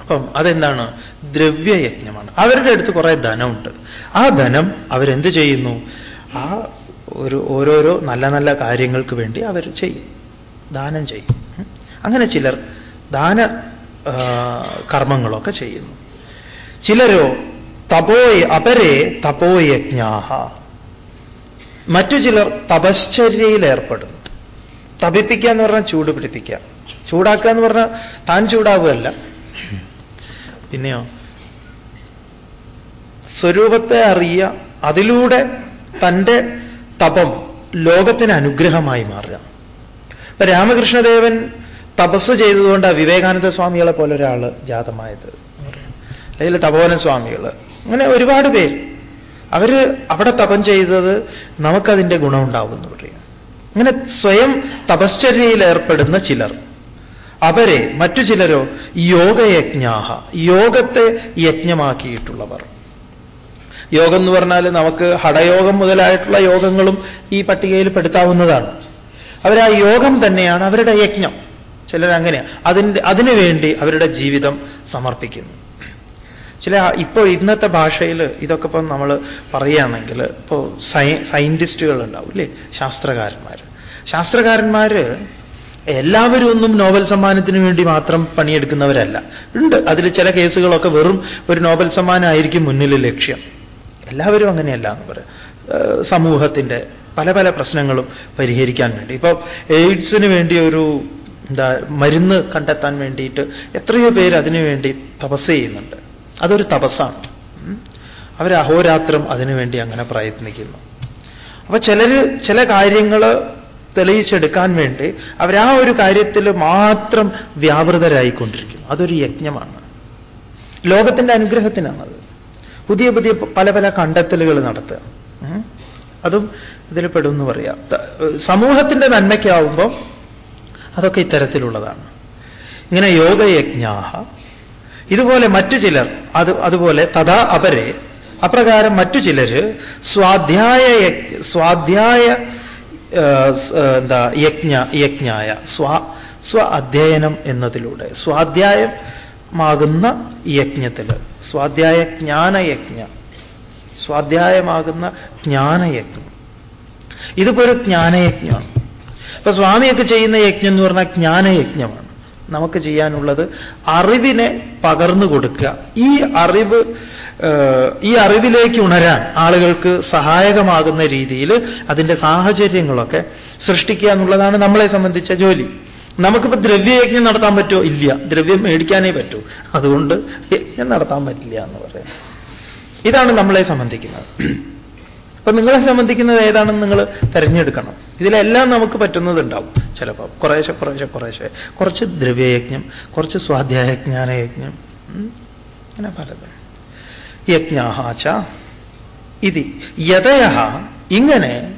[SPEAKER 1] അപ്പം അതെന്താണ്? ദ്രവ്യയജ്ഞമാണ്. അവരുടെ അടുത്ത് കുറെ ധനമുണ്ട്. ആ ധനം അവരെന്ത് ചെയ്യുന്നു? ആ ഒരു ഓരോരോ നല്ല നല്ല കാര്യങ്ങൾക്ക് വേണ്ടി അവർ ചെയ്യും. ദാനം ചെയ്യും. അങ്ങനെ ചിലർ ദാന കർമ്മങ്ങളൊക്കെ ചെയ്യുന്നു. ചിലരോ തപോയ അപരെ തപോയജ്ഞാഹ മറ്റു ചിലർ തപശ്ചര്യയിൽ തപിപ്പിക്കുക എന്ന് പറഞ്ഞാൽ ചൂട് പിടിപ്പിക്കുക. ചൂടാക്കുക എന്ന് പറഞ്ഞാൽ താൻ ചൂടാവുകയല്ല. പിന്നെയോ? സ്വരൂപത്തെ അറിയുക അതിലൂടെ തന്റെ തപം ലോകത്തിന് അനുഗ്രഹമായി മാറുക. ഇപ്പൊ രാമകൃഷ്ണദേവൻ തപസ് ചെയ്തതുകൊണ്ട് വിവേകാനന്ദ സ്വാമികളെ പോലെ ഒരാൾ ജാതമായത്. അല്ലെങ്കിൽ തപോവന സ്വാമികൾ. അങ്ങനെ ഒരുപാട് പേര്. അവർ അവിടെ തപം ചെയ്തത് നമുക്കതിന്റെ ഗുണമുണ്ടാവും എന്ന് പറയും. അങ്ങനെ സ്വയം തപശ്ചര്യയിൽ ഏർപ്പെടുന്ന ചിലർ. അവരെ മറ്റു ചിലരോ യോഗയജ്ഞാഹ യോഗത്തെ യജ്ഞമാക്കിയിട്ടുള്ളവർ. യോഗം എന്ന് പറഞ്ഞാൽ നമുക്ക് ഹടയോഗം മുതലായിട്ടുള്ള യോഗങ്ങളും ഈ പട്ടികയിൽ പെടുത്താവുന്നതാണ്. അവരാ യോഗം തന്നെയാണ് അവരുടെ യജ്ഞം. ചിലരങ്ങനെയാണ് അതിന്റെ അതിനുവേണ്ടി അവരുടെ ജീവിതം സമർപ്പിക്കുന്നു. ചില ഇപ്പോൾ ഇന്നത്തെ ഭാഷയിൽ ഇതൊക്കെ ഇപ്പം നമ്മൾ പറയുകയാണെങ്കിൽ ഇപ്പോൾ സയ സയന്റിസ്റ്റുകൾ ഉണ്ടാവും അല്ലേ ശാസ്ത്രകാരന്മാർ ശാസ്ത്രകാരന്മാർ എല്ലാവരും ഒന്നും നോബൽ സമ്മാനത്തിന് വേണ്ടി മാത്രം പണിയെടുക്കുന്നവരല്ല. ഉണ്ട്. അതിൽ ചില കേസുകളൊക്കെ വെറും ഒരു നോബൽ സമ്മാനമായിരിക്കും മുന്നിൽ ലക്ഷ്യം. എല്ലാവരും അങ്ങനെയല്ല എന്ന് പറയാം സമൂഹത്തിന്റെ പല പല പ്രശ്നങ്ങളും പരിഹരിക്കാൻ വേണ്ടി. ഇപ്പോൾ എയ്ഡ്സിന് വേണ്ടി ഒരു എന്താ മരുന്ന് കണ്ടെത്താൻ വേണ്ടിയിട്ട് എത്രയോ പേര് അതിനുവേണ്ടി തപസ് ചെയ്യുന്നുണ്ട്. അതൊരു തപസ്സാണ്. അവർ അഹോരാത്രം അതിനുവേണ്ടി അങ്ങനെ പ്രയത്നിക്കുന്നു. അപ്പൊ ചിലർ ചില കാര്യങ്ങൾ തെളിയിച്ചെടുക്കാൻ വേണ്ടി അവരാ ഒരു കാര്യത്തിൽ മാത്രം വ്യാപൃതരായിക്കൊണ്ടിരിക്കുന്നു. അതൊരു യജ്ഞമാണ്. ലോകത്തിന്റെ അനുഗ്രഹത്തിനാണത്. പുതിയ പുതിയ പല പല കണ്ടെത്തലുകൾ നടത്തുക. അതും ഇതിൽ പെടുമെന്ന് പറയാം. സമൂഹത്തിന്റെ നന്മയ്ക്കാവുമ്പം അതൊക്കെ ഇത്തരത്തിലുള്ളതാണ്. ഇങ്ങനെ യോഗയജ്ഞാഹ ഇതുപോലെ മറ്റു ചിലർ അത് അതുപോലെ തഥാ അപരെ അപ്രകാരം മറ്റു ചിലർ സ്വാധ്യായ സ്വാധ്യായ എന്താ യജ്ഞ യജ്ഞായ സ്വാ സ്വ അധ്യയനം എന്നതിലൂടെ സ്വാധ്യായമാകുന്ന യജ്ഞത്തിൽ സ്വാധ്യായ ജ്ഞാനയജ്ഞ സ്വാധ്യായമാകുന്ന ജ്ഞാനയജ്ഞം ഇതിപ്പോ ഒരു ജ്ഞാനയജ്ഞമാണ് ഇപ്പൊ സ്വാമിയൊക്കെ ചെയ്യുന്ന യജ്ഞം എന്ന് പറഞ്ഞാൽ ജ്ഞാനയജ്ഞമാണ്. നമുക്ക് ചെയ്യാനുള്ളത് അറിവിനെ പകർന്നു കൊടുക്കുക. ഈ അറിവ് ഈ അറിവിലേക്ക് ഉണരാൻ ആളുകൾക്ക് സഹായകമാകുന്ന രീതിയിൽ അതിന്റെ സാഹചര്യങ്ങളൊക്കെ സൃഷ്ടിക്കുക എന്നുള്ളതാണ് നമ്മളെ സംബന്ധിച്ച ജോലി. നമുക്കിപ്പോൾ ദ്രവ്യയജ്ഞം നടത്താൻ പറ്റുമോ? ഇല്ല. ദ്രവ്യം മേടിക്കാനേ പറ്റൂ. അതുകൊണ്ട് യജ്ഞം നടത്താൻ പറ്റില്ല എന്ന് പറയാം ഇതാണ് നമ്മളെ സംബന്ധിക്കുന്നത്. അപ്പൊ നിങ്ങളെ സംബന്ധിക്കുന്നത് ഏതാണെന്ന് നിങ്ങൾ തിരഞ്ഞെടുക്കണം. ഇതിലെല്ലാം നമുക്ക് പറ്റുന്നതുണ്ടാവും. ചിലപ്പോൾ കുറേശ്ശെ കുറേശ്ശെ കുറേശ്ശെ. കുറച്ച് ദ്രവ്യയജ്ഞം കുറച്ച് സ്വാധ്യായജ്ഞാനയജ്ഞം. അങ്ങനെ പലതും. യജ്ഞാഹാച്ച ഇതി. യതയ ഇങ്ങനെ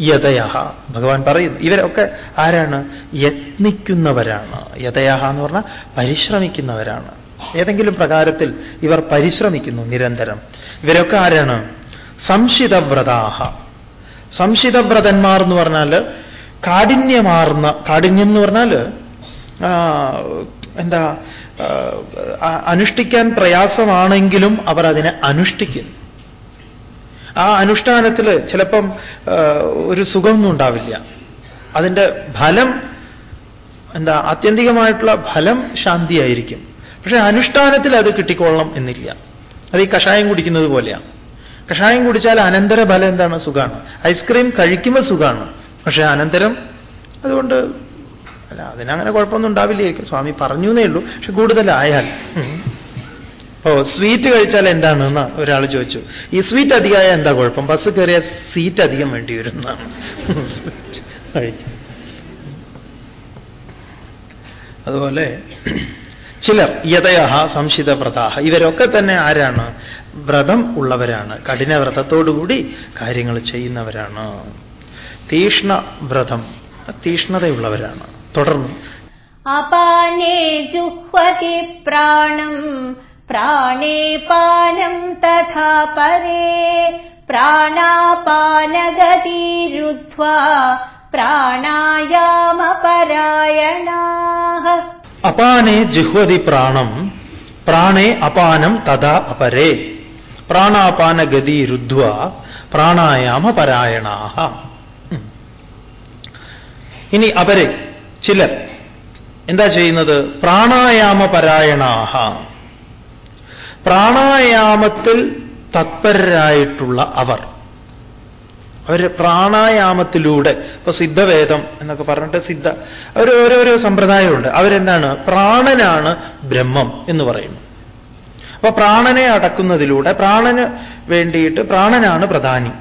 [SPEAKER 1] യതയ ഭഗവാൻ പറയുന്നു ഇവരൊക്കെ ആരാണ്? യത്നിക്കുന്നവരാണ്. യതയ എന്ന് പറഞ്ഞാൽ പരിശ്രമിക്കുന്നവരാണ്. ഏതെങ്കിലും പ്രകാരത്തിൽ ഇവർ പരിശ്രമിക്കുന്നു നിരന്തരം. ഇവരൊക്കെ ആരാണ്? സംശിതവ്രതാഹ. സംശിതവ്രതന്മാർ എന്ന് പറഞ്ഞാൽ കാഠിന്യമാർന്ന കാഠിന്യം എന്ന് പറഞ്ഞാൽ എന്താ അനുഷ്ഠിക്കാൻ പ്രയാസമാണെങ്കിലും അവർ അതിനെ അനുഷ്ഠിക്കുന്നു. ആ അനുഷ്ഠാനത്തിൽ ചിലപ്പം ഒരു സുഖമൊന്നും ഉണ്ടാവില്ല. അതിന്റെ ഫലം എന്താ ആത്യന്തികമായിട്ടുള്ള ഫലം ശാന്തിയായിരിക്കും. പക്ഷേ അനുഷ്ഠാനത്തിൽ അത് കിട്ടിക്കൊള്ളണം എന്നില്ല. അത് ഈ കഷായം കുടിക്കുന്നത് പോലെയാണ് കഷായം കുടിച്ചാൽ അനന്തര ഫലം എന്താണ്? സുഖമാണ് ഐസ്ക്രീം കഴിക്കുമ്പോൾ സുഖമാണ് പക്ഷേ അനന്തരം അതുകൊണ്ട് അല്ല അതിനങ്ങനെ കുഴപ്പമൊന്നും ഉണ്ടാവില്ലായിരിക്കും. സ്വാമി പറഞ്ഞു എന്നേ ഉള്ളൂ. പക്ഷെ കൂടുതലായാൽ. അപ്പോ സ്വീറ്റ് കഴിച്ചാൽ എന്താണെന്ന് ഒരാൾ ചോദിച്ചു. ഈ സ്വീറ്റ് അധികമായ എന്താ കുഴപ്പം? ബസ് കയറിയ സീറ്റ് അധികം വേണ്ടി വരുന്നതാണ് കഴിച്ചു. അതുപോലെ ചിലർ യഥയഹ സംശിത പ്രതാഹ ഇവരൊക്കെ തന്നെ ആരാണ്? വ്രതം ഉള്ളവരാണ്. കഠിനവ്രതത്തോടുകൂടി കാര്യങ്ങൾ ചെയ്യുന്നവരാണ്. തീഷ്ണ വ്രതം തീഷ്ണതയുള്ളവരാണ്. തുടർന്ന്.
[SPEAKER 2] അപാനേ ജുഹ്വതി പ്രാണം പ്രാണേ പാനം തഥാ പരേ. പ്രാണാപാനഗതിരുദ്ധ പ്രാണായാമപരായണ
[SPEAKER 1] അപാനേ ജുഹ്വതി പ്രാണം പ്രാണേ അപാനം തഥാ അപരേ. പ്രാണാപാന ഗതി രുദ്ധ്വ പ്രാണായാമ പരായണാഹ. ഇനി അവരെ ചിലർ എന്താ ചെയ്യുന്നത്? പ്രാണായാമ പരായണാഹ. പ്രാണായാമത്തിൽ തത്പരരായിട്ടുള്ള അവർ. അവർ പ്രാണായാമത്തിലൂടെ ഇപ്പൊ സിദ്ധവേദം എന്നൊക്കെ പറഞ്ഞിട്ട് സിദ്ധ അവർ ഓരോരോ സമ്പ്രദായമുണ്ട്. അവരെന്താണ്? പ്രാണനാണ് ബ്രഹ്മം എന്ന് പറയുന്നു. അപ്പൊ പ്രാണനെ അടക്കുന്നതിലൂടെ പ്രാണന് വേണ്ടിയിട്ട് പ്രാണനാണ് പ്രധാനി.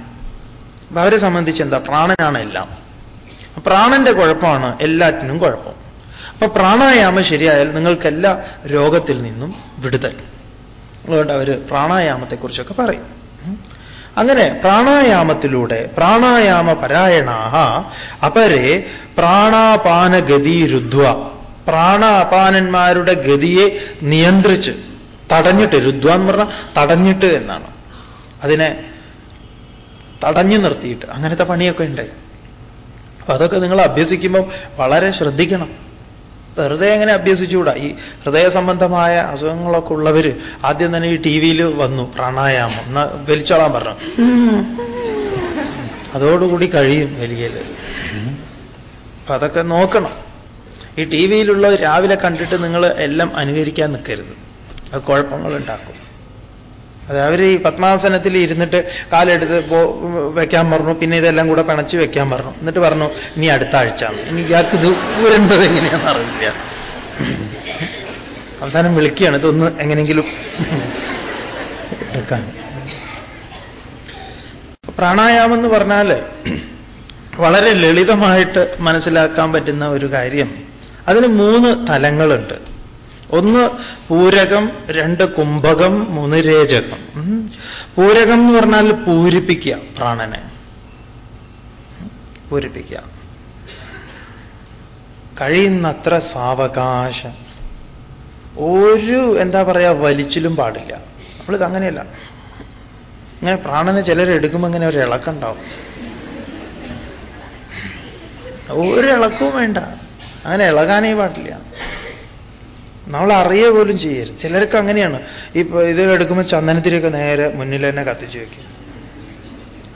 [SPEAKER 1] അപ്പൊ അവരെ സംബന്ധിച്ച് എന്താ? പ്രാണനാണ് എല്ലാം. പ്രാണന്റെ കുഴപ്പമാണ് എല്ലാറ്റിനും കുഴപ്പം. അപ്പൊ പ്രാണായാമം ശരിയായാൽ നിങ്ങൾക്കെല്ലാ രോഗത്തിൽ നിന്നും വിടുതൽ. അതുകൊണ്ട് അവർ പ്രാണായാമത്തെക്കുറിച്ചൊക്കെ പറയും. അങ്ങനെ പ്രാണായാമത്തിലൂടെ പ്രാണായാമ പരായണാഹ അപരെ പ്രാണാപാനഗതി രുദ്ധ്വ പ്രാണാപാനന്മാരുടെ ഗതിയെ നിയന്ത്രിച്ച് തടഞ്ഞിട്ട് രുദ്വാൻ എന്ന് പറഞ്ഞാൽ തടഞ്ഞിട്ട് എന്നാണ്. അതിനെ തടഞ്ഞു നിർത്തിയിട്ട് അങ്ങനത്തെ പണിയൊക്കെ ഉണ്ട്. അപ്പൊ അതൊക്കെ നിങ്ങൾ അഭ്യസിക്കുമ്പോൾ വളരെ ശ്രദ്ധിക്കണം. വെറുതെ എങ്ങനെ അഭ്യസിച്ചുകൂടാ? ഈ ഹൃദയ സംബന്ധമായ അസുഖങ്ങളൊക്കെ ഉള്ളവർ ആദ്യം തന്നെ ഈ ടി വിയിൽ വന്നു പ്രാണായാമം. എന്നാ വലിച്ചോളാൻ പറഞ്ഞു. അതോടുകൂടി കഴിയും വലിയൽ. അപ്പൊ അതൊക്കെ നോക്കണം. ഈ ടി വിയിലുള്ള രാവിലെ കണ്ടിട്ട് നിങ്ങൾ എല്ലാം അനുകരിക്കാൻ നിൽക്കരുത്. അത് കുഴപ്പങ്ങൾ ഉണ്ടാക്കും അത് അവർ ഈ പത്മാസനത്തിൽ ഇരുന്നിട്ട് കാലെടുത്ത് വെക്കാൻ പറഞ്ഞു പിന്നെ ഇതെല്ലാം കൂടെ പിണച്ച് വെക്കാൻ പറഞ്ഞു. എന്നിട്ട് പറഞ്ഞു നീ അടുത്ത ആഴ്ച ഇയാൾക്ക് ഇത് ഊരേണ്ടത് എങ്ങനെയാണെന്ന് അറിയില്ല. അവസാനം വിളിക്കുകയാണ് ഇതൊന്ന് എങ്ങനെയെങ്കിലും എടുക്കാൻ. പ്രാണായാമം എന്ന് പറഞ്ഞാൽ വളരെ ലളിതമായിട്ട് മനസ്സിലാക്കാൻ പറ്റുന്ന ഒരു കാര്യം. അതിന് മൂന്ന് തലങ്ങളുണ്ട്. ഒന്ന് പൂരകം രണ്ട് കുംഭകം മൂന്ന് രേചകം. പൂരകം എന്ന് പറഞ്ഞാൽ പൂരിപ്പിക്കുക പ്രാണനെ. പൂരിപ്പിക്കുക. കഴിയുന്നത്ര സാവകാശം. ഒരു എന്താ പറയുക വലിച്ചിലും പാടില്ല. നമ്മളിത് അങ്ങനെയല്ല. ഇങ്ങനെ പ്രാണനെ ചിലരെടുക്കുമ്പോൾ ഇങ്ങനെ ഒരു ഇളക്കുണ്ടാവും ഒരു ഇളക്കവും വേണ്ട. അങ്ങനെ ഇളകാനേ പാടില്ല. നമ്മൾ അറിയുക പോലും ചെയ്യരുത്. ചിലർക്ക് അങ്ങനെയാണ്. ഇപ്പൊ ഇത് എടുക്കുമ്പോൾ ചന്ദനത്തിരിയൊക്കെ നേരെ മുന്നിൽ തന്നെ കത്തിച്ചു വെക്കും.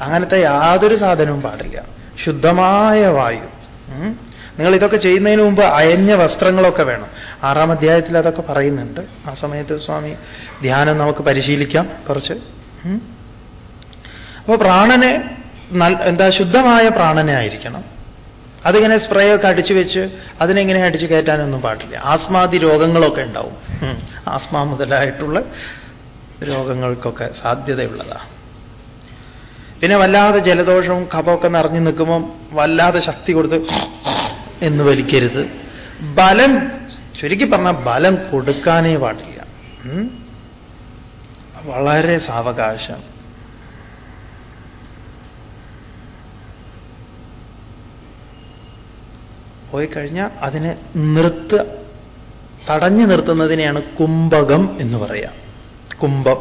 [SPEAKER 1] അങ്ങനത്തെ യാതൊരു സാധനവും പാടില്ല. ശുദ്ധമായ വായു. നിങ്ങൾ ഇതൊക്കെ ചെയ്യുന്നതിന് മുമ്പ് അയഞ്ഞ വസ്ത്രങ്ങളൊക്കെ വേണം. ആറാം അധ്യായത്തിൽ അതൊക്കെ പറയുന്നുണ്ട്. ആ സമയത്ത് സ്വാമി ധ്യാനം നമുക്ക് പരിശീലിക്കാം കുറച്ച്. അപ്പൊ പ്രാണനെ എന്താ ശുദ്ധമായ പ്രാണനെ ആയിരിക്കണം. അതിങ്ങനെ സ്പ്രേ ഒക്കെ അടിച്ചു വെച്ച് അതിനെങ്ങനെ അടിച്ചു കയറ്റാനൊന്നും പാടില്ല. ആസ്മാതി രോഗങ്ങളൊക്കെ ഉണ്ടാവും. ആസ്മ മുതലായിട്ടുള്ള രോഗങ്ങൾക്കൊക്കെ സാധ്യതയുള്ളതാ പിന്നെ വല്ലാതെ ജലദോഷവും കഫമൊക്കെ നിറഞ്ഞു നിൽക്കുമ്പം വല്ലാതെ ശക്തി കൊടുത്ത് എന്ന് വലിക്കരുത്. ബലം ചുരുക്കി പറഞ്ഞാൽ ബലം കൊടുക്കാനേ പാടില്ല. വളരെ സാവകാശം. പോയി കഴിഞ്ഞാൽ അതിനെ നിർത്ത തടഞ്ഞു നിർത്തുന്നതിനെയാണ് കുംഭകം എന്ന് പറയാം കുംഭം.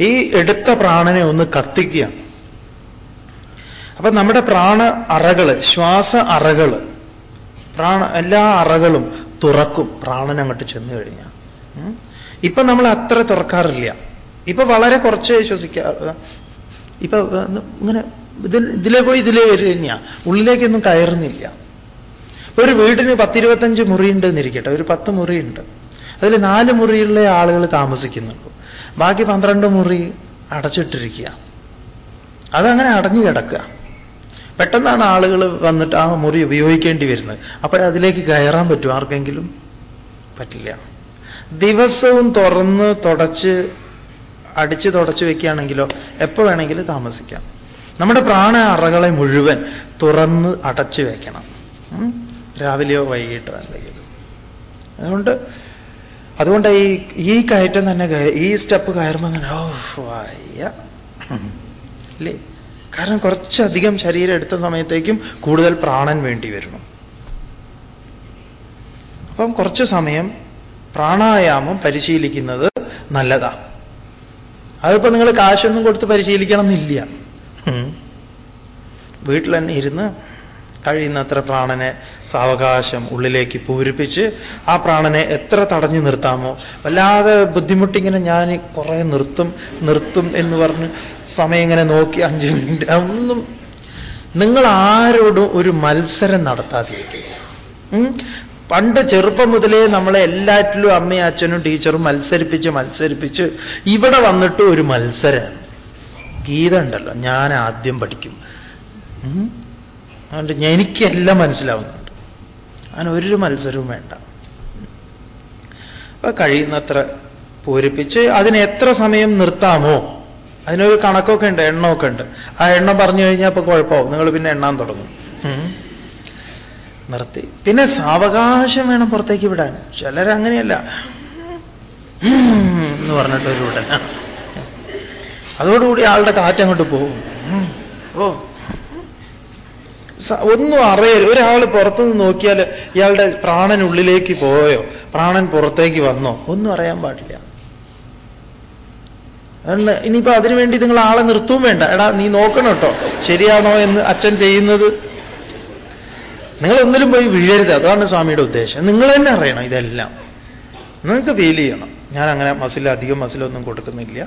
[SPEAKER 1] ഈ എടുത്ത പ്രാണനെ ഒന്ന് കത്തിക്കുക അപ്പൊ നമ്മുടെ പ്രാണ അറകൾ ശ്വാസ അറകൾ പ്രാണ എല്ലാ അറകളും തുറക്കും പ്രാണൻ അങ്ങോട്ട് ചെന്നു കഴിഞ്ഞാൽ. ഇപ്പൊ നമ്മൾ അത്ര തുറക്കാറില്ല ഇപ്പൊ വളരെ കുറച്ച് ശ്വസിക്കുക ഇപ്പൊ ഇങ്ങനെ ഇതിൽ ഇതിലേ പോയി ഇതിലേ വരിക തന്നെയാണ് ഉള്ളിലേക്കൊന്നും കയറുന്നില്ല. ഒരു വീടിന് പത്തിരുപത്തഞ്ച് മുറിയുണ്ട് എന്നിരിക്കട്ടെ. ഒരു പത്ത് മുറിയുണ്ട്. അതിൽ നാല് മുറിയുള്ള ആളുകൾ താമസിക്കുന്നുള്ളൂ ബാക്കി പന്ത്രണ്ട് മുറി അടച്ചിട്ടിരിക്കുക. അതങ്ങനെ അടഞ്ഞു കിടക്കുക. പെട്ടെന്നാണ് ആളുകൾ വന്നിട്ട് ആ മുറി ഉപയോഗിക്കേണ്ടി വരുന്നത്. അപ്പോഴതിലേക്ക് കയറാൻ പറ്റും ആർക്കെങ്കിലും? പറ്റില്ല. ദിവസവും തുറന്ന് തുടച്ച് അടിച്ച് തുടച്ച് വെക്കുകയാണെങ്കിലോ എപ്പോൾ വേണമെങ്കിലും താമസിക്കാം. നമ്മുടെ പ്രാണ അറകളെ മുഴുവൻ തുറന്ന് അടച്ചു വയ്ക്കണം രാവിലെയോ വൈകിട്ടോ എന്തെങ്കിലും. അതുകൊണ്ട് അതുകൊണ്ട് ഈ ഈ കയറ്റം തന്നെ ഈ സ്റ്റെപ്പ് കയറുമ്പോൾ തന്നെ ഓ അല്ലേ? കാരണം കുറച്ചധികം ശരീരം എടുത്ത സമയത്തേക്കും കൂടുതൽ പ്രാണൻ വേണ്ടി വരണം. അപ്പം കുറച്ച് സമയം പ്രാണായാമം പരിശീലിക്കുന്നത് നല്ലതാണ് അതിപ്പോ നിങ്ങൾ കാശൊന്നും കൊടുത്ത് പരിശീലിക്കണം എന്നില്ല. വീട്ടിൽ തന്നെ ഇരുന്ന് കഴിയുന്നത്ര പ്രാണനെ സാവകാശം ഉള്ളിലേക്ക് പൂരിപ്പിച്ച് ആ പ്രാണനെ എത്ര തടഞ്ഞു നിർത്താമോ? വല്ലാതെ ബുദ്ധിമുട്ടിങ്ങനെ ഞാൻ കുറേ നിർത്തും നിർത്തും എന്ന് പറഞ്ഞ് സമയം ഇങ്ങനെ നോക്കി അഞ്ച് മിനിറ്റ്. ഒന്നും നിങ്ങൾ ആരോടും ഒരു മത്സരം നടത്താതിരിക്കുക. പണ്ട് ചെറുപ്പം മുതലേ നമ്മളെ എല്ലാറ്റിലും അമ്മയും അച്ഛനും ടീച്ചറും മത്സരിപ്പിച്ച് മത്സരിപ്പിച്ച് ഇവിടെ വന്നിട്ട് ഒരു മത്സരം. ഗീത ഉണ്ടല്ലോ ഞാൻ ആദ്യം പഠിക്കും. അതുകൊണ്ട് എനിക്കെല്ലാം മനസ്സിലാവുന്നുണ്ട്. അങ്ങനെ ഒരു മത്സരവും വേണ്ട. അപ്പൊ കഴിയുന്നത്ര പൂരിപ്പിച്ച് അതിന് എത്ര സമയം നിർത്താമോ? അതിനൊരു കണക്കൊക്കെ ഉണ്ട് എണ്ണമൊക്കെ ഉണ്ട്. ആ എണ്ണം പറഞ്ഞു കഴിഞ്ഞാൽ അപ്പൊ കുഴപ്പമാവും. നിങ്ങൾ പിന്നെ എണ്ണാൻ തുടങ്ങും. നിർത്തി. പിന്നെ സാവകാശം വേണം പുറത്തേക്ക് വിടാൻ. ചിലരങ്ങനെയല്ല. എന്ന് പറഞ്ഞിട്ടൊരു ഒരു വിടല അതോടുകൂടി ആളുടെ കാറ്റങ്ങോട്ട് പോകും. ഓ. ഒന്നും അറിയരുത്. ഒരാൾ പുറത്തുനിന്ന് നോക്കിയാൽ ഇയാളുടെ പ്രാണൻ ഉള്ളിലേക്ക് പോയോ? പ്രാണൻ പുറത്തേക്ക് വന്നോ? ഒന്നും അറിയാൻ പാടില്ല. അതുകൊണ്ട് ഇനിയിപ്പോ അതിനുവേണ്ടി നിങ്ങൾ ആളെ നിർത്തും വേണ്ട. എടാ നീ നോക്കണം കേട്ടോ. ശരിയാണോ എന്ന് അച്ഛൻ ചെയ്യുന്നത്? നിങ്ങൾ ഒന്നിലും പോയി വീഴരുത്. അതാണ് സ്വാമിയുടെ ഉദ്ദേശം. നിങ്ങൾ തന്നെ അറിയണം ഇതെല്ലാം. നിങ്ങൾക്ക് ഫീൽ ചെയ്യണം. ഞാൻ അങ്ങനെ മസിൽ അധികം മസിലൊന്നും കൊടുക്കുന്നില്ല.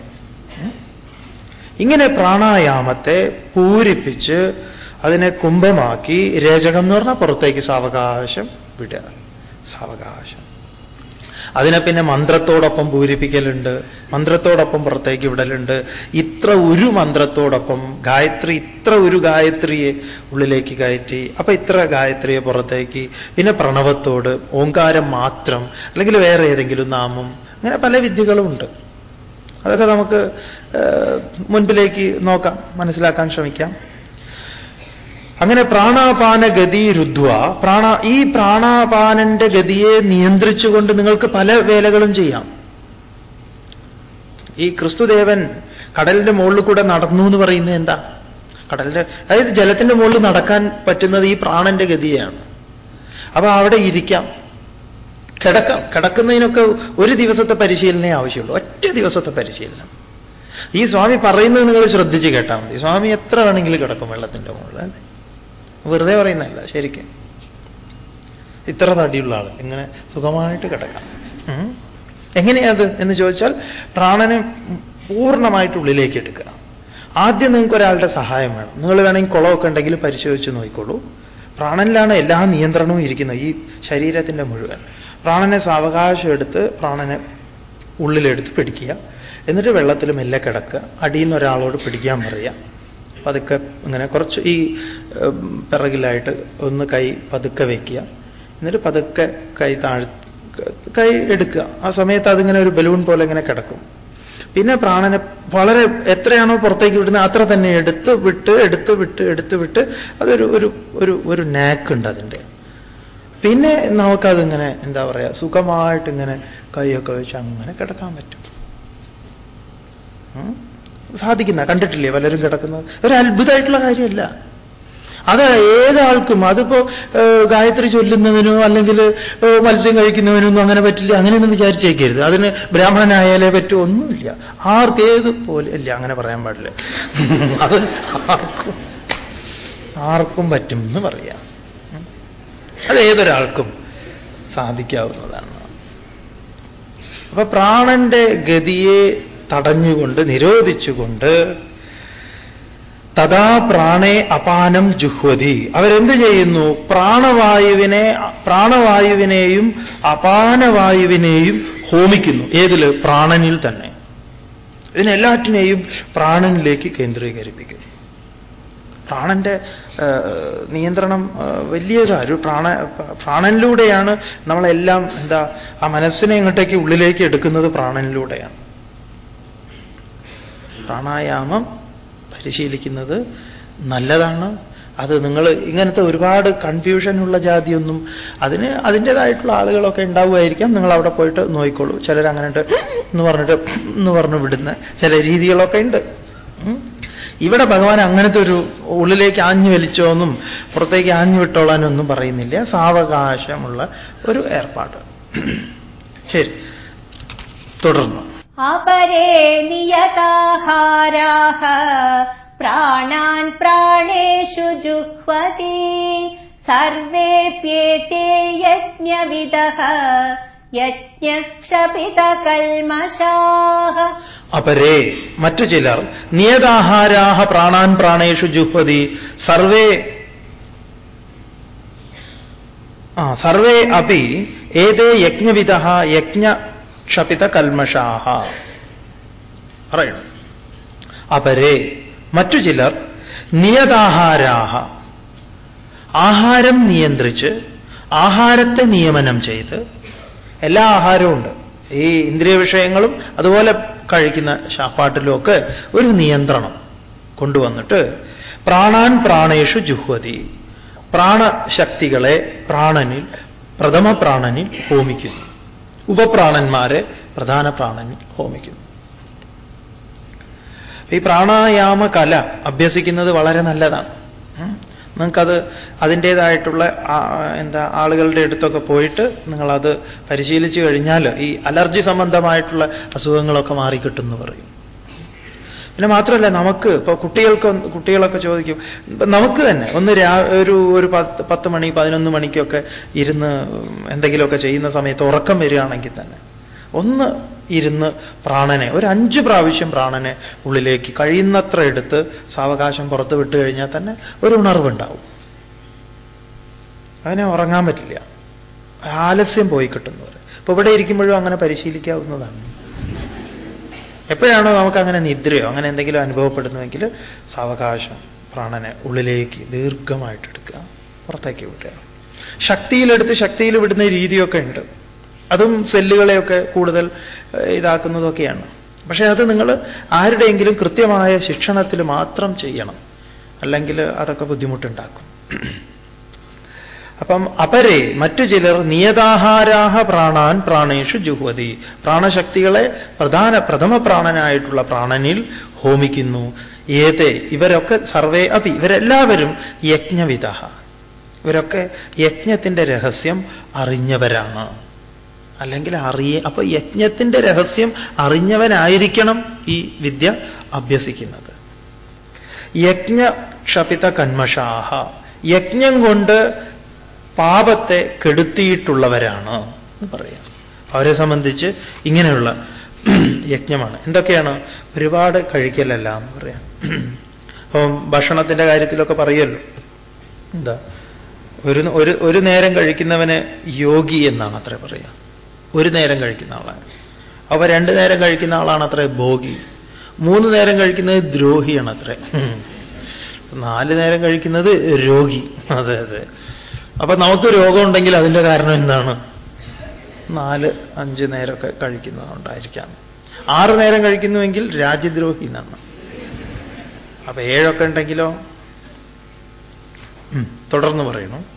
[SPEAKER 1] ഇങ്ങനെ പ്രാണായാമത്തെ പൂരിപ്പിച്ച് അതിനെ കുംഭമാക്കി രേചകം എന്ന് പറഞ്ഞാൽ പുറത്തേക്ക് സാവകാശം വിടുക. സാവകാശം. അതിനെ പിന്നെ മന്ത്രത്തോടൊപ്പം പൂരിപ്പിക്കലുണ്ട് മന്ത്രത്തോടൊപ്പം പുറത്തേക്ക് വിടലുണ്ട്. ഇത്ര ഒരു മന്ത്രത്തോടൊപ്പം ഗായത്രി ഇത്ര ഒരു ഗായത്രിയെ ഉള്ളിലേക്ക് കയറ്റി അപ്പൊ ഇത്ര ഗായത്രിയെ പുറത്തേക്ക് പിന്നെ പ്രണവത്തോട് ഓങ്കാരം മാത്രം അല്ലെങ്കിൽ വേറെ ഏതെങ്കിലും നാമം അങ്ങനെ പല വിദ്യകളും ഉണ്ട് അതൊക്കെ നമുക്ക് മുൻപിലേക്ക് നോക്കാം മനസ്സിലാക്കാൻ ശ്രമിക്കാം. അങ്ങനെ പ്രാണാപാന ഗതി രുദ്വ പ്രാണ ഈ പ്രാണാപാനന്റെ ഗതിയെ നിയന്ത്രിച്ചുകൊണ്ട് നിങ്ങൾക്ക് പല വേലകളും ചെയ്യാം. ഈ ക്രിസ്തുദേവൻ കടലിന്റെ മുകളിൽ കൂടെ നടന്നു എന്ന് പറയുന്നത് എന്താ? കടലിന്റെ അതായത് ജലത്തിന്റെ മുകളിൽ നടക്കാൻ പറ്റുന്നത് ഈ പ്രാണന്റെ ഗതിയാണ് അപ്പൊ അവിടെ ഇരിക്കാം. കിടക്കാം. കിടക്കുന്നതിനൊക്കെ ഒരു ദിവസത്തെ പരിശീലനേ ആവശ്യമുള്ളൂ. ഒറ്റ ദിവസത്തെ പരിശീലനം. ഈ സ്വാമി പറയുന്നത് നിങ്ങൾ ശ്രദ്ധിച്ച് കേട്ടാൽ മതി. സ്വാമി എത്ര വേണമെങ്കിലും കിടക്കും വെള്ളത്തിന്റെ മുകളിൽ അല്ലേ? വെറുതെ പറയുന്നതല്ല ശരിക്കും. ഇത്ര തടിയുള്ള ആൾ ഇങ്ങനെ സുഖമായിട്ട് കിടക്കാം. എങ്ങനെയാത് എന്ന് ചോദിച്ചാൽ പ്രാണനെ പൂർണമായിട്ട് ഉള്ളിലേക്ക് എടുക്കുക. ആദ്യം നിങ്ങൾക്ക് ഒരാളുടെ സഹായം വേണം. നിങ്ങൾ വേണമെങ്കിൽ കുളമൊക്കെ ഉണ്ടെങ്കിൽ പരിശോധിച്ച് നോക്കിക്കോളൂ. പ്രാണനിലാണ് എല്ലാ നിയന്ത്രണവും ഇരിക്കുന്നത് ഈ ശരീരത്തിന്റെ മുഴുവൻ. പ്രാണനെ സാവകാശം എടുത്ത് പ്രാണനെ ഉള്ളിലെടുത്ത് പിടിക്കുക. എന്നിട്ട് വെള്ളത്തിൽ മെല്ലെ കിടക്കുക. അടിയിൽ നിന്ന് ഒരാളോട് പിടിക്കാൻ പറയുക. പതുക്കെ ഇങ്ങനെ കുറച്ച് ഈ പിറകിലായിട്ട് ഒന്ന് കൈ പതുക്കെ വയ്ക്കുക എന്നിട്ട് പതുക്കെ കൈ താഴ് കൈ എടുക്കുക. ആ സമയത്ത് അതിങ്ങനെ ഒരു ബലൂൺ പോലെ ഇങ്ങനെ കിടക്കും. പിന്നെ പ്രാണനെ വളരെ എത്രയാണോ പുറത്തേക്ക് വിടുന്നത് അത്ര തന്നെ എടുത്ത് വിട്ട് എടുത്ത് വിട്ട് എടുത്ത് വിട്ട് അതൊരു ഒരു ഒരു ഒരു നാക്കുണ്ട് അതിന്റെ. പിന്നെ നമുക്കതിങ്ങനെ എന്താ പറയുക സുഖമായിട്ട് ഇങ്ങനെ കൈയൊക്കെ വെച്ച് അങ്ങനെ കിടക്കാൻ പറ്റും? സാധിക്കുന്ന കണ്ടിട്ടില്ലേ പലരും കിടക്കുന്നത്? ഒരു അത്ഭുതമായിട്ടുള്ള കാര്യമല്ല. അത് ഏതാൾക്കും അതിപ്പോ ഗായത്രി ചൊല്ലുന്നതിനോ അല്ലെങ്കിൽ മത്സ്യം കഴിക്കുന്നതിനോ ഒന്നും അങ്ങനെ പറ്റില്ല അങ്ങനെയൊന്നും വിചാരിച്ചേക്കരുത്. അതിന് ബ്രാഹ്മണനായാലേ പറ്റൂ ഒന്നുമില്ല. ആർക്കേത് പോലെ ഇല്ല അങ്ങനെ പറയാൻ പാടില്ല. അത് ആർക്കും ആർക്കും പറ്റും എന്ന് പറയാം. അത് ഏതൊരാൾക്കും സാധിക്കാവുന്നതാണ്. അപ്പൊ പ്രാണന്റെ ഗതിയെ തടഞ്ഞുകൊണ്ട് നിരോധിച്ചുകൊണ്ട് തഥാ പ്രാണേ അപാനം ജുഹ്വതി. അവരെന്ത് ചെയ്യുന്നു? പ്രാണവായുവിനെ പ്രാണവായുവിനെയും അപാനവായുവിനെയും ഹോമിക്കുന്നു. ഏതിൽ? പ്രാണനിൽ തന്നെ. ഇതിനെല്ലാറ്റിനെയും പ്രാണനിലേക്ക് കേന്ദ്രീകരിപ്പിക്കുന്നു. പ്രാണന്റെ നിയന്ത്രണം വലിയ കാര്യം. പ്രാണ പ്രാണനിലൂടെയാണ് നമ്മളെല്ലാം എന്താ ആ മനസ്സിനെ ഇങ്ങോട്ടേക്ക് ഉള്ളിലേക്ക് എടുക്കുന്നത് പ്രാണനിലൂടെയാണ്. പ്രാണായാമം പരിശീലിക്കുന്നത് നല്ലതാണ്. അത് നിങ്ങൾ ഇങ്ങനത്തെ ഒരുപാട് കൺഫ്യൂഷനുള്ള ജാതിയൊന്നും അതിന് അതിന്റെതായിട്ടുള്ള ആളുകളൊക്കെ ഉണ്ടാവുമായിരിക്കാം. നിങ്ങൾ അവിടെ പോയിട്ട് നോയിക്കോളൂ. ചിലർ അങ്ങനെ എന്ന് പറഞ്ഞിട്ട് എന്ന് പറഞ്ഞു വിടുന്ന ചില രീതികളൊക്കെ ഉണ്ട്. ഇവിടെ ഭഗവാൻ അങ്ങനത്തെ ഒരു ഉള്ളിലേക്ക് ആഞ്ഞു വലിച്ചോന്നും പുറത്തേക്ക് ആഞ്ഞു വിട്ടോളാനൊന്നും പറയുന്നില്ല. സാവകാശമുള്ള ഒരു ഏർപ്പാട്. ശരി. തുടർന്നു.
[SPEAKER 2] അപരേ നിയതാഹാരാഹ. പ്രാണാൻ പ്രാണേഷു ജുഹ്വതി. സർവേപ്യേതേ യജ്ഞവിദ. യജ്ഞക്ഷപിത കൽമഷാഹ
[SPEAKER 1] അപരേ. മറ്റു ചിലർ നിയതാഹാരാഹ പ്രാണാൻ പ്രാണേഷു ജുഹ്വതി. സർവേ ആ സർവേ അപ്പി ഏതേ യജ്ഞവിധ യജ്ഞക്ഷപിത കൽമഷാഹ പറയണം. അപരേ. മറ്റു ചിലർ നിയതാഹാരാഹ. ആഹാരം നിയന്ത്രിച്ച് ആഹാരത്തെ നിയമനം ചെയ്ത് എല്ലാ ആഹാരവും ഉണ്ട്. ഈ ഇന്ദ്രിയ വിഷയങ്ങളും അതുപോലെ കഴിക്കുന്ന ശാപ്പാട്ടിലുമൊക്കെ ഒരു നിയന്ത്രണം കൊണ്ടുവന്നിട്ട് പ്രാണാൻ പ്രാണേഷു ജുഹ്വതി. പ്രാണശക്തികളെ പ്രാണനിൽ പ്രഥമ പ്രാണനിൽ ഹോമിക്കുന്നു. ഉപപ്രാണന്മാരെ പ്രധാന പ്രാണനിൽ ഹോമിക്കുന്നു. ഈ പ്രാണായാമ കല അഭ്യസിക്കുന്നത് വളരെ നല്ലതാണ്. നിങ്ങൾക്കത് അതിന്റേതായിട്ടുള്ള എന്താ ആളുകളുടെ അടുത്തൊക്കെ പോയിട്ട് നിങ്ങളത് പരിശീലിച്ചു കഴിഞ്ഞാൽ ഈ അലർജി സംബന്ധമായിട്ടുള്ള അസുഖങ്ങളൊക്കെ മാറിക്കിട്ടും എന്ന് പറയും. പിന്നെ മാത്രമല്ല നമുക്ക് ഇപ്പൊ കുട്ടികൾക്ക് കുട്ടികളൊക്കെ ചോദിക്കും നമുക്ക് തന്നെ ഒന്ന് രാ ഒരു ഒരു പത്ത് പത്ത് മണി പതിനൊന്ന് മണിക്കൊക്കെ ഇരുന്ന് എന്തെങ്കിലുമൊക്കെ ചെയ്യുന്ന സമയത്ത് ഉറക്കം വരികയാണെങ്കിൽ തന്നെ ഒന്ന് ഇരുന്ന് പ്രാണനെ ഒരു അഞ്ച് പ്രാവശ്യം പ്രാണനെ ഉള്ളിലേക്ക് കഴിയുന്നത്ര എടുത്ത് സാവകാശം പുറത്ത് വിട്ടു കഴിഞ്ഞാൽ തന്നെ ഒരു ഉണർവുണ്ടാവും. അതിനെ ഉറങ്ങാൻ പറ്റില്ല. ആലസ്യം പോയി കിട്ടുന്നവർ ഇപ്പൊ ഇവിടെ ഇരിക്കുമ്പോഴും അങ്ങനെ പരിശീലിക്കാവുന്നതാണ്. എപ്പോഴാണോ നമുക്ക് അങ്ങനെ നിദ്രയോ അങ്ങനെ എന്തെങ്കിലും അനുഭവപ്പെടുന്നുവെങ്കിൽ സാവകാശം പ്രാണനെ ഉള്ളിലേക്ക് ദീർഘമായിട്ട് എടുക്കുക. പുറത്തേക്ക് വിടുക. ശക്തിയിലെടുത്ത് ശക്തിയിൽ വിടുന്ന രീതിയൊക്കെ ഉണ്ട്. അതും സെല്ലുകളെയൊക്കെ കൂടുതൽ ഇതാക്കുന്നതൊക്കെയാണ്. പക്ഷേ അത് നിങ്ങൾ ആരുടെയെങ്കിലും കൃത്യമായ ശിക്ഷണത്തിൽ മാത്രം ചെയ്യണം. അല്ലെങ്കിൽ അതൊക്കെ ബുദ്ധിമുട്ടുണ്ടാക്കും. അപ്പം അപരെ മറ്റു ചിലർ നിയതാഹാരാഹ പ്രാണാൻ പ്രാണേഷു ജുഹ്വതി. പ്രാണശക്തികളെ പ്രധാന പ്രഥമ പ്രാണനായിട്ടുള്ള പ്രാണനിൽ ഹോമിക്കുന്നു. ഏതേ ഇവരൊക്കെ സർവേ അപി ഇവരെല്ലാവരും യജ്ഞവിധ ഇവരൊക്കെ യജ്ഞത്തിന്റെ രഹസ്യം അറിഞ്ഞവരാണ്. അല്ലെങ്കിൽ അറിയ അപ്പൊ യജ്ഞത്തിന്റെ രഹസ്യം അറിഞ്ഞവനായിരിക്കണം ഈ വിദ്യ അഭ്യസിക്കുന്നത്. യജ്ഞ ക്ഷപിത കന്മഷാഹ. യജ്ഞം കൊണ്ട് പാപത്തെ കെടുത്തിയിട്ടുള്ളവരാണ് എന്ന് പറയാം. അവരെ സംബന്ധിച്ച് ഇങ്ങനെയുള്ള യജ്ഞമാണ്. എന്തൊക്കെയാണ്? ഒരുപാട് കഴിക്കലല്ല എന്ന് പറയാം. അപ്പം ഭക്ഷണത്തിന്റെ കാര്യത്തിലൊക്കെ പറയുമല്ലോ. എന്താ? ഒരു ഒരു നേരം കഴിക്കുന്നവന് യോഗി എന്നാണ് അത്ര പറയുക ഒരു നേരം കഴിക്കുന്ന ആളാണ്. അവ രണ്ടു നേരം കഴിക്കുന്ന ആളാണ് അത്ര ഭോഗി. മൂന്ന് നേരം കഴിക്കുന്നത് ദ്രോഹിയാണ് അത്ര. നാല് നേരം കഴിക്കുന്നത് രോഗി. അതെ അതെ. അപ്പൊ നമുക്ക് രോഗം ഉണ്ടെങ്കിൽ അതിന്റെ കാരണം എന്താണ്? നാല് അഞ്ച് നേരമൊക്കെ കഴിക്കുന്നതുകൊണ്ടായിരിക്കാം. ആറ് നേരം കഴിക്കുന്നുവെങ്കിൽ രാജ്യദ്രോഹി എന്നാണ്. അപ്പൊ ഏഴൊക്കെ ഉണ്ടെങ്കിലോ? തുടർന്ന് പറയുന്നു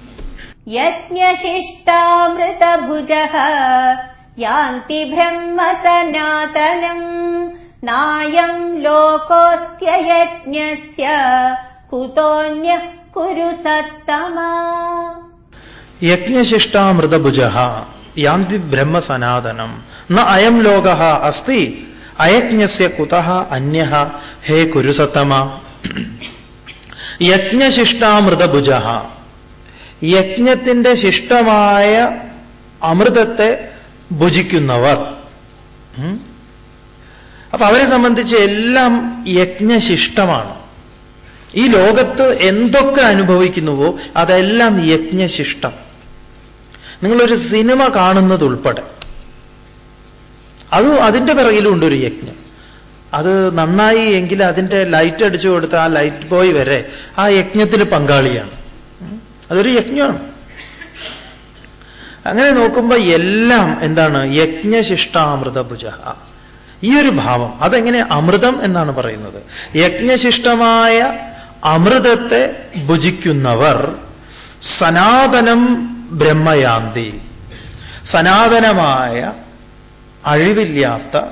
[SPEAKER 2] यज्ञशिष्टामृतभुजः यान्ति ब्रह्म सनातनम् नायम् लोकोऽस्त्ययज्ञस्य कुतोऽन्यः कुरु सत्तमा
[SPEAKER 1] യജ്ഞശിഷ്ടാമൃതഭുജ യാന്തി ബ്രഹ്മസനാതനം ന അയം ലോക അസ്തി അയജ്ഞസ്യ കുത അന്യ ഹേ കുരുസത്തമ യജ്ഞശിഷ്ടാമൃതഭുജ യജ്ഞത്തിന്റെ ശിഷ്ടമായ അമൃതത്തെ ഭുജിക്കുന്നവർ. അപ്പൊ അവരെ സംബന്ധിച്ച് എല്ലാം യജ്ഞശിഷ്ടമാണ്. ഈ ലോകത്ത് എന്തൊക്കെ അനുഭവിക്കുന്നുവോ അതെല്ലാം യജ്ഞശിഷ്ടം. നിങ്ങളൊരു സിനിമ കാണുന്നത് ഉൾപ്പെടെ. അത് അതിന്റെ പിറകിലും ഉണ്ട് ഒരു യജ്ഞം. അത് നന്നായി എങ്കിൽ അതിന്റെ ലൈറ്റ് അടിച്ചു കൊടുത്ത ആ ലൈറ്റ് ബോയ് വരെ ആ യജ്ഞത്തിൽ പങ്കാളിയാണ്. അതൊരു യജ്ഞമാണ്. അങ്ങനെ നോക്കുമ്പോൾ എല്ലാം എന്താണ്? യജ്ഞശിഷ്ടാമൃതഭുജ. ഈ ഒരു ഭാവം. അതെങ്ങനെ അമൃതം എന്നാണ് പറയുന്നത്? യജ്ഞശിഷ്ടമായ അമൃതത്തെ ഭുജിക്കുന്നവർ സനാതനം ബ്രഹ്മയാന്തി. സനാതനമായ അഴിവില്ലാത്ത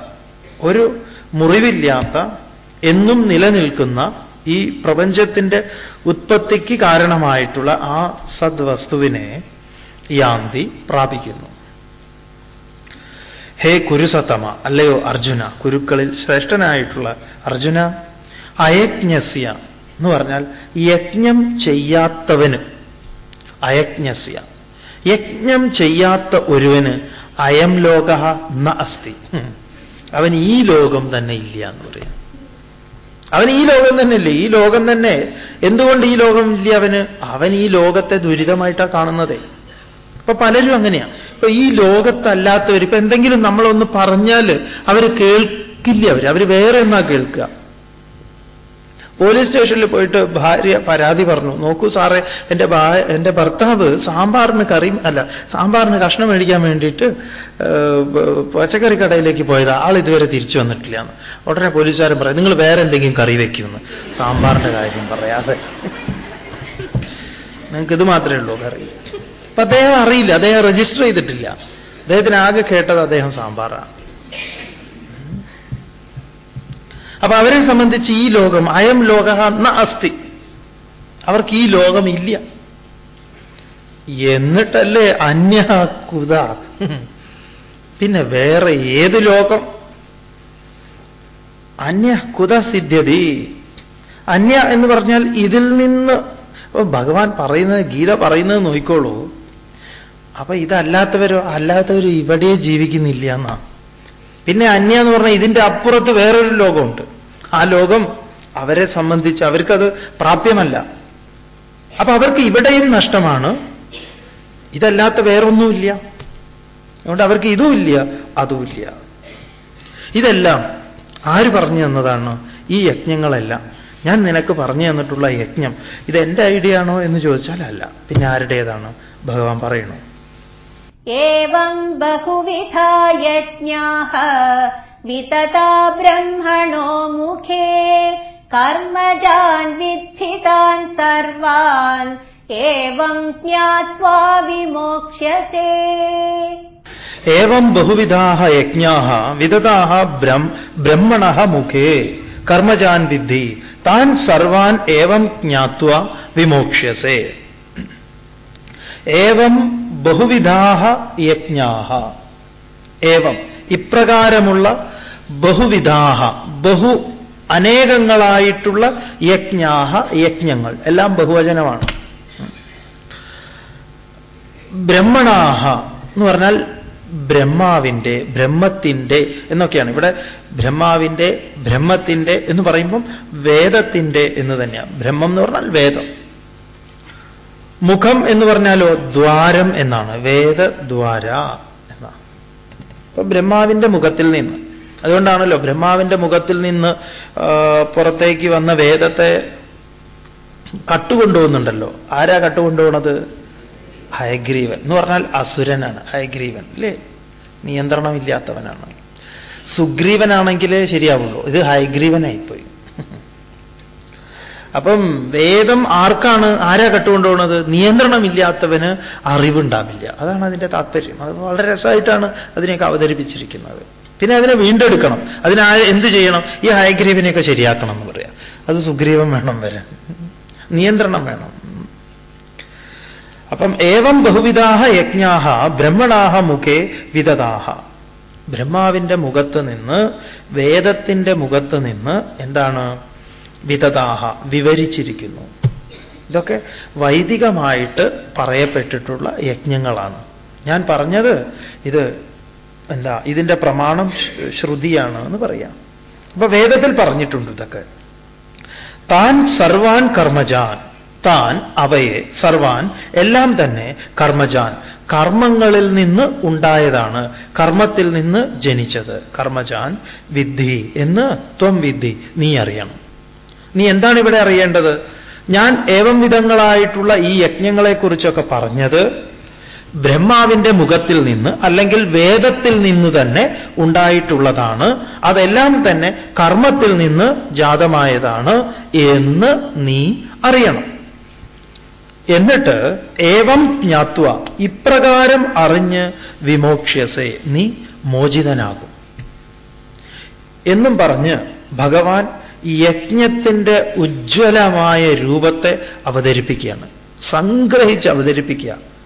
[SPEAKER 1] ഒരു മുറിവില്ലാത്ത എന്നും നിലനിൽക്കുന്ന ഈ പ്രപഞ്ചത്തിന്റെ ഉത്പത്തിക്ക് കാരണമായിട്ടുള്ള ആ സദ്വസ്തുവിനെ യാന്തി പ്രാപിക്കുന്നു. ഹേ കുരുസത്തമ അല്ലയോ അർജുന കുരുക്കളിൽ ശ്രേഷ്ഠനായിട്ടുള്ള അർജുന അയജ്ഞസ്യ എന്ന് പറഞ്ഞാൽ യജ്ഞം ചെയ്യാത്തവന് അയജ്ഞസ്യ. യജ്ഞം ചെയ്യാത്ത ഒരുവന് അയം ലോക ന അസ്തി. അവൻ ഈ ലോകം തന്നെ ഇല്ല എന്ന് പറയാം. അവൻ ഈ ലോകം തന്നെയല്ലേ? ഈ ലോകം തന്നെ. എന്തുകൊണ്ട് ഈ ലോകം ഇല്ല അവന്? അവൻ ഈ ലോകത്തെ ദുരിതമായിട്ടാണ് കാണുന്നതേ. ഇപ്പൊ പലരും അങ്ങനെയാ. ഇപ്പൊ ഈ ലോകത്തല്ലാത്തവർ ഇപ്പൊ എന്തെങ്കിലും നമ്മളൊന്ന് പറഞ്ഞാൽ അവർ കേൾക്കില്ല അവർ അവർ വേറെ എന്നാ കേൾക്കുക. പോലീസ് സ്റ്റേഷനിൽ പോയിട്ട് ഭാര്യ പരാതി പറഞ്ഞു. നോക്കൂ സാറേ എന്റെ എന്റെ ഭർത്താവ് സാമ്പാറിന് കറി അല്ല സാമ്പാറിന് കഷ്ണം മേടിക്കാൻ വേണ്ടിയിട്ട് പച്ചക്കറി കടയിലേക്ക് പോയത്. ആൾ ഇതുവരെ തിരിച്ചു വന്നിട്ടില്ല എന്ന് ഉടനെ പോലീസുകാരൻ പറയും നിങ്ങൾ വേറെ എന്തെങ്കിലും കറി വെക്കുമെന്ന്. സാമ്പാറിന്റെ കാര്യം പറയാതെ. നിങ്ങൾക്ക് ഇത് മാത്രമേ ഉള്ളൂ കറി. അപ്പൊ അദ്ദേഹം അറിയില്ല അദ്ദേഹം രജിസ്റ്റർ ചെയ്തിട്ടില്ല. അദ്ദേഹത്തിന് ആകെ കേട്ടത് അദ്ദേഹം സാമ്പാറാണ്. അപ്പൊ അവരെ സംബന്ധിച്ച് ഈ ലോകം അയം ലോക ന അസ്ഥി അവർക്ക് ഈ ലോകം ഇല്ല. എന്നിട്ടല്ലേ അന്യ കുത പിന്നെ വേറെ ഏത് ലോകം? അന്യ കുത സിദ്ധ്യതി. അന്യ എന്ന് പറഞ്ഞാൽ ഇതിൽ നിന്ന് ഭഗവാൻ പറയുന്നത് ഗീത പറയുന്നത് നോക്കിക്കോളൂ. അപ്പൊ ഇതല്ലാത്തവരോ അല്ലാത്തവർ ഇവിടെ ജീവിക്കുന്നില്ല എന്നാ. പിന്നെ അന്യ എന്ന് പറഞ്ഞാൽ ഇതിന്റെ അപ്പുറത്ത് വേറൊരു ലോകമുണ്ട്. ആ ലോകം അവരെ സംബന്ധിച്ച് അവർക്കത് പ്രാപ്യമല്ല. അപ്പൊ അവർക്ക് ഇവിടെയും നഷ്ടമാണ്. ഇതല്ലാത്ത വേറൊന്നുമില്ല. അതുകൊണ്ട് അവർക്ക് ഇതുമില്ല അതുമില്ല ഇതെല്ലാം ആര് പറഞ്ഞു തന്നതാണ് ഈ യജ്ഞങ്ങളെല്ലാം? ഞാൻ നിനക്ക് പറഞ്ഞു തന്നിട്ടുള്ള യജ്ഞം ഇത് എന്റെ ഐഡിയ ആണോ എന്ന് ചോദിച്ചാൽ അല്ല. പിന്നെ ആരുടേതാണ്? ഭഗവാൻ പറയണു.
[SPEAKER 2] ഏവം ബഹുവിധ യജ്ഞാഹ वितता ब्रह्मणो मुखे कर्मजान् विद्धितान् सर्वान् एवम् ज्ञात्वा विमोक्ष्यसे
[SPEAKER 1] ഏവം ബഹുവിധാഹ യജ്ഞാഹ വിദതാഹ ബ്രഹ്മണ മുഖേ കർമ്മജാൻ വിദ്ധി താൻ സർവാൻ ഏവം ജ്ഞാത്വ വിമോക്ഷ്യസേ ഏവം ബഹുവിധാഹ യജ്ഞാഹ ഏവം ഇപ്രകാരമുള്ള ബഹുവിധാഹ ബഹു അനേകങ്ങളായിട്ടുള്ള യജ്ഞാഹ യജ്ഞങ്ങൾ. എല്ലാം ബഹുവചനമാണ്. ബ്രഹ്മണാഹ എന്ന് പറഞ്ഞാൽ ബ്രഹ്മാവിന്റെ ബ്രഹ്മത്തിന്റെ എന്നൊക്കെയാണ്. ഇവിടെ ബ്രഹ്മാവിന്റെ ബ്രഹ്മത്തിന്റെ എന്ന് പറയുമ്പം വേദത്തിന്റെ എന്ന് തന്നെയാണ്. ബ്രഹ്മം എന്ന് പറഞ്ഞാൽ വേദം. മുഖം എന്ന് പറഞ്ഞാലോ ദ്വാരം എന്നാണ്. വേദദ്വാര എന്നാണ്. അപ്പൊ ബ്രഹ്മാവിന്റെ മുഖത്തിൽ നിന്ന് അതുകൊണ്ടാണല്ലോ ബ്രഹ്മാവിന്റെ മുഖത്തിൽ നിന്ന് പുറത്തേക്ക് വന്ന വേദത്തെ കട്ടുകൊണ്ടുപോകുന്നുണ്ടല്ലോ. ആരാ കട്ടുകൊണ്ടുപോകണത് ഹയഗ്രീവൻ. എന്ന് പറഞ്ഞാൽ അസുരനാണ് ഹയഗ്രീവൻ. അല്ലേ? നിയന്ത്രണമില്ലാത്തവനാണ്. സുഗ്രീവനാണെങ്കിൽ ശരിയാവുള്ളൂ. ഇത് ഹയഗ്രീവനായിപ്പോയി. അപ്പം വേദം ആർക്കാണ് ആരാ കട്ടുകൊണ്ടുപോകുന്നത്? നിയന്ത്രണമില്ലാത്തവന് അറിവുണ്ടാവില്ല. അതാണ് അതിന്റെ താല്പര്യം അത് വളരെ രസമായിട്ടാണ് അതിനെയൊക്കെ അവതരിപ്പിച്ചിരിക്കുന്നത്. പിന്നെ അതിനെ വീണ്ടെടുക്കണം. അതിനെ എന്ത് ചെയ്യണം? ഈ ഹയഗ്രീവനെയൊക്കെ ശരിയാക്കണം എന്ന് പറയാം. അത് സുഗ്രീവം വേണം വരാൻ. നിയന്ത്രണം വേണം. അപ്പം ഏവം ബഹുവിധാഹ യജ്ഞാഹ ബ്രഹ്മണാഹ മുഖേ വിദതാഹ ബ്രഹ്മാവിന്റെ മുഖത്ത് നിന്ന് വേദത്തിന്റെ മുഖത്ത് നിന്ന് എന്താണ്? വിതതാഹ വിവരിച്ചിരിക്കുന്നു. ഇതൊക്കെ വൈദികമായിട്ട് പറയപ്പെട്ടിട്ടുള്ള യജ്ഞങ്ങളാണ്. ഞാൻ പറഞ്ഞത് ഇത് എന്താ ഇതിന്റെ പ്രമാണം ശ്രുതിയാണ് എന്ന് പറയാം. അപ്പൊ വേദത്തിൽ പറഞ്ഞിട്ടുണ്ട് ഇതൊക്കെ. താൻ സർവാൻ കർമ്മജാൻ. താൻ അവയെ സർവാൻ എല്ലാം തന്നെ കർമ്മജാൻ. കർമ്മങ്ങളിൽ നിന്ന് ഉണ്ടായതാണ്. കർമ്മത്തിൽ നിന്ന് ജനിച്ചത്. കർമ്മജാൻ വിദ്ധി എന്ന് ത്വം വിദ്ധി നീ അറിയണം. നീ എന്താണ് ഇവിടെ അറിയേണ്ടത്? ഞാൻ ഏവം വിധങ്ങളായിട്ടുള്ള ഈ യജ്ഞങ്ങളെക്കുറിച്ചൊക്കെ പറഞ്ഞത് ബ്രഹ്മാവിന്റെ മുഖത്തിൽ നിന്ന് അല്ലെങ്കിൽ വേദത്തിൽ നിന്ന് തന്നെ ഉണ്ടായിട്ടുള്ളതാണ്. അതെല്ലാം തന്നെ കർമ്മത്തിൽ നിന്ന് ജാതമായതാണ് എന്ന് നീ അറിയണം. എന്നിട്ട് ഏവം ജ്ഞാത്വ ഇപ്രകാരം അറിഞ്ഞ് വിമോക്ഷ്യസെ നീ മോചിതനാകും. എന്നും പറഞ്ഞ് ഭഗവാൻ യജ്ഞത്തിന്റെ ഉജ്ജ്വലമായ രൂപത്തെ അവതരിപ്പിക്കുകയാണ്. സംഗ്രഹിച്ച് അവതരിപ്പിക്കുക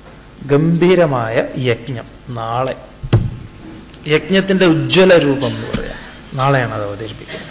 [SPEAKER 1] ഗംഭീരമായ യജ്ഞം. നാളെ. യജ്ഞത്തിന്റെ ഉജ്ജ്വല രൂപം എന്ന് പറയാം. നാളെയാണ് അത് അവതരിപ്പിക്കുന്നത്.